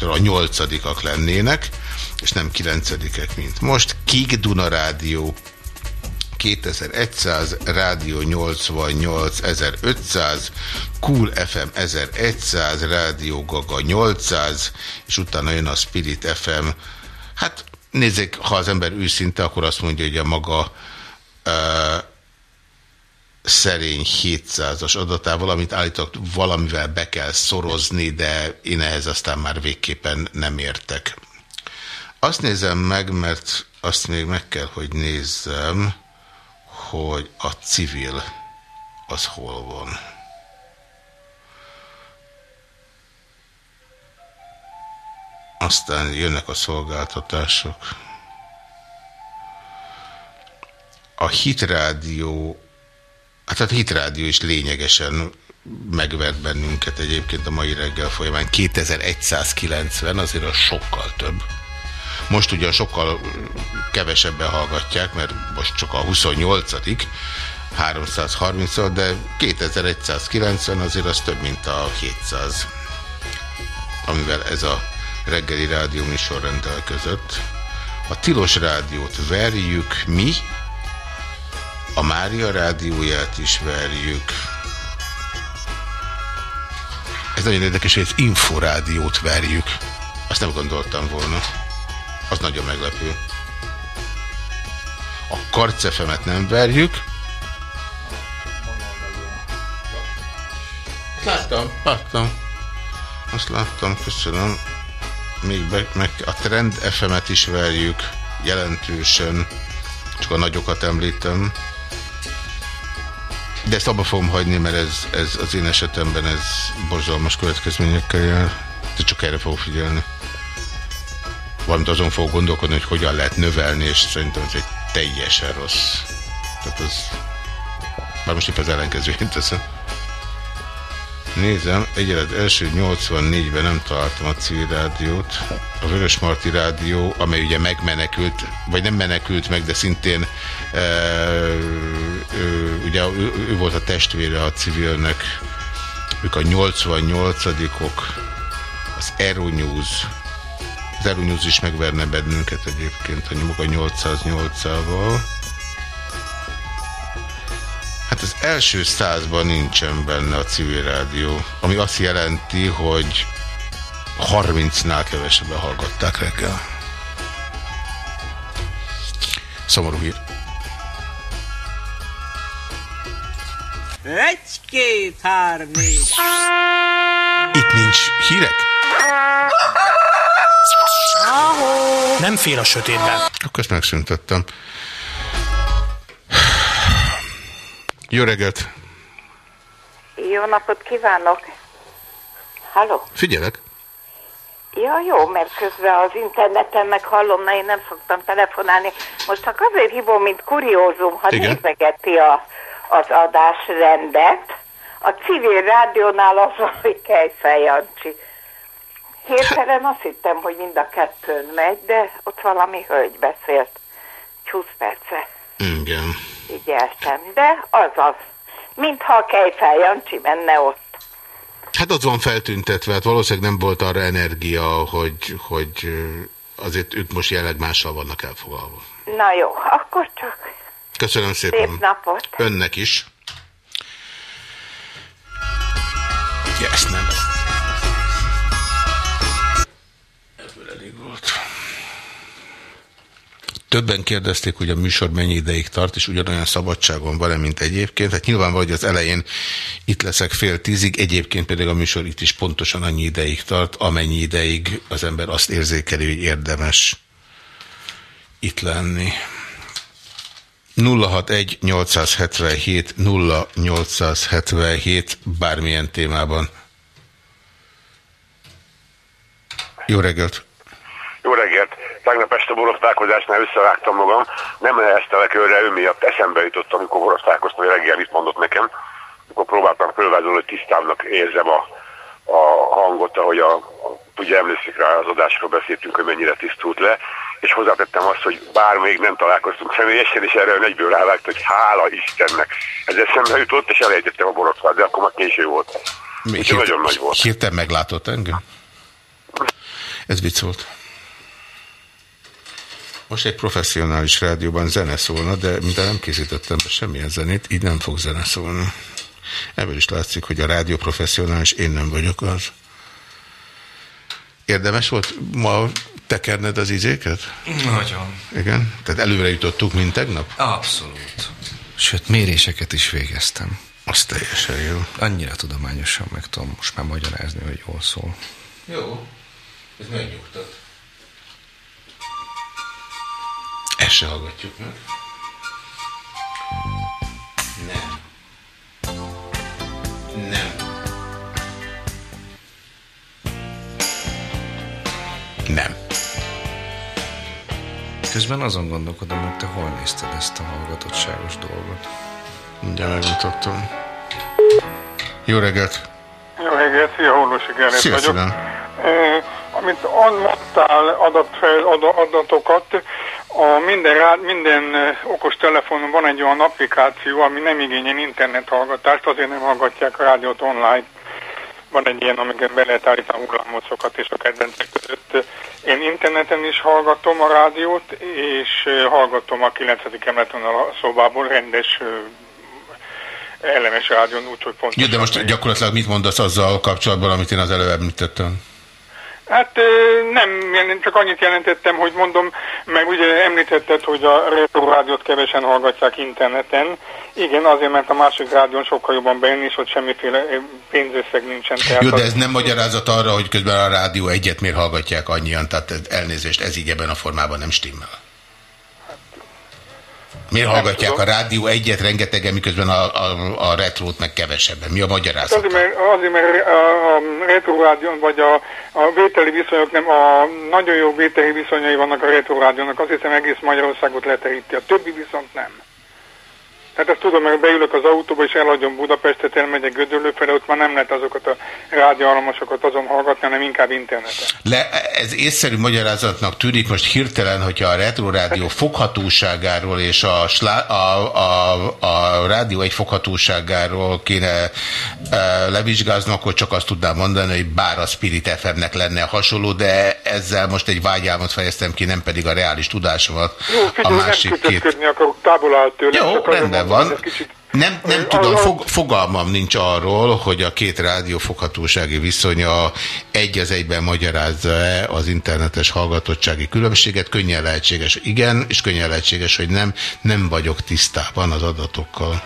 a nyolcadikak lennének, és nem kilencedikek, mint most. Kik Duna Rádió 2100, Rádió 88500, Cool FM 1100, Rádió Gaga 800, és utána jön a Spirit FM. Hát nézzék, ha az ember őszinte, akkor azt mondja, hogy a maga uh, szerény 700-as adatával, amit állítok valamivel be kell szorozni, de én ehhez aztán már végképpen nem értek. Azt nézem meg, mert azt még meg kell, hogy nézzem, hogy a civil az hol van. Aztán jönnek a szolgáltatások. A hitrádió, hát a hitrádió is lényegesen megvert bennünket egyébként a mai reggel folyamán. 2190, azért az sokkal több. Most ugyan sokkal kevesebben hallgatják, mert most csak a 28 330 de 2190 azért az több, mint a 700, amivel ez a reggeli rádió műsor rendelkezett. A Tilos rádiót verjük mi, a Mária rádióját is verjük. Ez nagyon érdekes, hogy az Inforádiót verjük. Azt nem gondoltam volna. Az nagyon meglepő. A karcefemet nem verjük. Láttam, láttam. Azt láttam, köszönöm. Még be, meg a Trend FM-et is verjük jelentősen. Csak a nagyokat említem. De ezt abba fogom hagyni, mert ez, ez az én esetemben ez borzalmas következményekkel jár. De csak erre fogok figyelni valamint azon fog gondolkodni, hogy hogyan lehet növelni, és szerintem ez egy teljesen rossz. Tehát az... Már most épp az ellenkezőjét teszem. Nézem, egyelet első 84-ben nem találtam a civil rádiót. A Vörös Marti rádió, amely ugye megmenekült, vagy nem menekült meg, de szintén e, ő, ugye ő, ő volt a testvére a civilnek. Ők a 88-ok, az News, az Erunyúz is megverne bennünket egyébként, ha nyomok a 808-ával. Hát az első százban nincsen benne a civil rádió, ami azt jelenti, hogy 30-nál kevesebben hallgatták reggel. Szomorú hír. Egy, két, három. Itt nincs hírek? Nem fél a sötétben. Akkor ezt megszüntettem. Jó reggelt! Jó napot kívánok! Halló? Figyelek! Ja, jó, mert közben az interneten meg hallom, na én nem szoktam telefonálni. Most csak azért hívom, mint kuriózum, ha Igen. nézegeti a, az adásrendet. A civil rádiónál az hogy Kejfel Jancsi. Hirtelen azt hittem, hogy mind a kettőn megy, de ott valami hölgy beszélt. 20 perce. Igen. Figyeltem, de az az. Mintha a Kejfel Jancsi menne ott. Hát az van feltüntetve, hát valószínűleg nem volt arra energia, hogy, hogy azért ők most jelenleg mással vannak elfoglalva. Na jó, akkor csak Köszönöm szépen. szép napot. Önnek is. Ja, ezt nem. Többen kérdezték, hogy a műsor mennyi ideig tart, és ugyanolyan szabadságon van-e, mint egyébként. Hát nyilvánvaló, hogy az elején itt leszek fél tízig, egyébként pedig a műsor itt is pontosan annyi ideig tart, amennyi ideig az ember azt érzékeli, hogy érdemes itt lenni. 061 877 0877 bármilyen témában. Jó reggelt! Jó reggelt! Borosztálkozásnál összevágtam magam, nem helyeztelek őre, ő miatt eszembe jutott, amikor borosztálkoztam, hogy reggel mit mondott nekem. Akkor próbáltam fölvázolni, hogy tisztábbnak érzem a, a hangot, ahogy a, a ugye emlékszik rá az adásról beszéltünk, hogy mennyire tisztult le, és hozzátettem azt, hogy bár még nem találkoztunk személyesen, és erre egyből rávágt, hogy hála Istennek. Ez eszembe jutott, és elejtettem a borotvát, de akkor már késő volt. Mi, nagyon nagy volt. Hirtelen meglátott engem? Ez vicc volt. Most egy professzionális rádióban zene szólna, de mintha nem készítettem be semmilyen zenét, így nem fog zene szólni. Ebből is látszik, hogy a rádió professzionális, én nem vagyok az. Érdemes volt ma tekerned az izéket? Nagyon. Igen? Tehát előre jutottuk, mint tegnap? Abszolút. Sőt, méréseket is végeztem. Az teljesen jó. Annyira tudományosan meg tudom most már magyarázni, hogy jól szól. Jó. Ez megnyugtat. Ezt se hallgatjuk meg. Nem. Nem. Nem. Közben azon gondolkodom, hogy te hol nézted ezt a hallgatottságos dolgot. Mindjárt megmutatom. Jó reggelt! Jó reggelt, szia, Horlosi Gerét Szia, vagyok. szívem. Amit mondtál adat, ad, adatokat, a minden, rá, minden okos telefonon van egy olyan applikáció, ami nem igényel internet hallgatást, azért nem hallgatják a rádiót online. Van egy ilyen, amiket be lehet állítani hullámosokat és a kedvencek között. Én interneten is hallgatom a rádiót, és hallgatom a 9. emeleten a szobából rendes elemes rádión, úgyhogy pontosan. Jó, de most gyakorlatilag mit mondasz azzal kapcsolatban, amit én az előbb említettem? Hát nem, csak annyit jelentettem, hogy mondom, meg ugye említetted, hogy a retro rádiót kevesen hallgatják interneten. Igen, azért, mert a másik rádión sokkal jobban bejön, és ott semmiféle pénzösszeg nincsen. Tehát Jó, de az- ez nem magyarázat arra, hogy közben a rádió egyet miért hallgatják annyian, tehát elnézést, ez így ebben a formában nem stimmel. Miért hallgatják a rádió egyet rengetegen, miközben a, a, a retrót meg kevesebben? Mi a magyarázat? azért, mert, azért, mert a, a retro rádión, vagy a, a vételi viszonyok nem, a nagyon jó vételi viszonyai vannak a retro rádiónak, azt hiszem egész Magyarországot leteríti, a többi viszont nem. Hát ezt tudom, mert beülök az autóba, és elhagyom Budapestet, elmegyek Gödöllőfele, ott már nem lehet azokat a rádióállamosokat azon hallgatni, hanem inkább interneten. Le, ez észszerű magyarázatnak tűnik most hirtelen, hogyha a Retro Rádió foghatóságáról és a, slá, a, a, a rádió egy foghatóságáról kéne e, levizsgázni, akkor csak azt tudnám mondani, hogy bár a Spirit FM-nek lenne hasonló, de ezzel most egy vágyálmat fejeztem ki, nem pedig a reális tudásomat. Jó, a figyelj, nem másik két. kötözködni akarok, távol áll tőle. Jó, rendben van. Kicsit Nem, nem tudom, fog, fogalmam nincs arról, hogy a két rádió foghatósági viszonya egy az egyben magyarázza-e az internetes hallgatottsági különbséget. Könnyen lehetséges, igen, és könnyen lehetséges, hogy nem. Nem vagyok tisztában az adatokkal.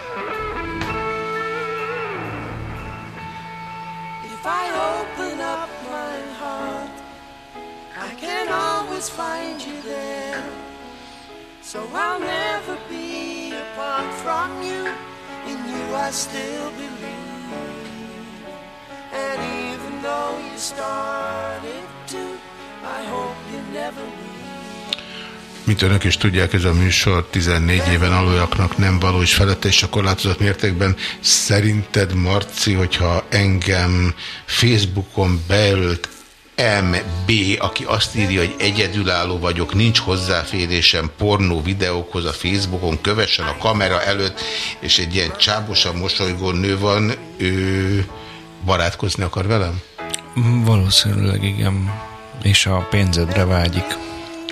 I still believe. And even though you started to, I hope you never. Mint önök is tudják, ez a műsor 14 éven aluljaknak nem való és felette és a korlátozott mértékben. Szerinted, Marci, hogyha engem Facebookon bejelölt MB, aki azt írja, hogy egyedülálló vagyok, nincs hozzáférésem pornó videókhoz a Facebookon, kövessen a kamera előtt, és egy ilyen csábosan mosolygó nő van, ő barátkozni akar velem? Valószínűleg igen. És a pénzedre vágyik.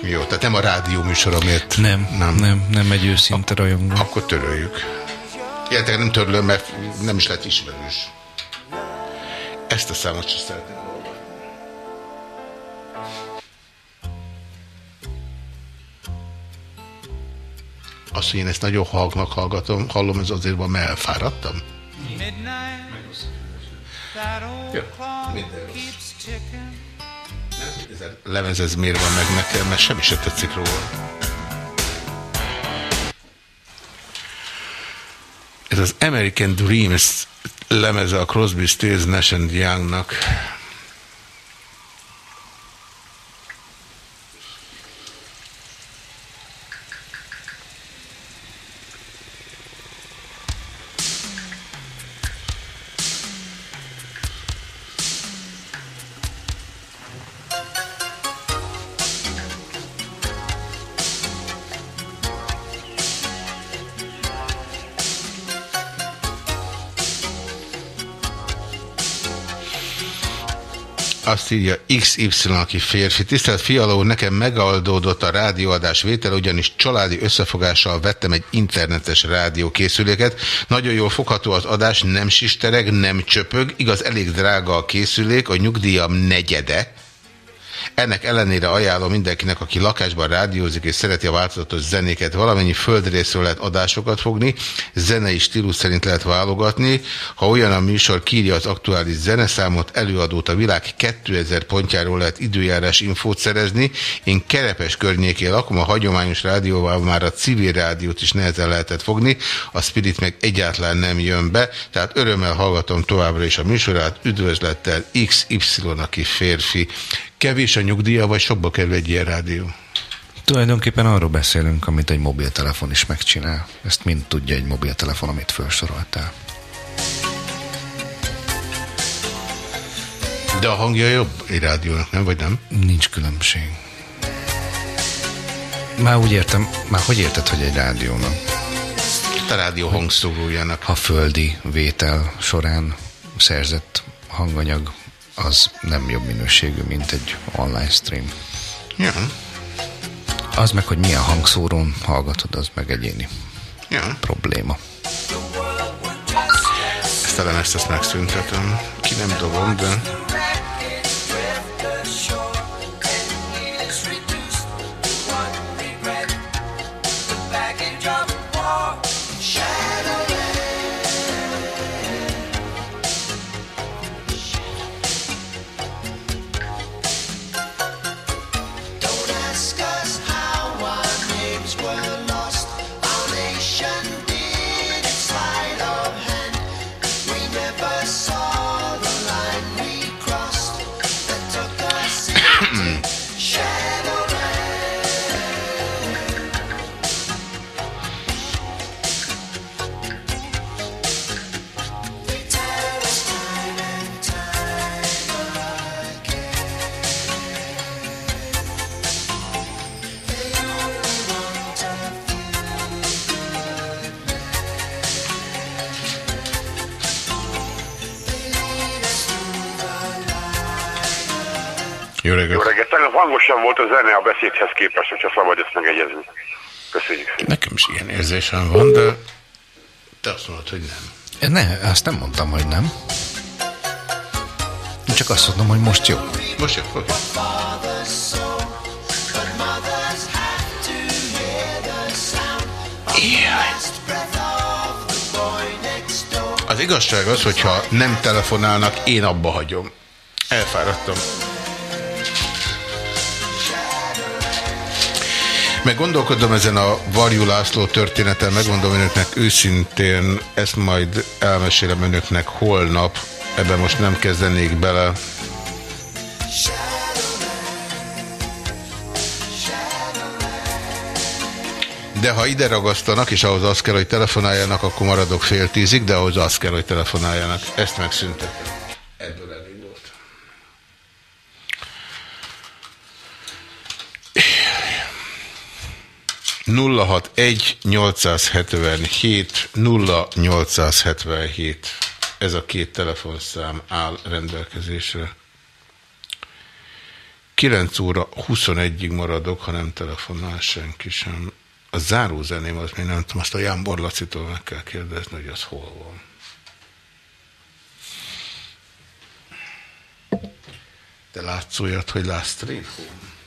Jó, tehát nem a rádió műsoromért. Nem, nem, nem, nem egy őszinte rajongó. Akkor töröljük. Illetve nem törlöm, mert nem is lett ismerős. Ezt a számot sem szeretném Azt, hogy én ezt nagyon halknak hallgatom, hallom, ez azért van, mert elfáradtam. Jó, lemez ez miért van meg nekem, mert semmi se tetszik róla. Ez az American Dreams lemeze a Crosby, Stills, Nash Youngnak. Azt írja XY, aki férfi. Tisztelt Fialó, nekem megoldódott a rádióadás vétel, ugyanis családi összefogással vettem egy internetes rádiókészüléket. Nagyon jól fogható az adás, nem sistereg, nem csöpög, igaz, elég drága a készülék, a nyugdíjam negyede. Ennek ellenére ajánlom mindenkinek, aki lakásban rádiózik és szereti a változatos zenéket, valamennyi földrészről lehet adásokat fogni, zenei stílus szerint lehet válogatni. Ha olyan a műsor, kírja az aktuális zeneszámot, előadót a világ 2000 pontjáról lehet időjárás infót szerezni. Én Kerepes környékén lakom, a hagyományos rádióval már a civil rádiót is nehezen lehetett fogni, a Spirit meg egyáltalán nem jön be, tehát örömmel hallgatom továbbra is a műsorát, üdvözlettel XY, aki férfi. Kevés a nyugdíja, vagy sokba kerül egy ilyen rádió? Tulajdonképpen arról beszélünk, amit egy mobiltelefon is megcsinál. Ezt mind tudja egy mobiltelefon, amit felsoroltál. De a hangja jobb egy rádiónak, nem? Vagy nem? Nincs különbség. Már úgy értem, már hogy érted, hogy egy rádiónak? A rádió hangszórójának. Ha földi vétel során szerzett hanganyag az nem jobb minőségű, mint egy online stream. Ja. Az meg, hogy milyen hangszórón hallgatod, az meg egyéni ja. probléma. Ezt ezt megszüntetem. Ki nem dobom, de... Tegnap hangosan volt a zene a beszédhez képest, hogyha szabad ezt megegyezni. Köszönjük szépen. Nekem is ilyen érzésem van, de te azt mondod, hogy nem. Ne, azt nem mondtam, hogy nem. Én csak azt mondom, hogy most jó. Most jó, oké. Az igazság az, hogyha nem telefonálnak, én abba hagyom. Elfáradtam. Meg gondolkodom ezen a Varjú László történeten, megmondom önöknek őszintén, ezt majd elmesélem önöknek holnap, ebben most nem kezdenék bele. De ha ide ragasztanak, és ahhoz az kell, hogy telefonáljanak, akkor maradok fél tízig, de ahhoz az kell, hogy telefonáljanak. Ezt megszüntetem. Ebből elindult. 061 877 0877 ez a két telefonszám áll rendelkezésre. 9 óra 21-ig maradok, ha nem telefonál senki sem. A zárózeném az még nem tudom, azt a Ján Borlacitól meg kell kérdezni, hogy az hol van. Te látsz olyat, hogy látsz Train Home?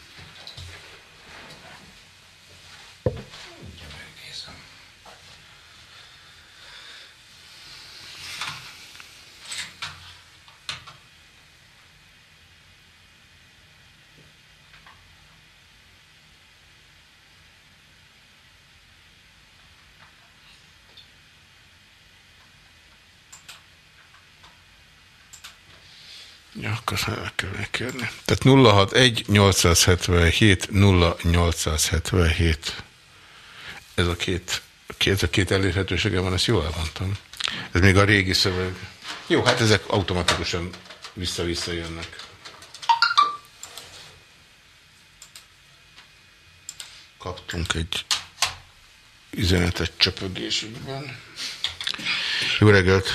Ja, akkor meg kell kérni. Tehát 061 877 0877. Ez a két, két, a két elérhetősége van, ezt jól elmondtam. Ez még a régi szöveg. Jó, hát ezek automatikusan vissza-vissza jönnek. Kaptunk egy üzenetet csöpögésünkben. Jó reggelt!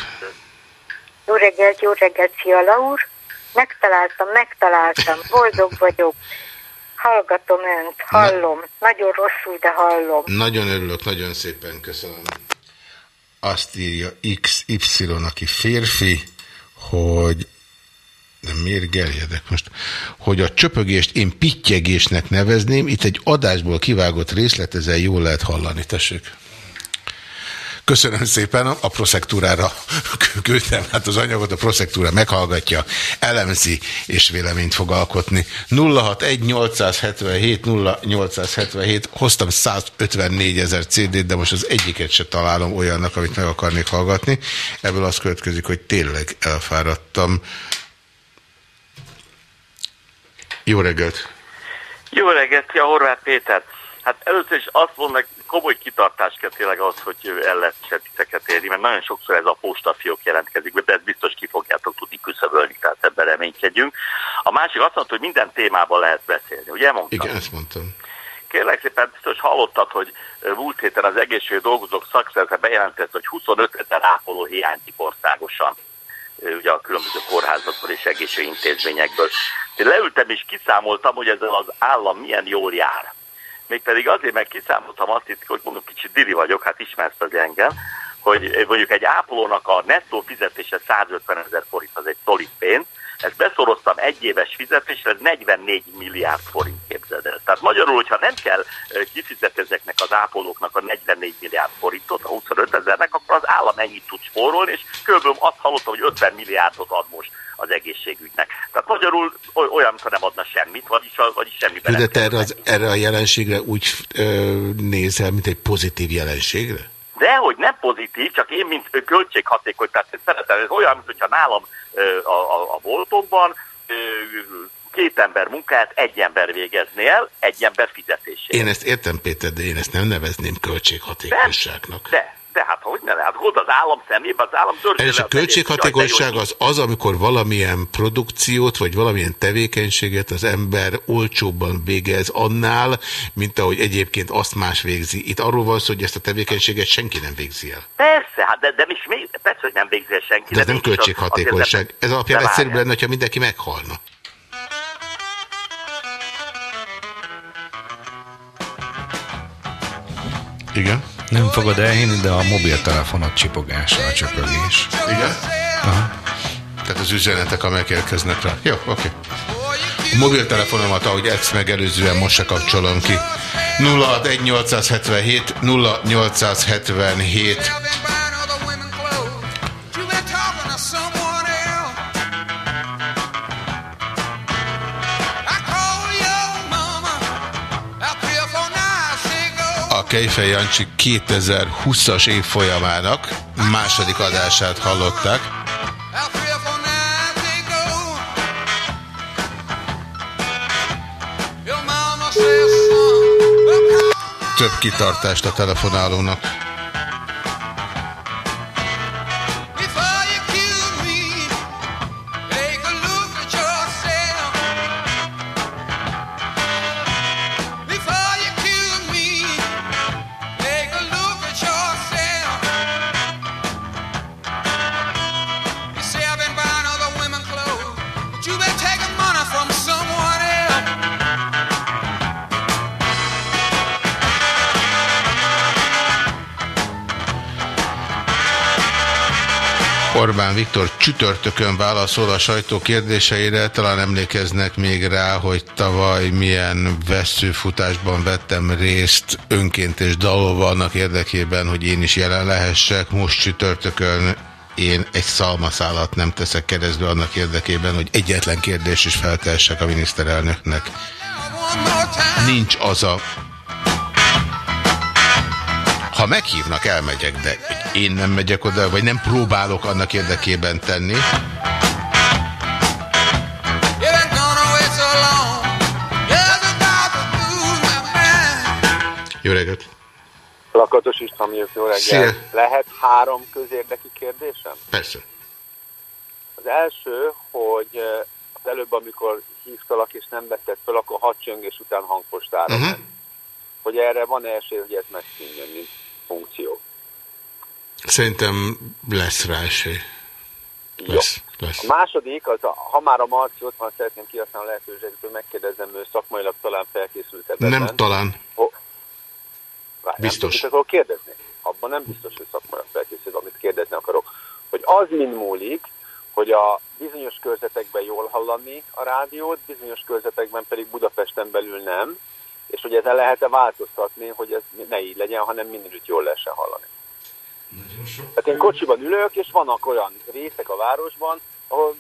Jó reggelt, jó reggelt, Fiala úr! Megtaláltam, megtaláltam, boldog vagyok. Hallgatom önt, hallom. Na. Nagyon rosszul, de hallom. Nagyon örülök, nagyon szépen köszönöm. Azt írja XY, aki férfi, hogy de miért gerjedek most? Hogy a csöpögést én pittyegésnek nevezném, itt egy adásból kivágott részlet, ezzel jól lehet hallani, tessék. Köszönöm szépen, a proszektúrára küldtem hát az anyagot, a proszektúra meghallgatja, elemzi és véleményt fog alkotni. 061-877-0877, hoztam 154 ezer CD-t, de most az egyiket se találom olyannak, amit meg akarnék hallgatni. Ebből az következik, hogy tényleg elfáradtam. Jó reggelt! Jó reggelt, ja, Horváth Péter. Hát először is azt mondom, komoly kitartás kell tényleg az, hogy el lehet titeket érni, mert nagyon sokszor ez a postafiók jelentkezik, de ezt biztos ki fogjátok tudni küszöbölni, tehát ebben reménykedjünk. A másik azt mondta, hogy minden témában lehet beszélni, ugye mondtam? Igen, ezt mondtam. Kérlek szépen, biztos hallottad, hogy múlt héten az egészségügyi dolgozók szakszervezete bejelentett, hogy 25 ezer ápoló hiányzik országosan ugye a különböző kórházakból és egészségintézményekből. Én leültem és kiszámoltam, hogy ezzel az állam milyen jól jár mégpedig azért, mert kiszámoltam azt itt, hogy mondom, kicsit diri vagyok, hát ismersz az engem, hogy mondjuk egy ápolónak a nettó fizetése 150 ezer forint, az egy szolid pénz, ezt beszoroztam egy éves fizetésre, ez 44 milliárd forint képzeld el. Tehát magyarul, hogyha nem kell kifizetni ezeknek az ápolóknak a 44 milliárd forintot, a 25 ezernek, akkor az állam ennyit tud spórolni, és kb. azt hallottam, hogy 50 milliárdot ad most az egészségügynek. Tehát magyarul olyan, mintha nem adna semmit, vagyis, vagyis semmi De te erre, az, erre a jelenségre úgy ö, nézel, mint egy pozitív jelenségre? De, hogy nem pozitív, csak én, mint költséghatékony, tehát szeretem, ez olyan, mintha nálam a, a, a boltokban két ember munkát egy ember végezné el, egy ember fizetését. Én ezt értem, Péter, de én ezt nem nevezném költséghatékonyságnak. De, de tehát hogy ne lehet, hogy az állam szemében, az állam És a költséghatékonyság az az, amikor valamilyen produkciót, vagy valamilyen tevékenységet az ember olcsóbban végez annál, mint ahogy egyébként azt más végzi. Itt arról van szó, hogy ezt a tevékenységet senki nem végzi el. Persze, hát de, de is még, persze, hogy nem végzi el senki. De ez nem költséghatékonyság. Ez alapján egyszerűbb lenne, ha mindenki meghalna. Igen. Nem fogod elhinni, de a mobiltelefonot csipogása a csöpögés. Igen? Aha. Tehát az üzenetek, amelyek érkeznek rá. Jó, oké. Okay. A mobiltelefonomat, ahogy ezt megelőzően most se kapcsolom ki. 061 0877 Kejfej Jancsi 2020-as év folyamának második adását hallották. Több kitartást a telefonálónak. Csütörtökön válaszol a sajtó kérdéseire. Talán emlékeznek még rá, hogy tavaly milyen veszőfutásban vettem részt önként és dalolva annak érdekében, hogy én is jelen lehessek. Most csütörtökön én egy szalmaszálat nem teszek keresztbe annak érdekében, hogy egyetlen kérdés is feltessek a miniszterelnöknek. Nincs az a ha meghívnak, elmegyek, de én nem megyek oda, vagy nem próbálok annak érdekében tenni. Jó reggelt! Lakatos István, jó reggelt! Szia. Lehet három közérdeki kérdésem? Persze. Az első, hogy az előbb, amikor hívtalak és nem vetted fel, akkor hat után hangpostára mhm. uh -huh. Hogy erre van-e esély, hogy ez megszűnjön, mint funkció? Szerintem lesz rá esély. Lesz, lesz. A második, az a, ha már a Marci ott van, szeretném kihasználni a lehetőséget, hogy megkérdezem, ő szakmailag talán felkészült ebben. Nem talán. Várj, Biztos. Nem, akarok kérdezni? Abban nem biztos, hogy szakmailag felkészült, amit kérdezni akarok. Hogy az mind múlik, hogy a bizonyos körzetekben jól hallani a rádiót, bizonyos körzetekben pedig Budapesten belül nem, és hogy ezen lehet-e változtatni, hogy ez ne így legyen, hanem mindenütt jól lehessen hallani. Hát én kocsiban ülök, és vannak olyan részek a városban, ahol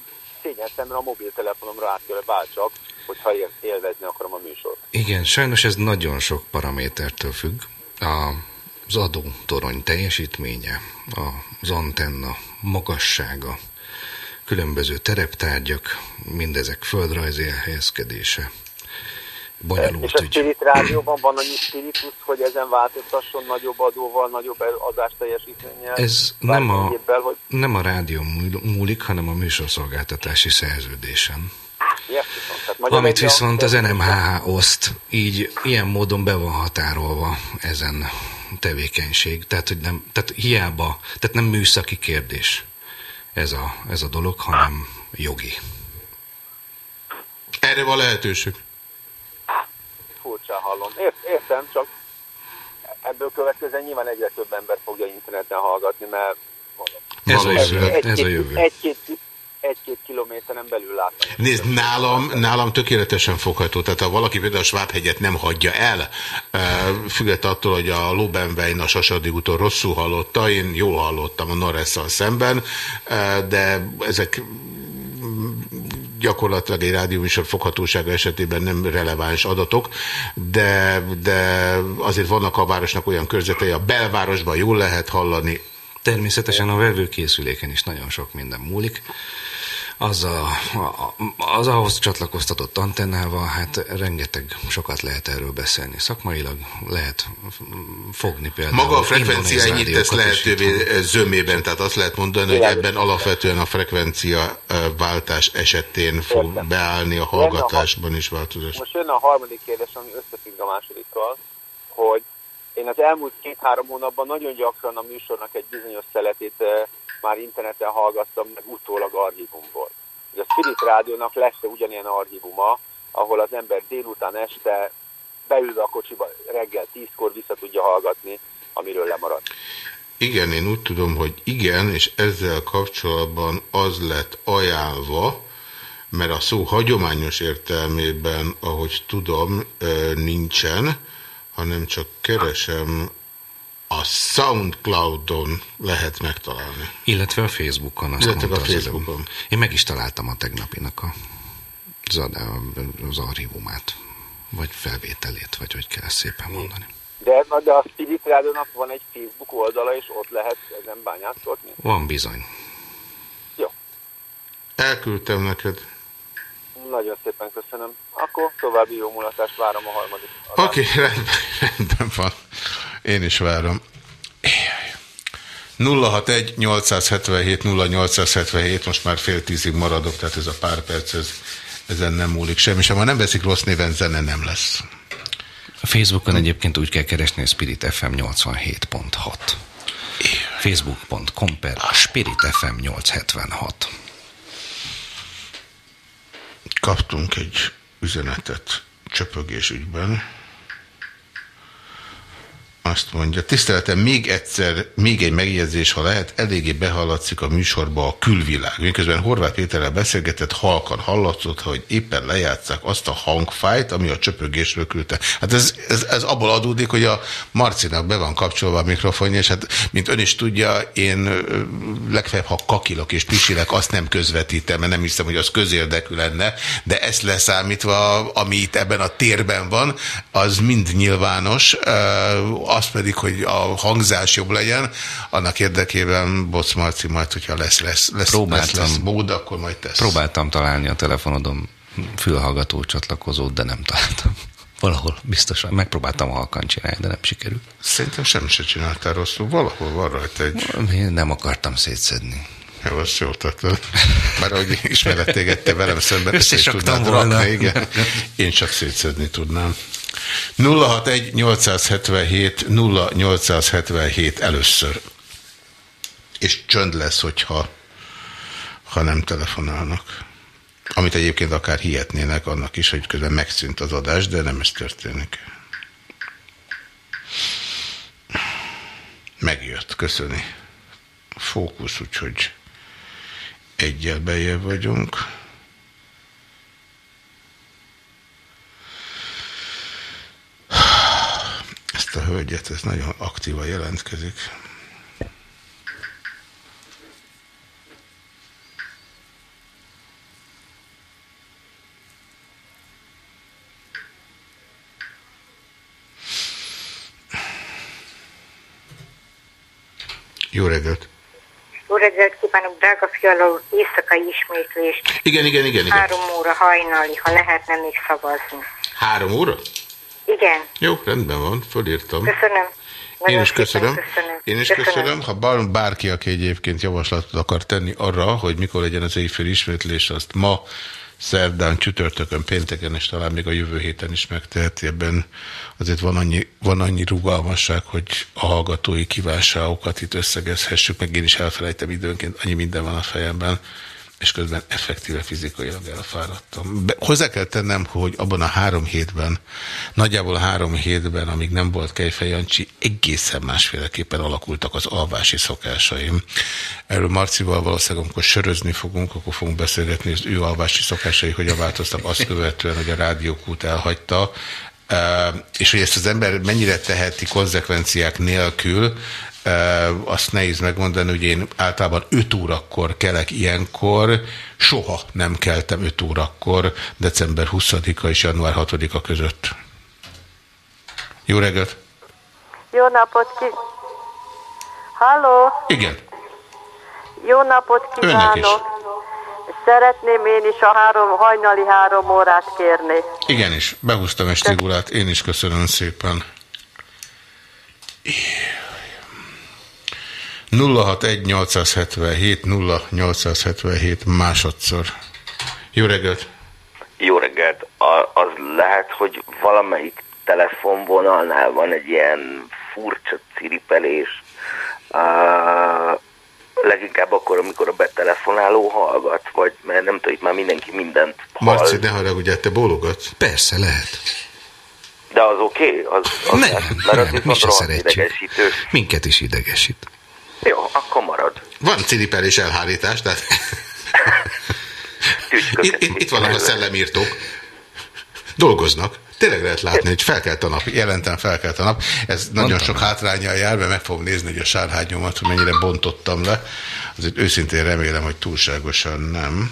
szemben a mobiltelefonomra át kell váltsak, hogyha él- élvezni akarom a műsort. Igen, sajnos ez nagyon sok paramétertől függ. A, az adótorony teljesítménye, az antenna magassága, különböző tereptárgyak, mindezek földrajzi elhelyezkedése. És Bonyolult a ügy. Spirit Rádióban van annyi spiritus, hogy ezen változtasson nagyobb adóval, nagyobb adás teljesítménnyel? Ez nem a, egyébbel, hogy nem a rádió múl- múlik, hanem a műsorszolgáltatási szerződésen. Yes, viszont, Amit viszont az a- NMHH oszt, így ilyen módon be van határolva ezen tevékenység. Tehát, hogy nem, tehát hiába, tehát nem műszaki kérdés ez a, ez a dolog, hanem jogi. Erre van lehetőség. Furcsán hallom. Ért, értem, csak ebből következően nyilván egyre több ember fogja interneten hallgatni, mert mondom, Ez a egy- egy- ez a jövő. Egy-két, egy-két kilométeren belül látni. Nézd, nálam, nálam tökéletesen fogható. Tehát ha valaki például a Svábhegyet nem hagyja el, eh, függet attól, hogy a Lobenvein a Sasadi úton rosszul hallotta, én jól hallottam a Norresszal szemben, eh, de ezek gyakorlatilag egy rádióműsor foghatósága esetében nem releváns adatok, de, de azért vannak a városnak olyan körzetei, a belvárosban jól lehet hallani. Természetesen a vevőkészüléken is nagyon sok minden múlik. Az, a, a, az ahhoz csatlakoztatott antennával, hát rengeteg sokat lehet erről beszélni. Szakmailag lehet fogni például. Maga a frekvencia ennyit tesz lehetővé zömében, tehát azt lehet mondani, hogy ebben alapvetően a frekvencia váltás esetén fog beállni a hallgatásban is változás. Most jön a harmadik kérdés, ami összefügg a másodikkal, hogy én az elmúlt két-három hónapban nagyon gyakran a műsornak egy bizonyos szeletét már interneten hallgattam, meg utólag archívumból. A Spirit Rádiónak lesz ugyanilyen archívuma, ahol az ember délután este beülve a kocsiba reggel tízkor vissza tudja hallgatni, amiről lemaradt. Igen, én úgy tudom, hogy igen, és ezzel kapcsolatban az lett ajánlva, mert a szó hagyományos értelmében, ahogy tudom, nincsen, hanem csak keresem, a Soundcloudon lehet megtalálni. Illetve a Facebookon. Azt Illetve mondta a az előbb. Facebookon. Én meg is találtam a tegnapinak a, az, archívumát, vagy felvételét, vagy hogy kell ezt szépen mondani. De, na, de a Spirit Rádiónak van egy Facebook oldala, és ott lehet ezen bányászkodni. Van bizony. Elküldtem neked. Nagyon szépen köszönöm. Akkor további jó mulatást várom a harmadik. Oké, okay, rendben, rendben van. Én is várom. 061 877 0877, most már fél tízig maradok, tehát ez a pár perc, ez, ezen nem múlik semmi sem. Ha nem veszik rossz néven, zene nem lesz. A Facebookon egyébként úgy kell keresni, hogy Spirit FM 87.6. Facebook.com per Spirit FM 876. Kaptunk egy üzenetet csöpögés ügyben. Azt mondja, tiszteletem, még egyszer, még egy megjegyzés, ha lehet, eléggé behallatszik a műsorba a külvilág. Miközben Horváth Péterrel beszélgetett, halkan hallatszott, hogy éppen lejátszák azt a hangfájt, ami a csöpögésről küldte. Hát ez, ez, ez abból adódik, hogy a Marcinak be van kapcsolva a mikrofonja, és hát, mint ön is tudja, én legfeljebb, ha kakilok és pisilek, azt nem közvetítem, mert nem hiszem, hogy az közérdekű lenne, de ezt leszámítva, ami itt ebben a térben van, az mind nyilvános, az pedig, hogy a hangzás jobb legyen, annak érdekében Boc Marci majd, hogyha lesz, lesz, lesz, lesz, lesz mód, akkor majd tesz. Próbáltam találni a telefonodon fülhallgató csatlakozót, de nem találtam. Valahol biztosan megpróbáltam halkan csinálni, de nem sikerült. Szerintem sem se csináltál rosszul. Valahol van rajta egy... Én nem akartam szétszedni. Jó, azt jól tettad. Már ahogy ismerett téged, te velem szemben össze tudnád volna. rakni, igen. Én csak szétszedni tudnám. 061 877 0877 először. És csönd lesz, hogyha ha nem telefonálnak. Amit egyébként akár hihetnének annak is, hogy közben megszűnt az adás, de nem ez történik. Megjött, köszöni. Fókusz, úgyhogy egyel bejebb vagyunk. Hölgyet, ez nagyon aktívan jelentkezik. Jó reggelt! Jó reggelt kívánok, drága fiala úr, éjszakai ismétlés. Igen, igen, igen, igen. Három óra hajnali, ha lehetne még szavazni. Három óra? Igen, Jó, rendben van, fölírtam. köszönöm. Én Nagyon is szépen köszönöm. köszönöm. Én is köszönöm. Ha bár, bárki, aki egyébként javaslatot akar tenni arra, hogy mikor legyen az éjfél ismétlés, azt ma, szerdán, csütörtökön, pénteken, és talán még a jövő héten is megteheti. Ebben azért van annyi, van annyi rugalmasság, hogy a hallgatói kívánságokat itt összegezhessük, meg én is elfelejtem időnként, annyi minden van a fejemben, és közben effektíve fizikailag elfáradtam. Be, hozzá kell tennem, hogy abban a három hétben, nagyjából három hétben, amíg nem volt Kejfej Jancsi, egészen másféleképpen alakultak az alvási szokásaim. Erről Marcival valószínűleg, amikor sörözni fogunk, akkor fogunk beszélgetni, az ő alvási szokásai hogyan változtak azt követően, hogy a rádiókút elhagyta, és hogy ezt az ember mennyire teheti konzekvenciák nélkül, azt nehéz megmondani, hogy én általában 5 órakor kelek ilyenkor, soha nem keltem 5 órakor, december 20-a és január 6-a között. Jó reggelt! Jó napot ki... Halló, Igen. jó napot kívánok! Szeretném én is a három, hajnali három órát kérni. Igenis, behúztam Estigulát, én is köszönöm szépen. 061 0877 másodszor. Jó reggelt! Jó reggelt! A, az lehet, hogy valamelyik telefonvonalnál van egy ilyen furcsa ciripelés. Uh, leginkább akkor, amikor a betelefonáló hallgat, vagy mert nem tudom, itt már mindenki mindent hall. Marci, ne haragudj, te bólogatsz? Persze, lehet. De az oké? Okay? Az, az Nem, lehet, mert az nem, mi se szeretjük. idegesítő. Minket is idegesít. Jó, akkor marad. Van ciripelés elhárítás, tehát itt, itt, itt vannak a szellemírtók. Dolgoznak. Tényleg lehet látni, hogy felkelt a nap, jelentem felkelt a nap. Ez nagyon Mondtam sok hátrányal jár, mert meg fogom nézni, hogy a sárhányomat, hogy mennyire bontottam le. Azért őszintén remélem, hogy túlságosan nem.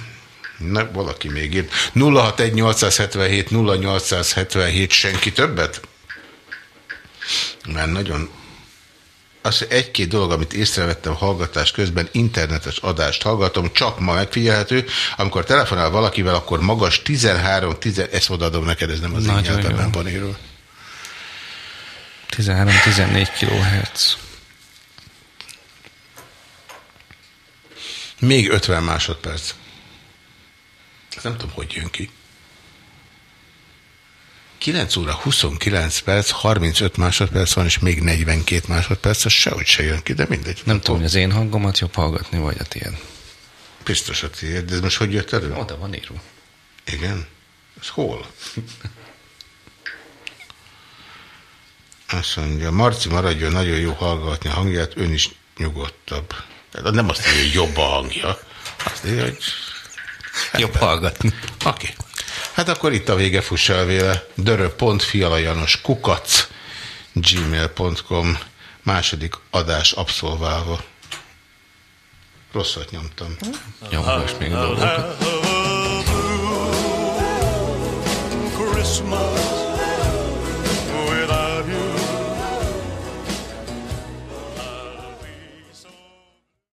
Na, valaki még írt. 061 877 0877 senki többet? Mert nagyon az egy-két dolog, amit észrevettem hallgatás közben, internetes adást hallgatom, csak ma megfigyelhető. Amikor telefonál valakivel, akkor magas 13-10, ezt odaadom neked, ez nem az én Nagyon nyelvemben jó. van írva. 13-14 kHz. Még 50 másodperc. Ez nem tudom, hogy jön ki. 9 óra 29 perc, 35 másodperc van, és még 42 másodperc, az sehogy se jön ki, de mindegy. Nem tudom, hogy az én hangomat jobb hallgatni, vagy a tiéd. Biztos a tiéd, de ez most hogy jött elő? Oda van írva. Igen? Ez hol? Azt mondja, Marci maradjon nagyon jó hallgatni a hangját, ön is nyugodtabb. Tehát nem azt mondja, hogy jobb a hangja. Azt mondja, hogy... Jobb hallgatni. Oké. Okay. Hát akkor itt a vége, fuss el véle. dörö.fialajanos kukac gmail.com második adás abszolválva. Rosszat nyomtam. Nyomgass még a dolgokat. Christmas